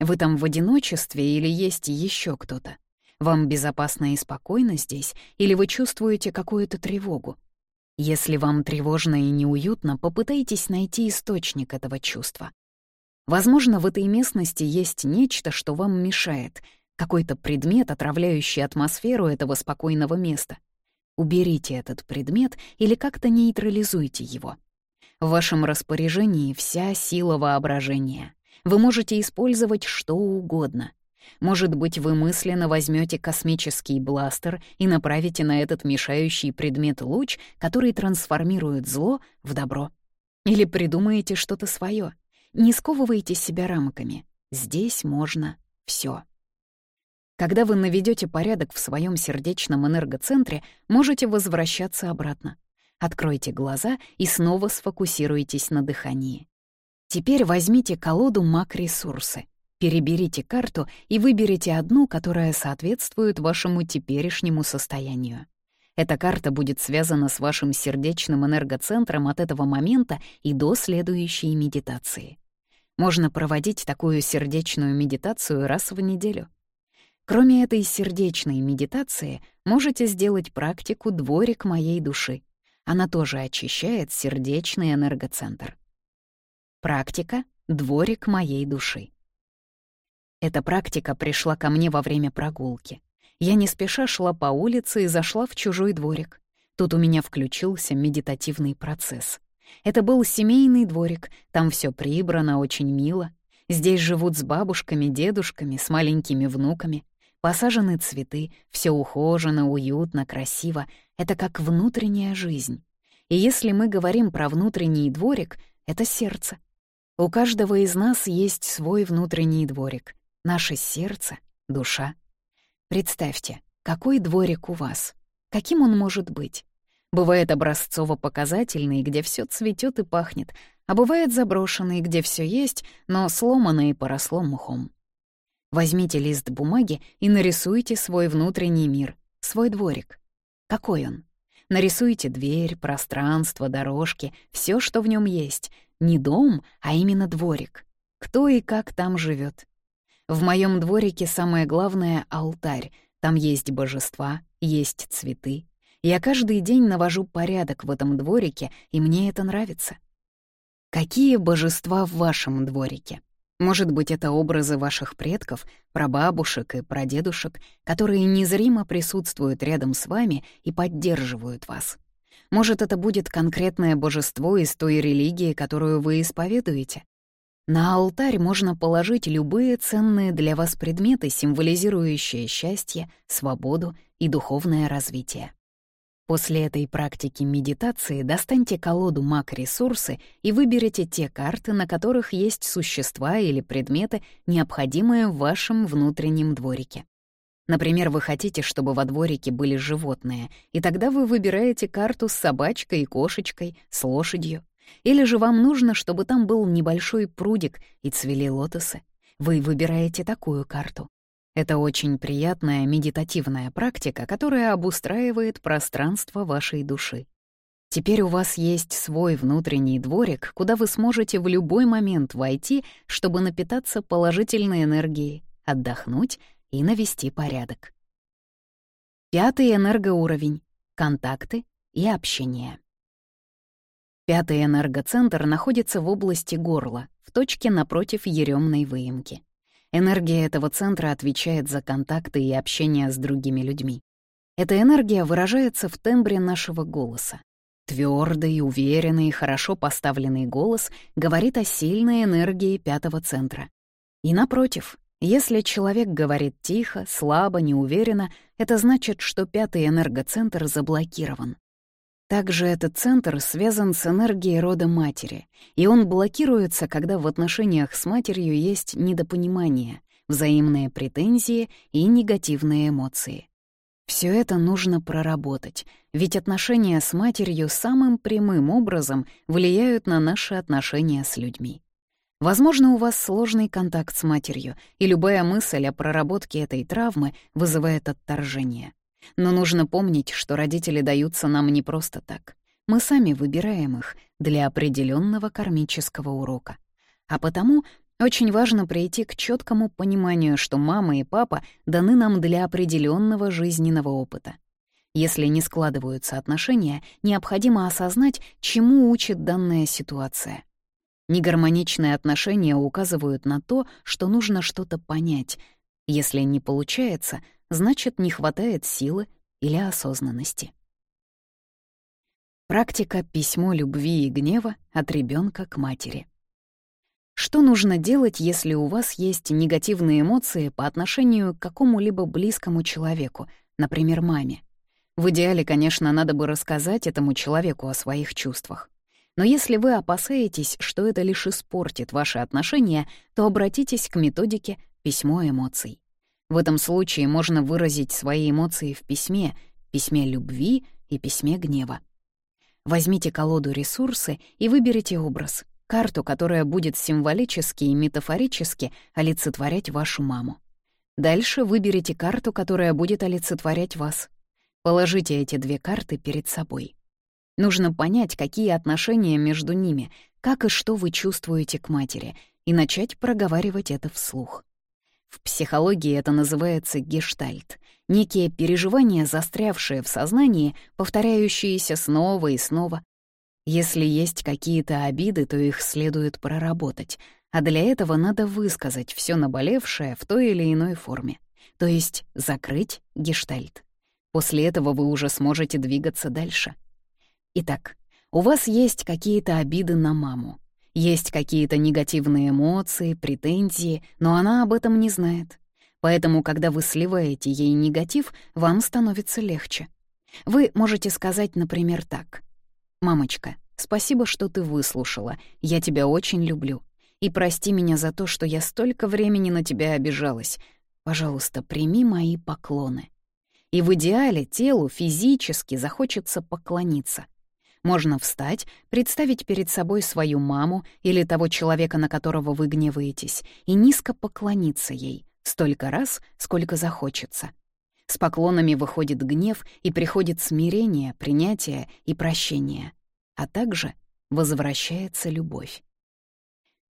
Вы там в одиночестве или есть еще кто-то? Вам безопасно и спокойно здесь, или вы чувствуете какую-то тревогу? Если вам тревожно и неуютно, попытайтесь найти источник этого чувства. Возможно, в этой местности есть нечто, что вам мешает, какой-то предмет, отравляющий атмосферу этого спокойного места. Уберите этот предмет или как-то нейтрализуйте его. В вашем распоряжении вся сила воображения. Вы можете использовать что угодно. Может быть, вы мысленно возьмете космический бластер и направите на этот мешающий предмет луч, который трансформирует зло в добро. Или придумаете что-то свое. Не сковывайте себя рамками. Здесь можно все. Когда вы наведете порядок в своем сердечном энергоцентре, можете возвращаться обратно. Откройте глаза и снова сфокусируйтесь на дыхании. Теперь возьмите колоду «Мак-ресурсы». Переберите карту и выберите одну, которая соответствует вашему теперешнему состоянию. Эта карта будет связана с вашим сердечным энергоцентром от этого момента и до следующей медитации. Можно проводить такую сердечную медитацию раз в неделю. Кроме этой сердечной медитации, можете сделать практику «Дворик моей души», она тоже очищает сердечный энергоцентр. Практика — дворик моей души. Эта практика пришла ко мне во время прогулки. Я не спеша шла по улице и зашла в чужой дворик. Тут у меня включился медитативный процесс. Это был семейный дворик, там все прибрано, очень мило. Здесь живут с бабушками, дедушками, с маленькими внуками. Посажены цветы, все ухожено, уютно, красиво. Это как внутренняя жизнь. И если мы говорим про внутренний дворик, это сердце. У каждого из нас есть свой внутренний дворик. Наше сердце, душа. Представьте, какой дворик у вас? Каким он может быть? Бывает образцово-показательный, где все цветет и пахнет, а бывает заброшенный, где все есть, но сломано и поросло мухом. Возьмите лист бумаги и нарисуйте свой внутренний мир, свой дворик. Какой он? Нарисуйте дверь, пространство, дорожки, все, что в нем есть. Не дом, а именно дворик. Кто и как там живет. В моем дворике самое главное — алтарь. Там есть божества, есть цветы. Я каждый день навожу порядок в этом дворике, и мне это нравится. Какие божества в вашем дворике? Может быть, это образы ваших предков, прабабушек и прадедушек, которые незримо присутствуют рядом с вами и поддерживают вас. Может, это будет конкретное божество из той религии, которую вы исповедуете. На алтарь можно положить любые ценные для вас предметы, символизирующие счастье, свободу и духовное развитие. После этой практики медитации достаньте колоду маг-ресурсы и выберите те карты, на которых есть существа или предметы, необходимые в вашем внутреннем дворике. Например, вы хотите, чтобы во дворике были животные, и тогда вы выбираете карту с собачкой и кошечкой, с лошадью. Или же вам нужно, чтобы там был небольшой прудик и цвели лотосы. Вы выбираете такую карту. Это очень приятная медитативная практика, которая обустраивает пространство вашей души. Теперь у вас есть свой внутренний дворик, куда вы сможете в любой момент войти, чтобы напитаться положительной энергией, отдохнуть и навести порядок. Пятый энергоуровень — контакты и общение. Пятый энергоцентр находится в области горла, в точке напротив еремной выемки. Энергия этого центра отвечает за контакты и общение с другими людьми. Эта энергия выражается в тембре нашего голоса. Твердый, уверенный, хорошо поставленный голос говорит о сильной энергии пятого центра. И напротив, если человек говорит тихо, слабо, неуверенно, это значит, что пятый энергоцентр заблокирован. Также этот центр связан с энергией рода матери, и он блокируется, когда в отношениях с матерью есть недопонимание, взаимные претензии и негативные эмоции. Все это нужно проработать, ведь отношения с матерью самым прямым образом влияют на наши отношения с людьми. Возможно, у вас сложный контакт с матерью, и любая мысль о проработке этой травмы вызывает отторжение. Но нужно помнить, что родители даются нам не просто так. Мы сами выбираем их для определенного кармического урока. А потому очень важно прийти к четкому пониманию, что мама и папа даны нам для определенного жизненного опыта. Если не складываются отношения, необходимо осознать, чему учит данная ситуация. Негармоничные отношения указывают на то, что нужно что-то понять. Если не получается, значит, не хватает силы или осознанности. Практика письмо любви и гнева от ребенка к матери. Что нужно делать, если у вас есть негативные эмоции по отношению к какому-либо близкому человеку, например, маме? В идеале, конечно, надо бы рассказать этому человеку о своих чувствах. Но если вы опасаетесь, что это лишь испортит ваши отношения, то обратитесь к методике «Письмо эмоций». В этом случае можно выразить свои эмоции в письме, письме любви и письме гнева. Возьмите колоду «Ресурсы» и выберите образ, карту, которая будет символически и метафорически олицетворять вашу маму. Дальше выберите карту, которая будет олицетворять вас. Положите эти две карты перед собой. Нужно понять, какие отношения между ними, как и что вы чувствуете к матери, и начать проговаривать это вслух. В психологии это называется гештальт — некие переживания, застрявшие в сознании, повторяющиеся снова и снова. Если есть какие-то обиды, то их следует проработать, а для этого надо высказать все наболевшее в той или иной форме, то есть закрыть гештальт. После этого вы уже сможете двигаться дальше. Итак, у вас есть какие-то обиды на маму. Есть какие-то негативные эмоции, претензии, но она об этом не знает. Поэтому, когда вы сливаете ей негатив, вам становится легче. Вы можете сказать, например, так. «Мамочка, спасибо, что ты выслушала. Я тебя очень люблю. И прости меня за то, что я столько времени на тебя обижалась. Пожалуйста, прими мои поклоны». И в идеале телу физически захочется поклониться. Можно встать, представить перед собой свою маму или того человека, на которого вы гневаетесь, и низко поклониться ей, столько раз, сколько захочется. С поклонами выходит гнев и приходит смирение, принятие и прощение, а также возвращается любовь.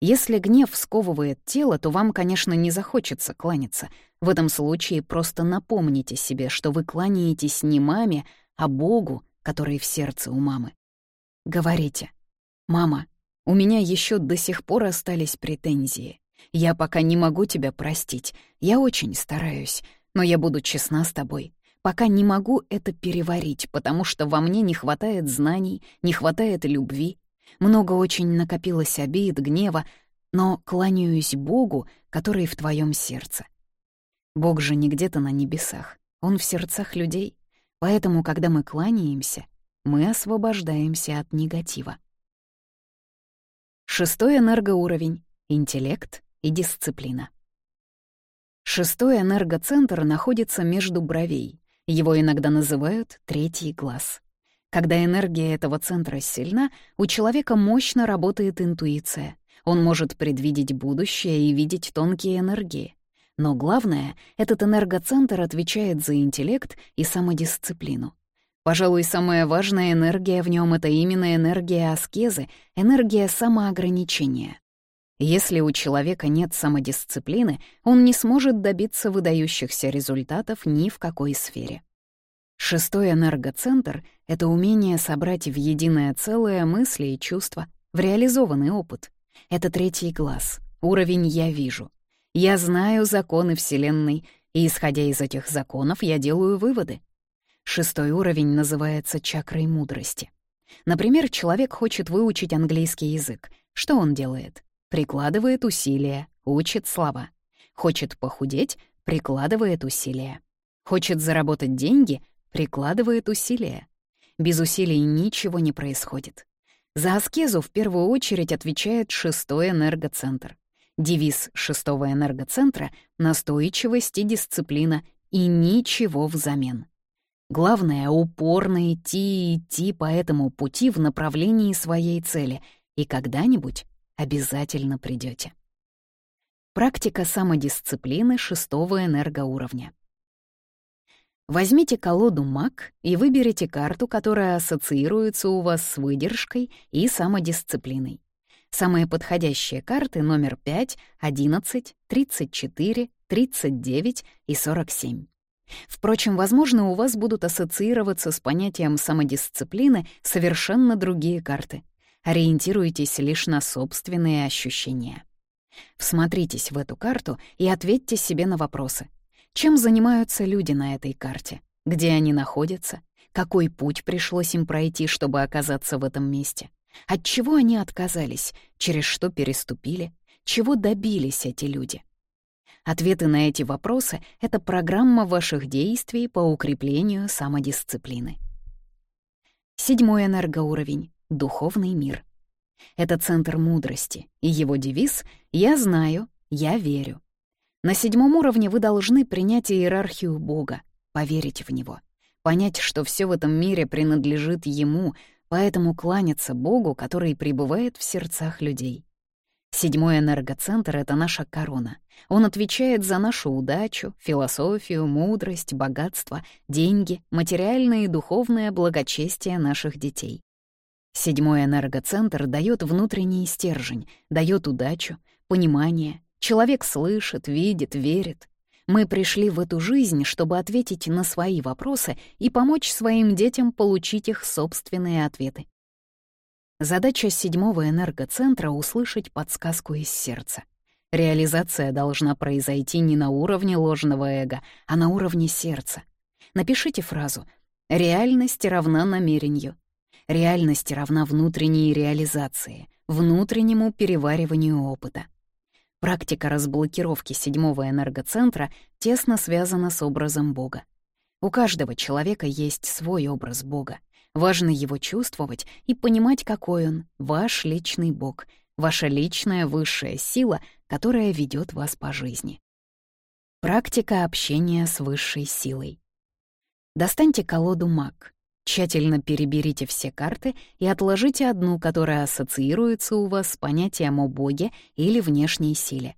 Если гнев сковывает тело, то вам, конечно, не захочется кланяться. В этом случае просто напомните себе, что вы кланяетесь не маме, а Богу, который в сердце у мамы. Говорите, «Мама, у меня еще до сих пор остались претензии. Я пока не могу тебя простить. Я очень стараюсь, но я буду честна с тобой. Пока не могу это переварить, потому что во мне не хватает знаний, не хватает любви. Много очень накопилось обид, гнева, но кланяюсь Богу, который в твоем сердце. Бог же не где-то на небесах, Он в сердцах людей. Поэтому, когда мы кланяемся, мы освобождаемся от негатива. Шестой энергоуровень — интеллект и дисциплина. Шестой энергоцентр находится между бровей. Его иногда называют «третий глаз». Когда энергия этого центра сильна, у человека мощно работает интуиция. Он может предвидеть будущее и видеть тонкие энергии. Но главное, этот энергоцентр отвечает за интеллект и самодисциплину. Пожалуй, самая важная энергия в нем это именно энергия аскезы, энергия самоограничения. Если у человека нет самодисциплины, он не сможет добиться выдающихся результатов ни в какой сфере. Шестой энергоцентр — это умение собрать в единое целое мысли и чувства, в реализованный опыт. Это третий глаз, уровень «я вижу». Я знаю законы Вселенной, и, исходя из этих законов, я делаю выводы. Шестой уровень называется чакрой мудрости. Например, человек хочет выучить английский язык. Что он делает? Прикладывает усилия, учит слова. Хочет похудеть, прикладывает усилия. Хочет заработать деньги, прикладывает усилия. Без усилий ничего не происходит. За аскезу в первую очередь отвечает шестой энергоцентр. Девиз шестого энергоцентра — настойчивость и дисциплина, и ничего взамен. Главное — упорно идти и идти по этому пути в направлении своей цели, и когда-нибудь обязательно придете. Практика самодисциплины шестого энергоуровня. Возьмите колоду МАК и выберите карту, которая ассоциируется у вас с выдержкой и самодисциплиной. Самые подходящие карты номер 5, 11, 34, 39 и 47. Впрочем, возможно, у вас будут ассоциироваться с понятием самодисциплины совершенно другие карты. Ориентируйтесь лишь на собственные ощущения. Всмотритесь в эту карту и ответьте себе на вопросы. Чем занимаются люди на этой карте? Где они находятся? Какой путь пришлось им пройти, чтобы оказаться в этом месте? От чего они отказались? Через что переступили? Чего добились эти люди? Ответы на эти вопросы — это программа ваших действий по укреплению самодисциплины. Седьмой энергоуровень — духовный мир. Это центр мудрости, и его девиз «Я знаю, я верю». На седьмом уровне вы должны принять иерархию Бога, поверить в Него, понять, что все в этом мире принадлежит Ему, поэтому кланяться Богу, который пребывает в сердцах людей. Седьмой энергоцентр — это наша корона. Он отвечает за нашу удачу, философию, мудрость, богатство, деньги, материальное и духовное благочестие наших детей. Седьмой энергоцентр дает внутренний стержень, дает удачу, понимание. Человек слышит, видит, верит. Мы пришли в эту жизнь, чтобы ответить на свои вопросы и помочь своим детям получить их собственные ответы. Задача седьмого энергоцентра — услышать подсказку из сердца. Реализация должна произойти не на уровне ложного эго, а на уровне сердца. Напишите фразу «Реальность равна намерению». Реальность равна внутренней реализации, внутреннему перевариванию опыта. Практика разблокировки седьмого энергоцентра тесно связана с образом Бога. У каждого человека есть свой образ Бога. Важно его чувствовать и понимать, какой он, ваш личный Бог, ваша личная высшая сила, которая ведет вас по жизни. Практика общения с высшей силой. Достаньте колоду маг. Тщательно переберите все карты и отложите одну, которая ассоциируется у вас с понятием о Боге или внешней силе.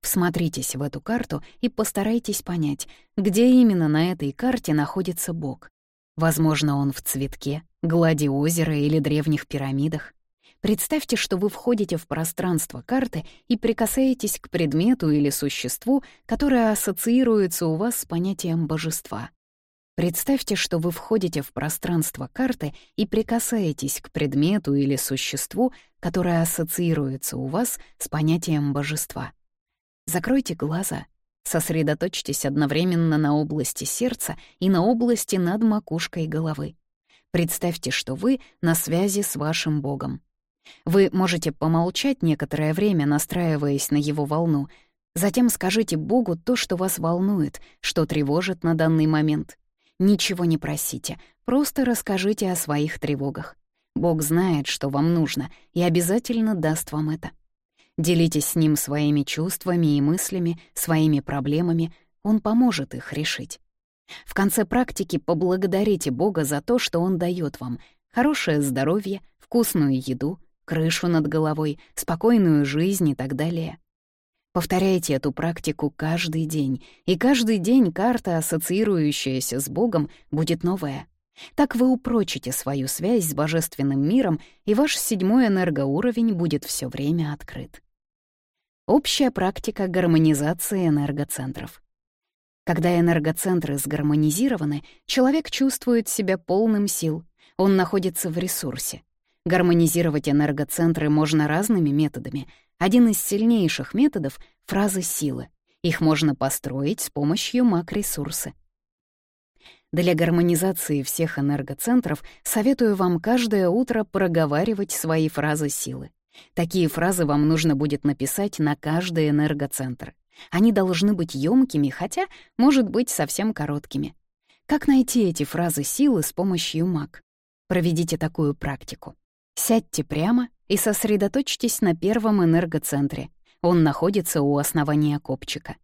Всмотритесь в эту карту и постарайтесь понять, где именно на этой карте находится Бог. Возможно, он в цветке, глади озера или древних пирамидах. Представьте, что вы входите в пространство карты и прикасаетесь к предмету или существу, которое ассоциируется у вас с понятием божества. Представьте, что вы входите в пространство карты и прикасаетесь к предмету или существу, которое ассоциируется у вас с понятием божества. Закройте глаза, сосредоточьтесь одновременно на области сердца и на области над макушкой головы. Представьте, что вы на связи с вашим Богом. Вы можете помолчать некоторое время, настраиваясь на его волну. Затем скажите Богу то, что вас волнует, что тревожит на данный момент. Ничего не просите, просто расскажите о своих тревогах. Бог знает, что вам нужно, и обязательно даст вам это. Делитесь с Ним своими чувствами и мыслями, своими проблемами, Он поможет их решить. В конце практики поблагодарите Бога за то, что Он дает вам хорошее здоровье, вкусную еду, крышу над головой, спокойную жизнь и так далее. Повторяйте эту практику каждый день, и каждый день карта, ассоциирующаяся с Богом, будет новая. Так вы упрочите свою связь с божественным миром, и ваш седьмой энергоуровень будет все время открыт. Общая практика гармонизации энергоцентров. Когда энергоцентры сгармонизированы, человек чувствует себя полным сил, он находится в ресурсе. Гармонизировать энергоцентры можно разными методами. Один из сильнейших методов — фразы силы. Их можно построить с помощью маг-ресурсы. Для гармонизации всех энергоцентров советую вам каждое утро проговаривать свои фразы силы. Такие фразы вам нужно будет написать на каждый энергоцентр. Они должны быть ёмкими, хотя, может быть, совсем короткими. Как найти эти фразы силы с помощью маг? Проведите такую практику. Сядьте прямо и сосредоточьтесь на первом энергоцентре. Он находится у основания копчика.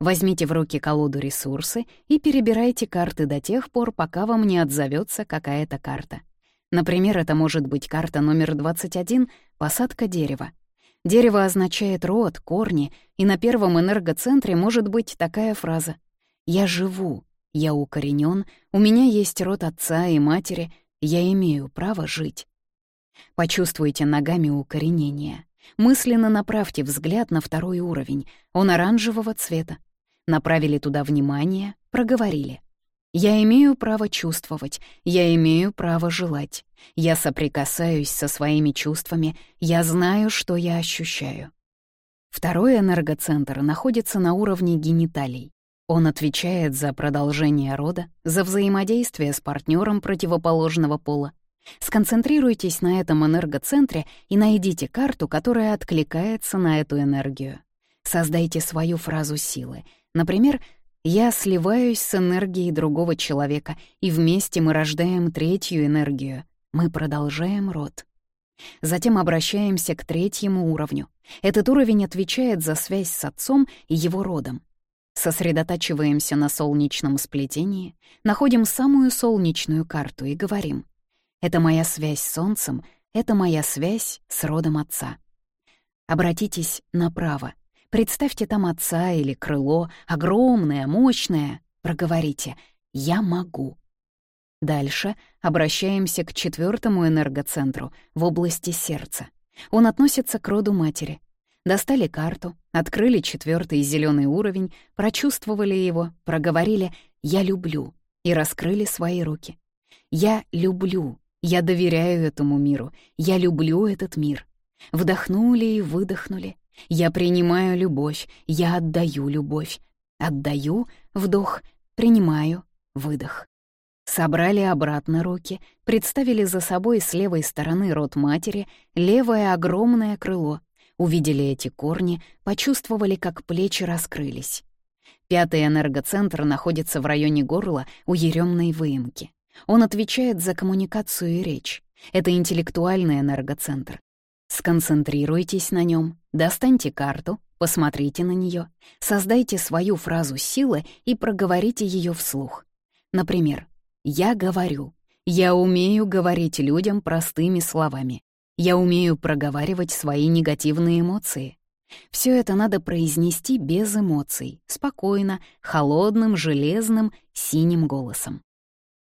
Возьмите в руки колоду ресурсы и перебирайте карты до тех пор, пока вам не отзовется какая-то карта. Например, это может быть карта номер 21 — посадка дерева. Дерево означает род, корни, и на первом энергоцентре может быть такая фраза «Я живу, я укоренен, у меня есть род отца и матери, я имею право жить». Почувствуйте ногами укоренение. Мысленно направьте взгляд на второй уровень, он оранжевого цвета. Направили туда внимание, проговорили. «Я имею право чувствовать, я имею право желать. Я соприкасаюсь со своими чувствами, я знаю, что я ощущаю». Второй энергоцентр находится на уровне гениталий. Он отвечает за продолжение рода, за взаимодействие с партнером противоположного пола, Сконцентрируйтесь на этом энергоцентре и найдите карту, которая откликается на эту энергию. Создайте свою фразу силы. Например, «Я сливаюсь с энергией другого человека, и вместе мы рождаем третью энергию. Мы продолжаем род». Затем обращаемся к третьему уровню. Этот уровень отвечает за связь с отцом и его родом. Сосредотачиваемся на солнечном сплетении, находим самую солнечную карту и говорим это моя связь с солнцем, это моя связь с родом отца. Обратитесь направо. Представьте там отца или крыло, огромное, мощное. Проговорите «Я могу». Дальше обращаемся к четвертому энергоцентру в области сердца. Он относится к роду матери. Достали карту, открыли четвертый зеленый уровень, прочувствовали его, проговорили «Я люблю» и раскрыли свои руки. «Я люблю» Я доверяю этому миру. Я люблю этот мир. Вдохнули и выдохнули. Я принимаю любовь. Я отдаю любовь. Отдаю — вдох. Принимаю — выдох. Собрали обратно руки, представили за собой с левой стороны рот матери, левое огромное крыло. Увидели эти корни, почувствовали, как плечи раскрылись. Пятый энергоцентр находится в районе горла у еремной выемки. Он отвечает за коммуникацию и речь. Это интеллектуальный энергоцентр. Сконцентрируйтесь на нем, достаньте карту, посмотрите на нее, создайте свою фразу силы и проговорите ее вслух. Например, «Я говорю», «Я умею говорить людям простыми словами», «Я умею проговаривать свои негативные эмоции», Все это надо произнести без эмоций, спокойно, холодным, железным, синим голосом.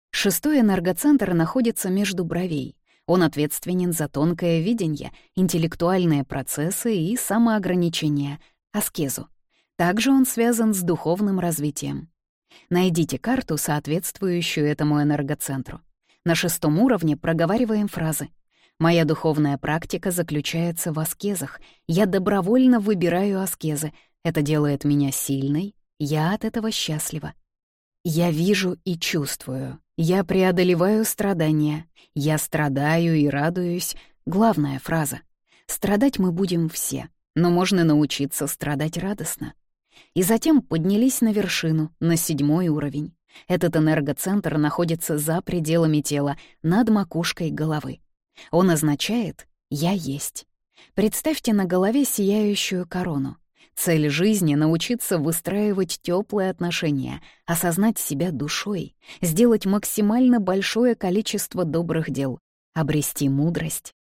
Шестой энергоцентр находится между бровей. Он ответственен за тонкое видение, интеллектуальные процессы и самоограничение, аскезу. Также он связан с духовным развитием. Найдите карту, соответствующую этому энергоцентру. На шестом уровне проговариваем фразы. «Моя духовная практика заключается в аскезах. Я добровольно выбираю аскезы. Это делает меня сильной. Я от этого счастлива. Я вижу и чувствую. Я преодолеваю страдания. Я страдаю и радуюсь. Главная фраза. Страдать мы будем все, но можно научиться страдать радостно. И затем поднялись на вершину, на седьмой уровень. Этот энергоцентр находится за пределами тела, над макушкой головы. Он означает «я есть». Представьте на голове сияющую корону. Цель жизни — научиться выстраивать теплые отношения, осознать себя душой, сделать максимально большое количество добрых дел, обрести мудрость.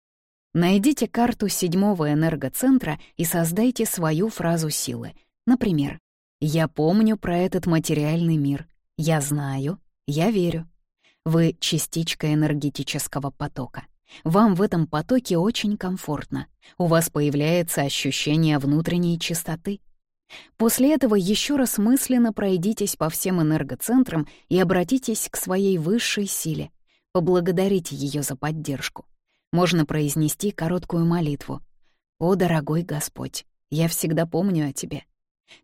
Найдите карту седьмого энергоцентра и создайте свою фразу силы. Например, «Я помню про этот материальный мир. Я знаю. Я верю». Вы — частичка энергетического потока. Вам в этом потоке очень комфортно. У вас появляется ощущение внутренней чистоты. После этого еще раз мысленно пройдитесь по всем энергоцентрам и обратитесь к своей высшей силе. Поблагодарите ее за поддержку. Можно произнести короткую молитву. «О, дорогой Господь, я всегда помню о Тебе».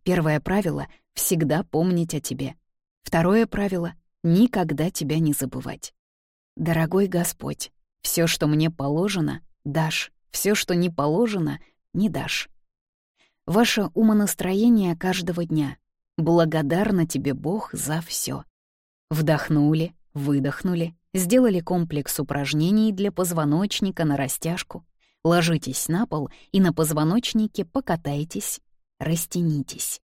Первое правило — всегда помнить о Тебе. Второе правило — никогда Тебя не забывать. Дорогой Господь, все, что мне положено, дашь. Все, что не положено, не дашь. Ваше умонастроение каждого дня. Благодарна тебе Бог за все. Вдохнули, выдохнули, сделали комплекс упражнений для позвоночника на растяжку. Ложитесь на пол и на позвоночнике покатайтесь, растянитесь.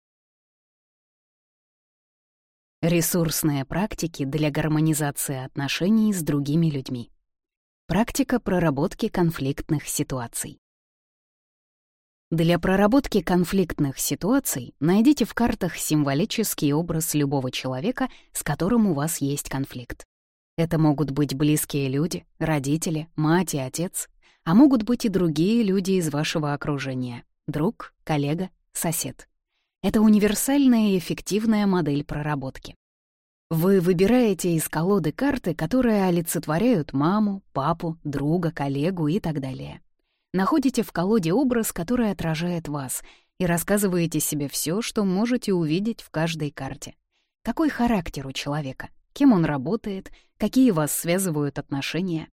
Ресурсные практики для гармонизации отношений с другими людьми. Практика проработки конфликтных ситуаций. Для проработки конфликтных ситуаций найдите в картах символический образ любого человека, с которым у вас есть конфликт. Это могут быть близкие люди, родители, мать и отец, а могут быть и другие люди из вашего окружения — друг, коллега, сосед. Это универсальная и эффективная модель проработки. Вы выбираете из колоды карты, которые олицетворяют маму, папу, друга, коллегу и так далее. Находите в колоде образ, который отражает вас, и рассказываете себе все, что можете увидеть в каждой карте. Какой характер у человека, кем он работает, какие вас связывают отношения.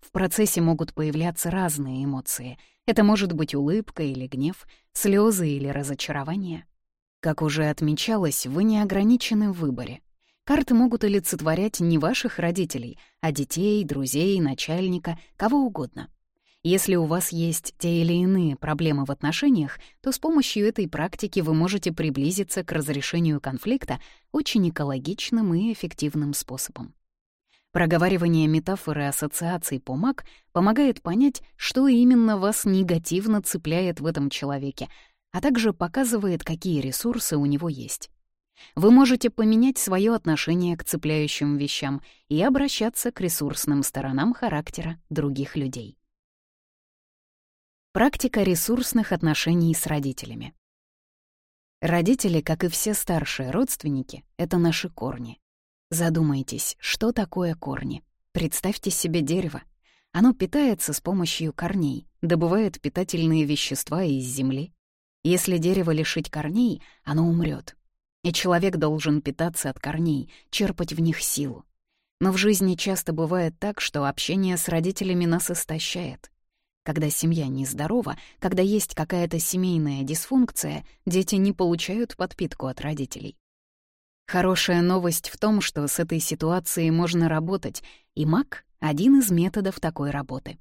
В процессе могут появляться разные эмоции. Это может быть улыбка или гнев, слезы или разочарование. Как уже отмечалось, вы не ограничены в выборе — Карты могут олицетворять не ваших родителей, а детей, друзей, начальника, кого угодно. Если у вас есть те или иные проблемы в отношениях, то с помощью этой практики вы можете приблизиться к разрешению конфликта очень экологичным и эффективным способом. Проговаривание метафоры ассоциаций по МАК помогает понять, что именно вас негативно цепляет в этом человеке, а также показывает, какие ресурсы у него есть. Вы можете поменять свое отношение к цепляющим вещам и обращаться к ресурсным сторонам характера других людей. Практика ресурсных отношений с родителями. Родители, как и все старшие родственники, — это наши корни. Задумайтесь, что такое корни. Представьте себе дерево. Оно питается с помощью корней, добывает питательные вещества из земли. Если дерево лишить корней, оно умрет. И человек должен питаться от корней, черпать в них силу. Но в жизни часто бывает так, что общение с родителями нас истощает. Когда семья нездорова, когда есть какая-то семейная дисфункция, дети не получают подпитку от родителей. Хорошая новость в том, что с этой ситуацией можно работать, и маг — один из методов такой работы.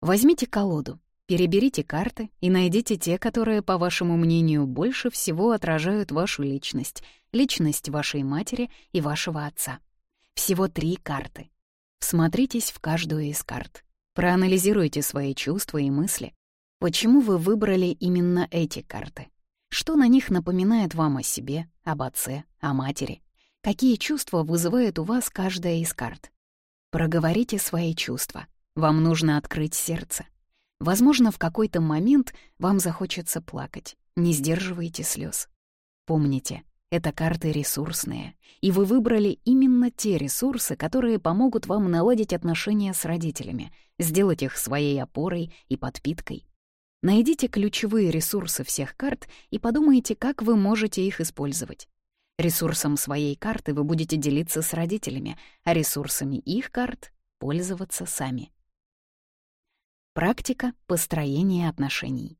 Возьмите колоду, Переберите карты и найдите те, которые, по вашему мнению, больше всего отражают вашу личность, личность вашей матери и вашего отца. Всего три карты. Всмотритесь в каждую из карт. Проанализируйте свои чувства и мысли. Почему вы выбрали именно эти карты? Что на них напоминает вам о себе, об отце, о матери? Какие чувства вызывает у вас каждая из карт? Проговорите свои чувства. Вам нужно открыть сердце. Возможно, в какой-то момент вам захочется плакать. Не сдерживайте слез. Помните, это карты ресурсные, и вы выбрали именно те ресурсы, которые помогут вам наладить отношения с родителями, сделать их своей опорой и подпиткой. Найдите ключевые ресурсы всех карт и подумайте, как вы можете их использовать. Ресурсом своей карты вы будете делиться с родителями, а ресурсами их карт — пользоваться сами. Практика построения отношений.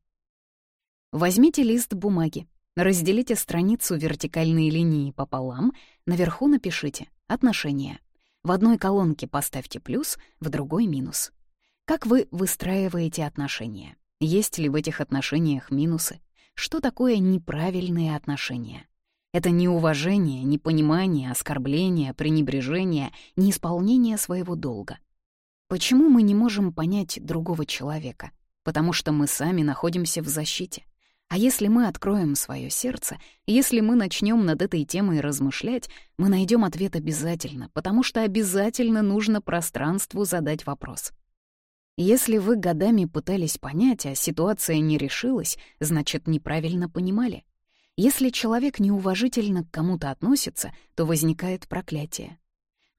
Возьмите лист бумаги, разделите страницу вертикальной линии пополам, наверху напишите «Отношения». В одной колонке поставьте плюс, в другой — минус. Как вы выстраиваете отношения? Есть ли в этих отношениях минусы? Что такое неправильные отношения? Это неуважение, непонимание, оскорбление, пренебрежение, неисполнение своего долга. Почему мы не можем понять другого человека? Потому что мы сами находимся в защите. А если мы откроем свое сердце, если мы начнем над этой темой размышлять, мы найдем ответ обязательно, потому что обязательно нужно пространству задать вопрос. Если вы годами пытались понять, а ситуация не решилась, значит, неправильно понимали. Если человек неуважительно к кому-то относится, то возникает проклятие.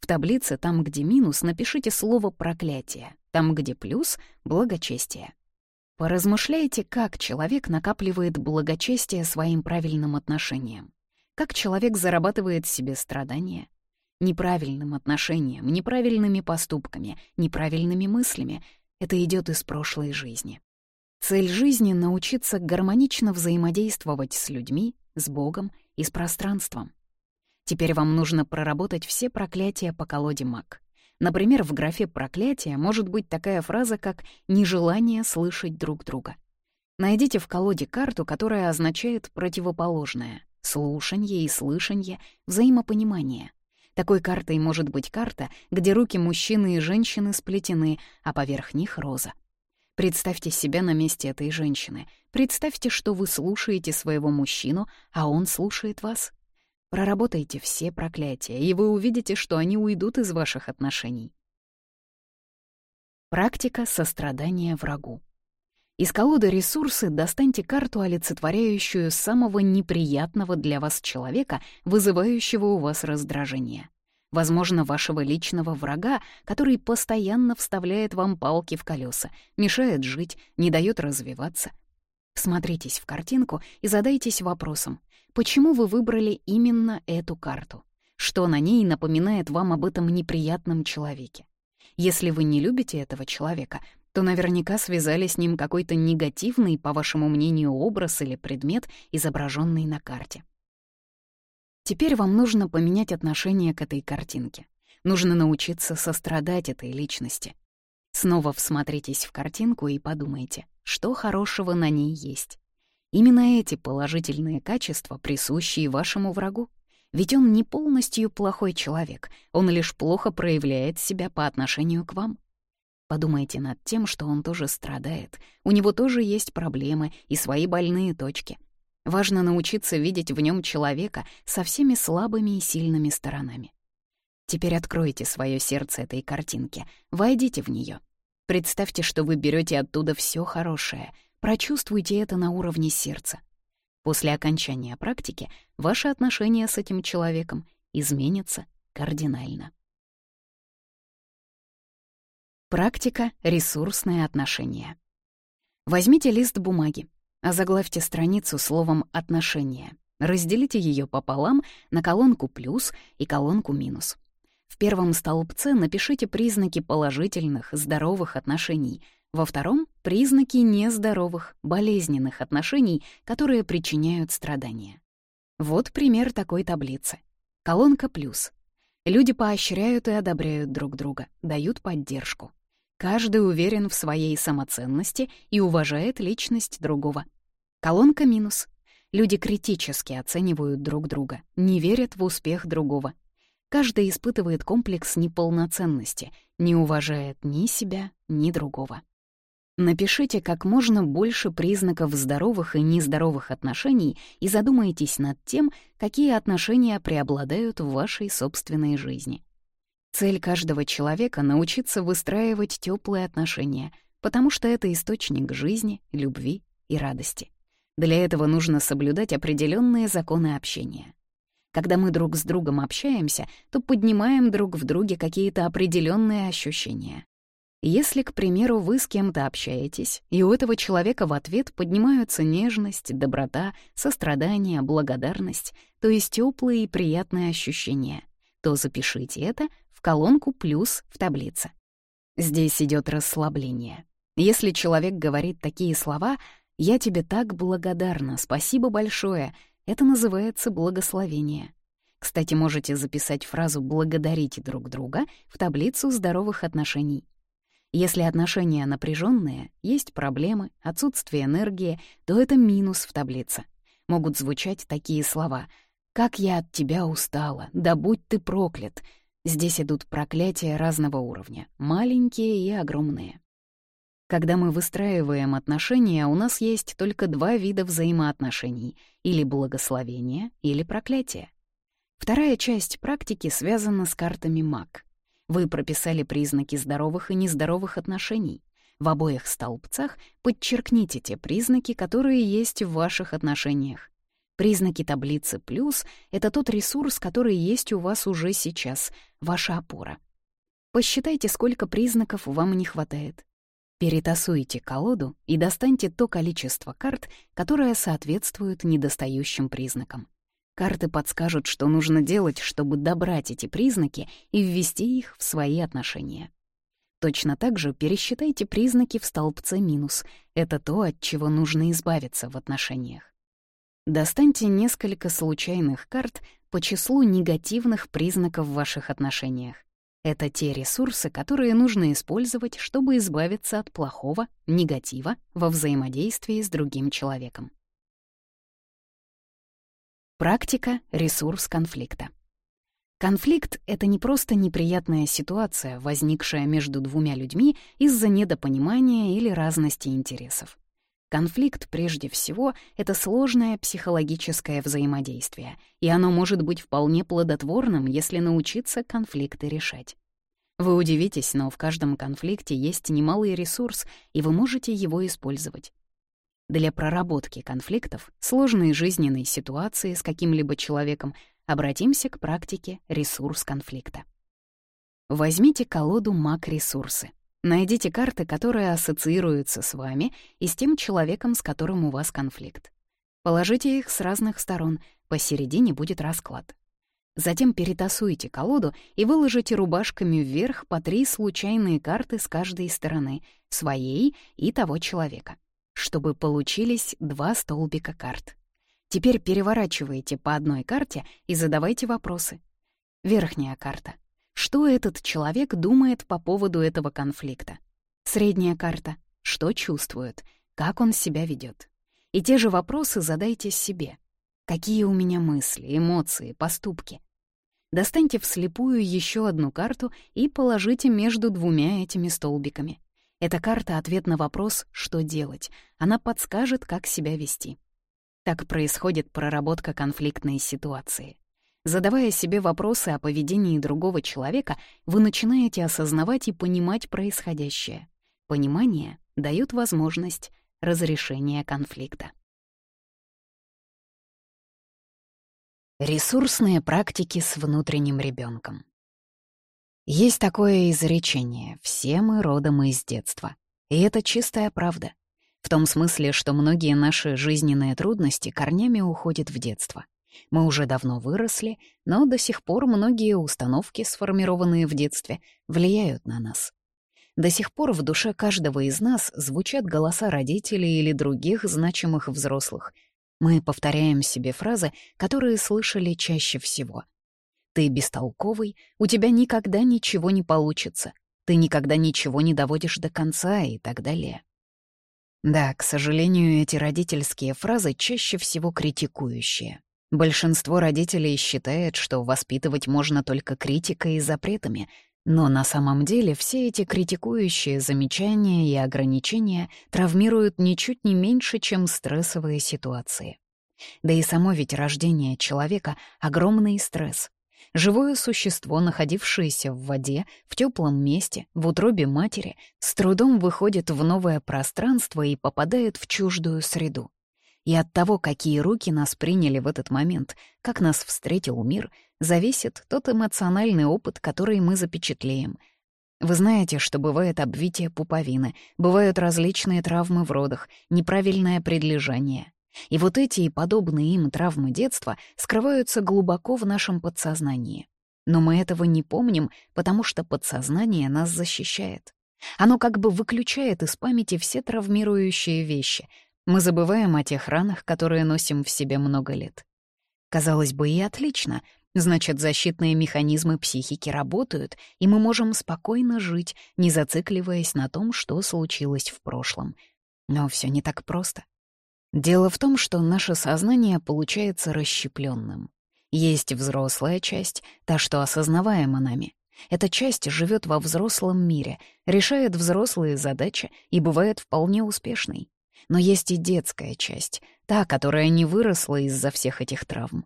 В таблице, там, где минус, напишите слово «проклятие», там, где плюс — «благочестие». Поразмышляйте, как человек накапливает благочестие своим правильным отношением. Как человек зарабатывает себе страдания. Неправильным отношением, неправильными поступками, неправильными мыслями — это идет из прошлой жизни. Цель жизни — научиться гармонично взаимодействовать с людьми, с Богом и с пространством. Теперь вам нужно проработать все проклятия по колоде маг. Например, в графе «проклятие» может быть такая фраза, как «нежелание слышать друг друга». Найдите в колоде карту, которая означает противоположное — слушанье и слышанье, взаимопонимание. Такой картой может быть карта, где руки мужчины и женщины сплетены, а поверх них — роза. Представьте себя на месте этой женщины. Представьте, что вы слушаете своего мужчину, а он слушает вас. Проработайте все проклятия, и вы увидите, что они уйдут из ваших отношений. Практика сострадания врагу. Из колоды «Ресурсы» достаньте карту, олицетворяющую самого неприятного для вас человека, вызывающего у вас раздражение. Возможно, вашего личного врага, который постоянно вставляет вам палки в колеса, мешает жить, не дает развиваться. Смотритесь в картинку и задайтесь вопросом, почему вы выбрали именно эту карту? Что на ней напоминает вам об этом неприятном человеке? Если вы не любите этого человека, то наверняка связали с ним какой-то негативный, по вашему мнению, образ или предмет, изображенный на карте. Теперь вам нужно поменять отношение к этой картинке. Нужно научиться сострадать этой личности. Снова всмотритесь в картинку и подумайте, что хорошего на ней есть. Именно эти положительные качества присущи вашему врагу. Ведь он не полностью плохой человек, он лишь плохо проявляет себя по отношению к вам. Подумайте над тем, что он тоже страдает, у него тоже есть проблемы и свои больные точки — Важно научиться видеть в нем человека со всеми слабыми и сильными сторонами. Теперь откройте свое сердце этой картинке, войдите в нее. Представьте, что вы берете оттуда все хорошее, прочувствуйте это на уровне сердца. После окончания практики ваши отношения с этим человеком изменятся кардинально. Практика «Ресурсные отношения». Возьмите лист бумаги, Озаглавьте страницу словом «отношения». Разделите ее пополам на колонку «плюс» и колонку «минус». В первом столбце напишите признаки положительных, здоровых отношений, во втором — признаки нездоровых, болезненных отношений, которые причиняют страдания. Вот пример такой таблицы. Колонка «плюс». Люди поощряют и одобряют друг друга, дают поддержку. Каждый уверен в своей самоценности и уважает личность другого. Колонка минус. Люди критически оценивают друг друга, не верят в успех другого. Каждый испытывает комплекс неполноценности, не уважает ни себя, ни другого. Напишите как можно больше признаков здоровых и нездоровых отношений и задумайтесь над тем, какие отношения преобладают в вашей собственной жизни. Цель каждого человека — научиться выстраивать теплые отношения, потому что это источник жизни, любви и радости. Для этого нужно соблюдать определенные законы общения. Когда мы друг с другом общаемся, то поднимаем друг в друге какие-то определенные ощущения. Если, к примеру, вы с кем-то общаетесь, и у этого человека в ответ поднимаются нежность, доброта, сострадание, благодарность, то есть теплые и приятные ощущения, то запишите это в колонку «плюс» в таблице. Здесь идет расслабление. Если человек говорит такие слова «Я тебе так благодарна, спасибо большое», это называется благословение. Кстати, можете записать фразу «благодарите друг друга» в таблицу здоровых отношений. Если отношения напряженные, есть проблемы, отсутствие энергии, то это минус в таблице. Могут звучать такие слова «Как я от тебя устала! Да будь ты проклят!» Здесь идут проклятия разного уровня, маленькие и огромные. Когда мы выстраиваем отношения, у нас есть только два вида взаимоотношений — или благословение, или проклятие. Вторая часть практики связана с картами МАК. Вы прописали признаки здоровых и нездоровых отношений. В обоих столбцах подчеркните те признаки, которые есть в ваших отношениях. Признаки таблицы «плюс» — это тот ресурс, который есть у вас уже сейчас, ваша опора. Посчитайте, сколько признаков вам не хватает. Перетасуйте колоду и достаньте то количество карт, которое соответствует недостающим признакам. Карты подскажут, что нужно делать, чтобы добрать эти признаки и ввести их в свои отношения. Точно так же пересчитайте признаки в столбце минус. Это то, от чего нужно избавиться в отношениях. Достаньте несколько случайных карт по числу негативных признаков в ваших отношениях. Это те ресурсы, которые нужно использовать, чтобы избавиться от плохого, негатива во взаимодействии с другим человеком. Практика — ресурс конфликта. Конфликт — это не просто неприятная ситуация, возникшая между двумя людьми из-за недопонимания или разности интересов. Конфликт, прежде всего, это сложное психологическое взаимодействие, и оно может быть вполне плодотворным, если научиться конфликты решать. Вы удивитесь, но в каждом конфликте есть немалый ресурс, и вы можете его использовать. Для проработки конфликтов, сложной жизненной ситуации с каким-либо человеком обратимся к практике ресурс конфликта. Возьмите колоду «Маг-ресурсы». Найдите карты, которые ассоциируются с вами и с тем человеком, с которым у вас конфликт. Положите их с разных сторон, посередине будет расклад. Затем перетасуйте колоду и выложите рубашками вверх по три случайные карты с каждой стороны, своей и того человека чтобы получились два столбика карт. Теперь переворачивайте по одной карте и задавайте вопросы. Верхняя карта. Что этот человек думает по поводу этого конфликта? Средняя карта. Что чувствует? Как он себя ведет? И те же вопросы задайте себе. Какие у меня мысли, эмоции, поступки? Достаньте вслепую еще одну карту и положите между двумя этими столбиками. Эта карта — ответ на вопрос «что делать?». Она подскажет, как себя вести. Так происходит проработка конфликтной ситуации. Задавая себе вопросы о поведении другого человека, вы начинаете осознавать и понимать происходящее. Понимание дает возможность разрешения конфликта. Ресурсные практики с внутренним ребенком. Есть такое изречение «все мы родом из детства». И это чистая правда. В том смысле, что многие наши жизненные трудности корнями уходят в детство. Мы уже давно выросли, но до сих пор многие установки, сформированные в детстве, влияют на нас. До сих пор в душе каждого из нас звучат голоса родителей или других значимых взрослых. Мы повторяем себе фразы, которые слышали чаще всего. Ты бестолковый, у тебя никогда ничего не получится, ты никогда ничего не доводишь до конца и так далее. Да, к сожалению, эти родительские фразы чаще всего критикующие. Большинство родителей считает, что воспитывать можно только критикой и запретами, Но на самом деле все эти критикующие замечания и ограничения травмируют ничуть не меньше, чем стрессовые ситуации. Да и само ведь рождение человека — огромный стресс. Живое существо, находившееся в воде, в теплом месте, в утробе матери, с трудом выходит в новое пространство и попадает в чуждую среду. И от того, какие руки нас приняли в этот момент, как нас встретил мир, зависит тот эмоциональный опыт, который мы запечатлеем. Вы знаете, что бывает обвитие пуповины, бывают различные травмы в родах, неправильное предлежание. И вот эти и подобные им травмы детства скрываются глубоко в нашем подсознании. Но мы этого не помним, потому что подсознание нас защищает. Оно как бы выключает из памяти все травмирующие вещи, мы забываем о тех ранах, которые носим в себе много лет. Казалось бы, и отлично. Значит, защитные механизмы психики работают, и мы можем спокойно жить, не зацикливаясь на том, что случилось в прошлом. Но все не так просто. Дело в том, что наше сознание получается расщепленным. Есть взрослая часть, та, что осознаваема нами. Эта часть живет во взрослом мире, решает взрослые задачи и бывает вполне успешной. Но есть и детская часть, та, которая не выросла из-за всех этих травм.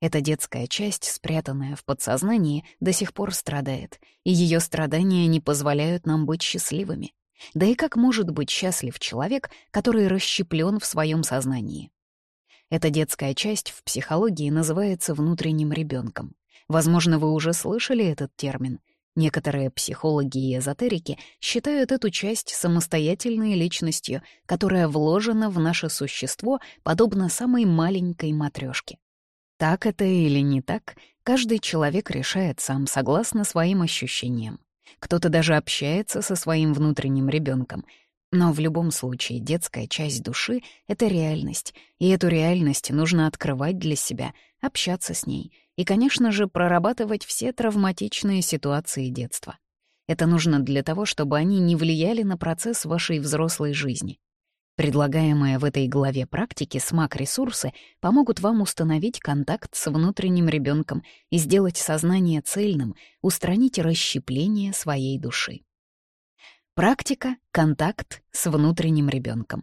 Эта детская часть, спрятанная в подсознании, до сих пор страдает, и ее страдания не позволяют нам быть счастливыми. Да и как может быть счастлив человек, который расщеплен в своем сознании? Эта детская часть в психологии называется внутренним ребенком. Возможно, вы уже слышали этот термин. Некоторые психологи и эзотерики считают эту часть самостоятельной личностью, которая вложена в наше существо подобно самой маленькой матрешке. Так это или не так, каждый человек решает сам согласно своим ощущениям. Кто-то даже общается со своим внутренним ребенком. Но в любом случае детская часть души — это реальность, и эту реальность нужно открывать для себя, общаться с ней — и, конечно же, прорабатывать все травматичные ситуации детства. Это нужно для того, чтобы они не влияли на процесс вашей взрослой жизни. Предлагаемые в этой главе практики СМАК-ресурсы помогут вам установить контакт с внутренним ребенком и сделать сознание цельным, устранить расщепление своей души. Практика «Контакт с внутренним ребенком.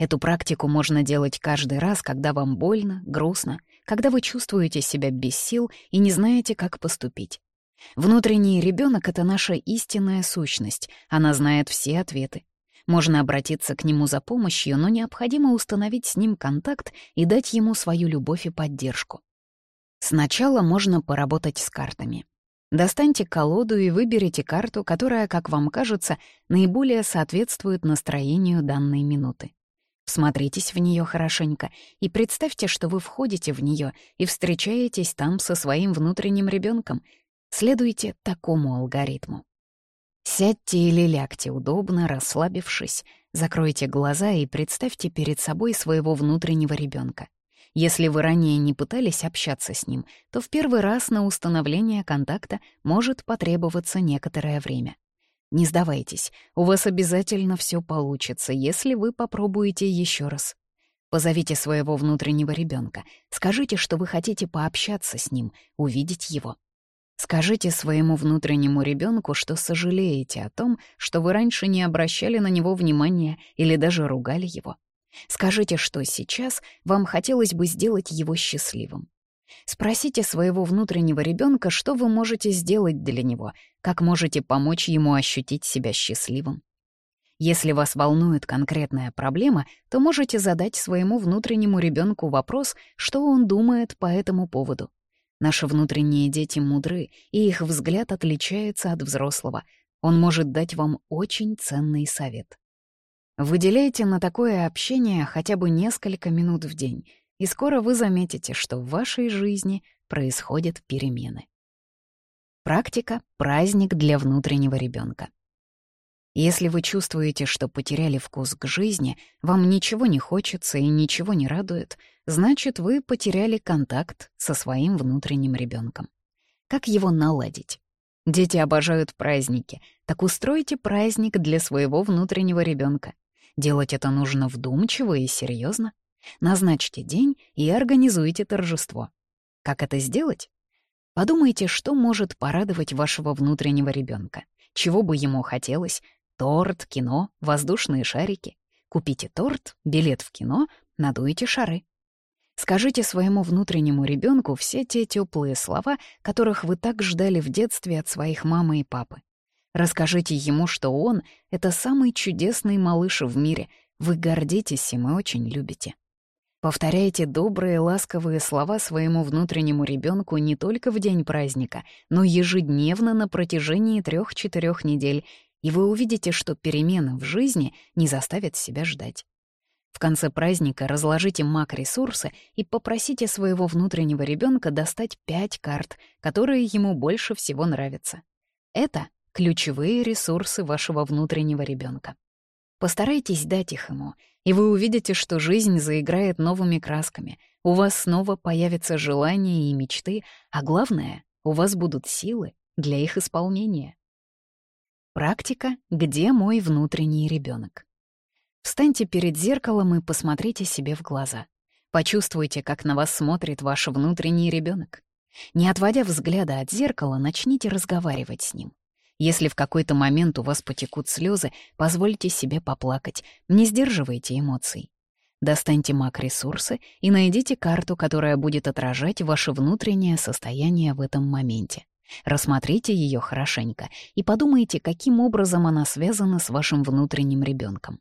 Эту практику можно делать каждый раз, когда вам больно, грустно, когда вы чувствуете себя без сил и не знаете, как поступить. Внутренний ребенок — это наша истинная сущность, она знает все ответы. Можно обратиться к нему за помощью, но необходимо установить с ним контакт и дать ему свою любовь и поддержку. Сначала можно поработать с картами. Достаньте колоду и выберите карту, которая, как вам кажется, наиболее соответствует настроению данной минуты. Всмотритесь в нее хорошенько и представьте, что вы входите в нее и встречаетесь там со своим внутренним ребенком. Следуйте такому алгоритму. Сядьте или лягте удобно, расслабившись, закройте глаза и представьте перед собой своего внутреннего ребенка. Если вы ранее не пытались общаться с ним, то в первый раз на установление контакта может потребоваться некоторое время. Не сдавайтесь, у вас обязательно все получится, если вы попробуете еще раз. Позовите своего внутреннего ребенка, скажите, что вы хотите пообщаться с ним, увидеть его. Скажите своему внутреннему ребенку, что сожалеете о том, что вы раньше не обращали на него внимания или даже ругали его. Скажите, что сейчас вам хотелось бы сделать его счастливым. Спросите своего внутреннего ребенка, что вы можете сделать для него, как можете помочь ему ощутить себя счастливым. Если вас волнует конкретная проблема, то можете задать своему внутреннему ребенку вопрос, что он думает по этому поводу. Наши внутренние дети мудры, и их взгляд отличается от взрослого. Он может дать вам очень ценный совет. Выделяйте на такое общение хотя бы несколько минут в день, и скоро вы заметите, что в вашей жизни происходят перемены. Практика — праздник для внутреннего ребенка. Если вы чувствуете, что потеряли вкус к жизни, вам ничего не хочется и ничего не радует, значит, вы потеряли контакт со своим внутренним ребенком. Как его наладить? Дети обожают праздники, так устройте праздник для своего внутреннего ребенка. Делать это нужно вдумчиво и серьезно. Назначьте день и организуйте торжество. Как это сделать? Подумайте, что может порадовать вашего внутреннего ребенка, чего бы ему хотелось — торт, кино, воздушные шарики. Купите торт, билет в кино, надуйте шары. Скажите своему внутреннему ребенку все те теплые слова, которых вы так ждали в детстве от своих мамы и папы. Расскажите ему, что он — это самый чудесный малыш в мире, вы гордитесь им и очень любите. Повторяйте добрые, ласковые слова своему внутреннему ребенку не только в день праздника, но ежедневно на протяжении трех-четырех недель, и вы увидите, что перемены в жизни не заставят себя ждать. В конце праздника разложите маг-ресурсы и попросите своего внутреннего ребенка достать пять карт, которые ему больше всего нравятся. Это ключевые ресурсы вашего внутреннего ребенка. Постарайтесь дать их ему, и вы увидите, что жизнь заиграет новыми красками, у вас снова появятся желания и мечты, а главное, у вас будут силы для их исполнения. Практика «Где мой внутренний ребенок? Встаньте перед зеркалом и посмотрите себе в глаза. Почувствуйте, как на вас смотрит ваш внутренний ребенок. Не отводя взгляда от зеркала, начните разговаривать с ним. Если в какой-то момент у вас потекут слезы, позвольте себе поплакать, не сдерживайте эмоций. Достаньте маг-ресурсы и найдите карту, которая будет отражать ваше внутреннее состояние в этом моменте. Рассмотрите ее хорошенько и подумайте, каким образом она связана с вашим внутренним ребенком.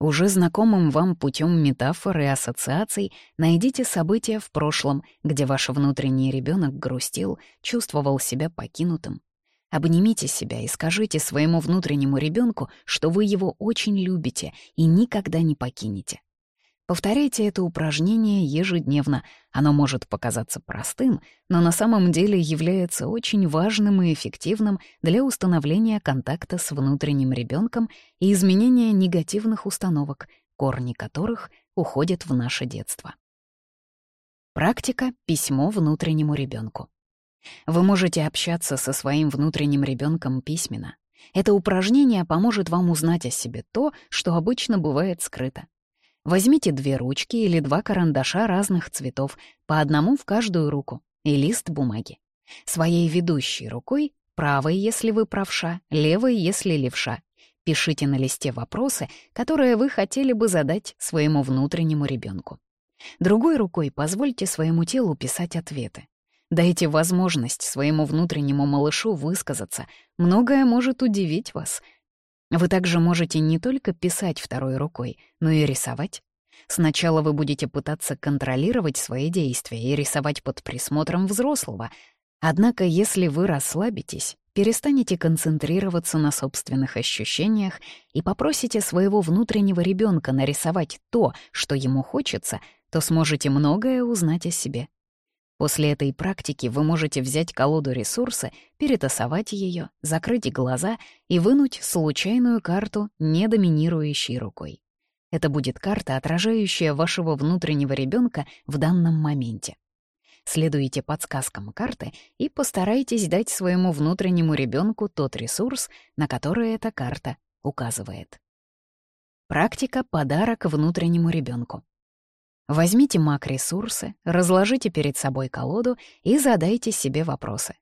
Уже знакомым вам путем метафор и ассоциаций найдите события в прошлом, где ваш внутренний ребенок грустил, чувствовал себя покинутым. Обнимите себя и скажите своему внутреннему ребенку, что вы его очень любите и никогда не покинете. Повторяйте это упражнение ежедневно. Оно может показаться простым, но на самом деле является очень важным и эффективным для установления контакта с внутренним ребенком и изменения негативных установок, корни которых уходят в наше детство. Практика «Письмо внутреннему ребенку. Вы можете общаться со своим внутренним ребенком письменно. Это упражнение поможет вам узнать о себе то, что обычно бывает скрыто. Возьмите две ручки или два карандаша разных цветов, по одному в каждую руку, и лист бумаги. Своей ведущей рукой, правой, если вы правша, левой, если левша, пишите на листе вопросы, которые вы хотели бы задать своему внутреннему ребенку. Другой рукой позвольте своему телу писать ответы. Дайте возможность своему внутреннему малышу высказаться. Многое может удивить вас, вы также можете не только писать второй рукой, но и рисовать. Сначала вы будете пытаться контролировать свои действия и рисовать под присмотром взрослого. Однако, если вы расслабитесь, перестанете концентрироваться на собственных ощущениях и попросите своего внутреннего ребенка нарисовать то, что ему хочется, то сможете многое узнать о себе. После этой практики вы можете взять колоду ресурса, перетасовать ее, закрыть глаза и вынуть случайную карту недоминирующей рукой. Это будет карта, отражающая вашего внутреннего ребенка в данном моменте. Следуйте подсказкам карты и постарайтесь дать своему внутреннему ребенку тот ресурс, на который эта карта указывает. Практика «Подарок внутреннему ребенку. Возьмите маг-ресурсы, разложите перед собой колоду и задайте себе вопросы.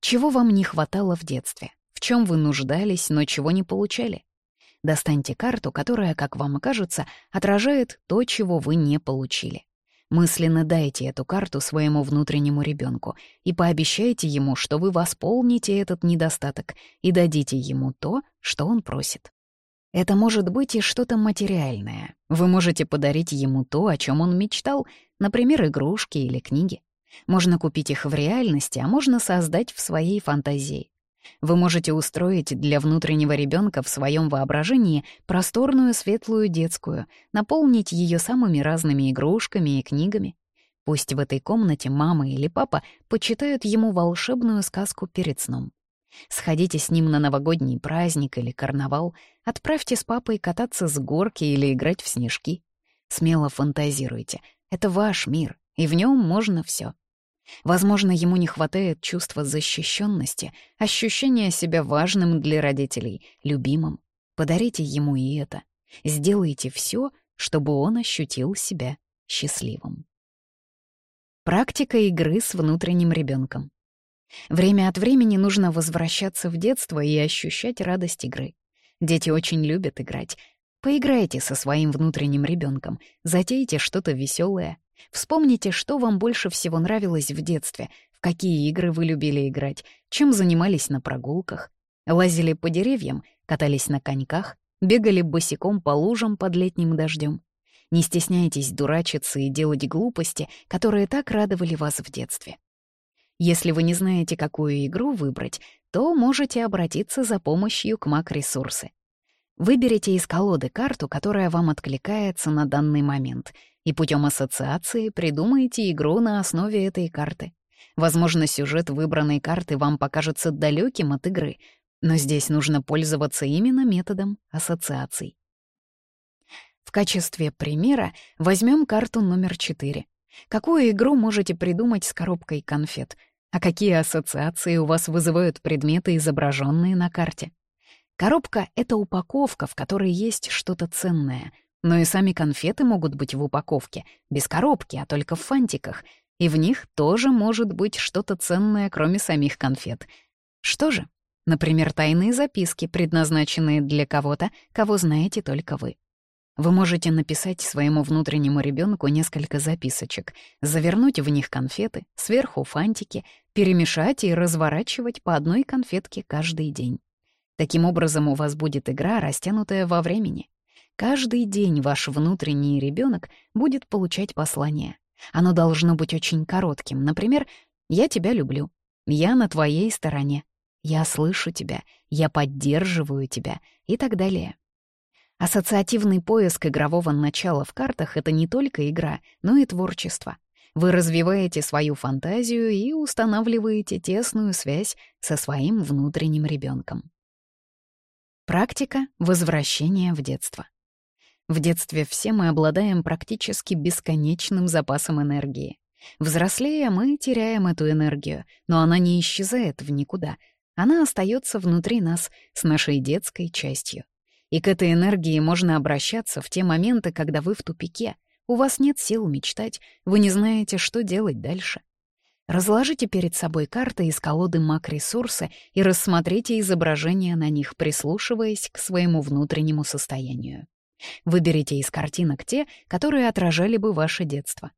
Чего вам не хватало в детстве? В чем вы нуждались, но чего не получали? Достаньте карту, которая, как вам кажется, отражает то, чего вы не получили. Мысленно дайте эту карту своему внутреннему ребенку и пообещайте ему, что вы восполните этот недостаток и дадите ему то, что он просит. Это может быть и что-то материальное. Вы можете подарить ему то, о чем он мечтал, например, игрушки или книги. Можно купить их в реальности, а можно создать в своей фантазии. Вы можете устроить для внутреннего ребенка в своем воображении просторную светлую детскую, наполнить ее самыми разными игрушками и книгами. Пусть в этой комнате мама или папа почитают ему волшебную сказку перед сном. Сходите с ним на новогодний праздник или карнавал, отправьте с папой кататься с горки или играть в снежки. Смело фантазируйте. Это ваш мир, и в нем можно все. Возможно, ему не хватает чувства защищенности, ощущения себя важным для родителей, любимым. Подарите ему и это. Сделайте все, чтобы он ощутил себя счастливым. Практика игры с внутренним ребенком. Время от времени нужно возвращаться в детство и ощущать радость игры. Дети очень любят играть. Поиграйте со своим внутренним ребенком, затейте что-то веселое. Вспомните, что вам больше всего нравилось в детстве, в какие игры вы любили играть, чем занимались на прогулках. Лазили по деревьям, катались на коньках, бегали босиком по лужам под летним дождем. Не стесняйтесь дурачиться и делать глупости, которые так радовали вас в детстве. Если вы не знаете, какую игру выбрать, то можете обратиться за помощью к Мак-ресурсы. Выберите из колоды карту, которая вам откликается на данный момент, и путем ассоциации придумайте игру на основе этой карты. Возможно, сюжет выбранной карты вам покажется далеким от игры, но здесь нужно пользоваться именно методом ассоциаций. В качестве примера возьмем карту номер 4. Какую игру можете придумать с коробкой конфет? А какие ассоциации у вас вызывают предметы, изображенные на карте? Коробка — это упаковка, в которой есть что-то ценное. Но и сами конфеты могут быть в упаковке, без коробки, а только в фантиках. И в них тоже может быть что-то ценное, кроме самих конфет. Что же? Например, тайные записки, предназначенные для кого-то, кого знаете только вы. Вы можете написать своему внутреннему ребенку несколько записочек, завернуть в них конфеты, сверху фантики, перемешать и разворачивать по одной конфетке каждый день. Таким образом, у вас будет игра, растянутая во времени. Каждый день ваш внутренний ребенок будет получать послание. Оно должно быть очень коротким. Например, «Я тебя люблю», «Я на твоей стороне», «Я слышу тебя», «Я поддерживаю тебя» и так далее. Ассоциативный поиск игрового начала в картах — это не только игра, но и творчество. Вы развиваете свою фантазию и устанавливаете тесную связь со своим внутренним ребенком. Практика возвращения в детство. В детстве все мы обладаем практически бесконечным запасом энергии. Взрослея, мы теряем эту энергию, но она не исчезает в никуда. Она остается внутри нас, с нашей детской частью. И к этой энергии можно обращаться в те моменты, когда вы в тупике, у вас нет сил мечтать, вы не знаете, что делать дальше. Разложите перед собой карты из колоды маг-ресурса и рассмотрите изображения на них, прислушиваясь к своему внутреннему состоянию. Выберите из картинок те, которые отражали бы ваше детство.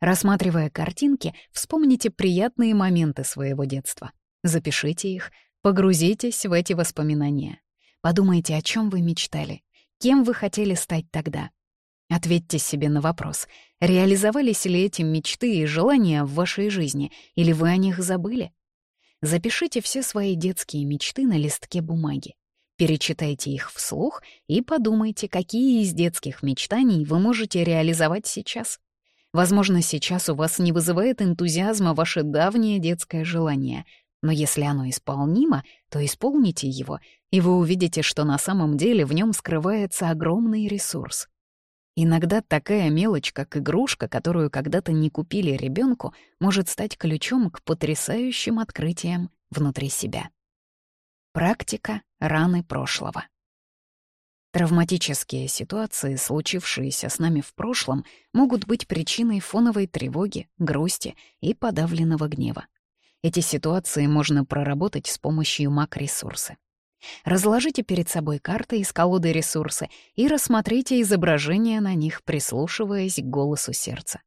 Рассматривая картинки, вспомните приятные моменты своего детства. Запишите их, погрузитесь в эти воспоминания. Подумайте, о чем вы мечтали, кем вы хотели стать тогда. Ответьте себе на вопрос, реализовались ли эти мечты и желания в вашей жизни, или вы о них забыли? Запишите все свои детские мечты на листке бумаги. Перечитайте их вслух и подумайте, какие из детских мечтаний вы можете реализовать сейчас. Возможно, сейчас у вас не вызывает энтузиазма ваше давнее детское желание — но если оно исполнимо, то исполните его, и вы увидите, что на самом деле в нем скрывается огромный ресурс. Иногда такая мелочь, как игрушка, которую когда-то не купили ребенку, может стать ключом к потрясающим открытиям внутри себя. Практика раны прошлого. Травматические ситуации, случившиеся с нами в прошлом, могут быть причиной фоновой тревоги, грусти и подавленного гнева. Эти ситуации можно проработать с помощью маг-ресурсы. Разложите перед собой карты из колоды ресурсы и рассмотрите изображения на них, прислушиваясь к голосу сердца.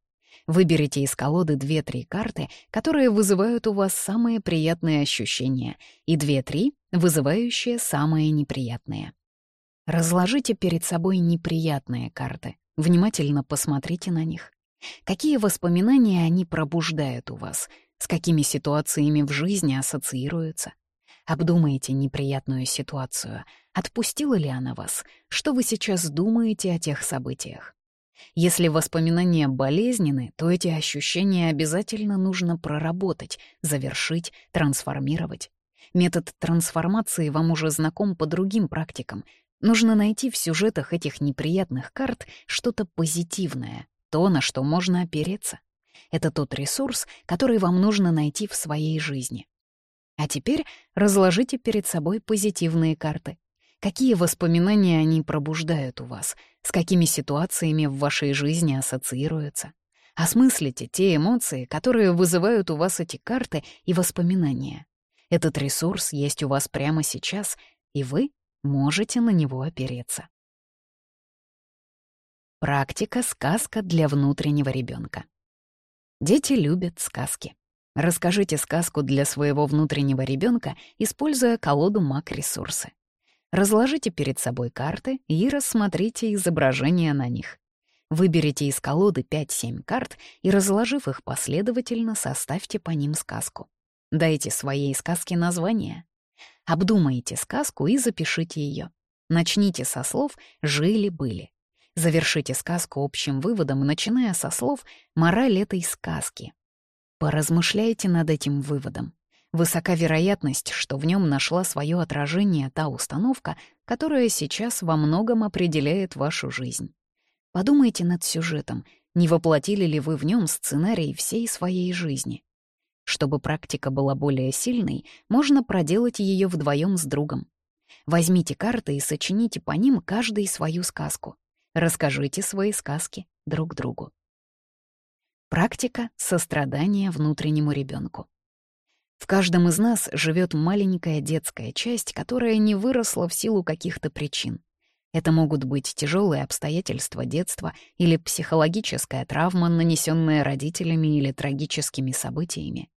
Выберите из колоды 2-3 карты, которые вызывают у вас самые приятные ощущения, и 2-3, вызывающие самые неприятные. Разложите перед собой неприятные карты. Внимательно посмотрите на них. Какие воспоминания они пробуждают у вас — с какими ситуациями в жизни ассоциируются. Обдумайте неприятную ситуацию. Отпустила ли она вас? Что вы сейчас думаете о тех событиях? Если воспоминания болезненны, то эти ощущения обязательно нужно проработать, завершить, трансформировать. Метод трансформации вам уже знаком по другим практикам. Нужно найти в сюжетах этих неприятных карт что-то позитивное, то, на что можно опереться. Это тот ресурс, который вам нужно найти в своей жизни. А теперь разложите перед собой позитивные карты. Какие воспоминания они пробуждают у вас? С какими ситуациями в вашей жизни ассоциируются? Осмыслите те эмоции, которые вызывают у вас эти карты и воспоминания. Этот ресурс есть у вас прямо сейчас, и вы можете на него опереться. Практика «Сказка для внутреннего ребенка. Дети любят сказки. Расскажите сказку для своего внутреннего ребенка, используя колоду маг-ресурсы. Разложите перед собой карты и рассмотрите изображения на них. Выберите из колоды 5-7 карт и, разложив их последовательно, составьте по ним сказку. Дайте своей сказке название. Обдумайте сказку и запишите ее. Начните со слов «жили-были». Завершите сказку общим выводом, начиная со слов «мораль этой сказки». Поразмышляйте над этим выводом. Высока вероятность, что в нем нашла свое отражение та установка, которая сейчас во многом определяет вашу жизнь. Подумайте над сюжетом, не воплотили ли вы в нем сценарий всей своей жизни. Чтобы практика была более сильной, можно проделать ее вдвоем с другом. Возьмите карты и сочините по ним каждый свою сказку. Расскажите свои сказки друг другу. Практика сострадания внутреннему ребенку. В каждом из нас живет маленькая детская часть, которая не выросла в силу каких-то причин. Это могут быть тяжелые обстоятельства детства или психологическая травма, нанесенная родителями или трагическими событиями.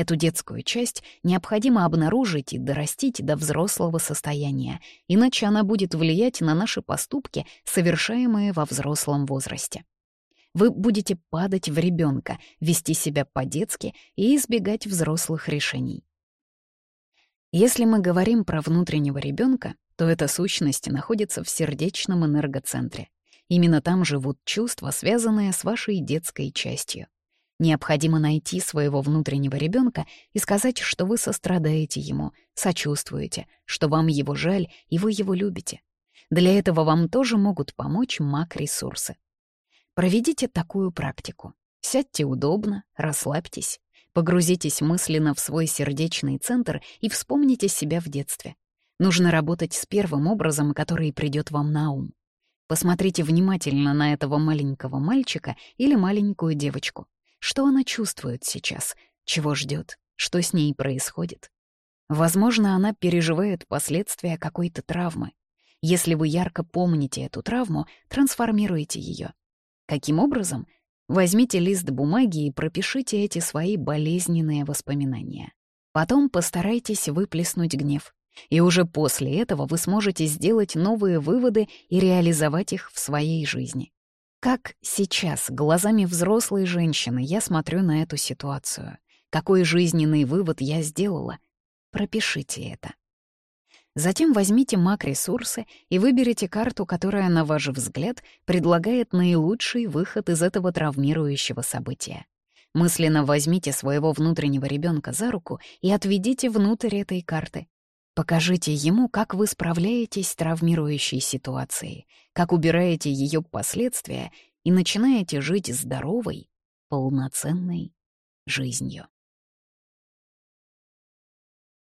Эту детскую часть необходимо обнаружить и дорастить до взрослого состояния, иначе она будет влиять на наши поступки, совершаемые во взрослом возрасте. Вы будете падать в ребенка, вести себя по-детски и избегать взрослых решений. Если мы говорим про внутреннего ребенка, то эта сущность находится в сердечном энергоцентре. Именно там живут чувства, связанные с вашей детской частью. Необходимо найти своего внутреннего ребенка и сказать, что вы сострадаете ему, сочувствуете, что вам его жаль и вы его любите. Для этого вам тоже могут помочь маг-ресурсы. Проведите такую практику. Сядьте удобно, расслабьтесь, погрузитесь мысленно в свой сердечный центр и вспомните себя в детстве. Нужно работать с первым образом, который придет вам на ум. Посмотрите внимательно на этого маленького мальчика или маленькую девочку. Что она чувствует сейчас? Чего ждет? Что с ней происходит? Возможно, она переживает последствия какой-то травмы. Если вы ярко помните эту травму, трансформируйте ее. Каким образом? Возьмите лист бумаги и пропишите эти свои болезненные воспоминания. Потом постарайтесь выплеснуть гнев. И уже после этого вы сможете сделать новые выводы и реализовать их в своей жизни. Как сейчас, глазами взрослой женщины, я смотрю на эту ситуацию? Какой жизненный вывод я сделала? Пропишите это. Затем возьмите маг-ресурсы и выберите карту, которая, на ваш взгляд, предлагает наилучший выход из этого травмирующего события. Мысленно возьмите своего внутреннего ребенка за руку и отведите внутрь этой карты. Покажите ему, как вы справляетесь с травмирующей ситуацией, как убираете ее последствия и начинаете жить здоровой, полноценной жизнью.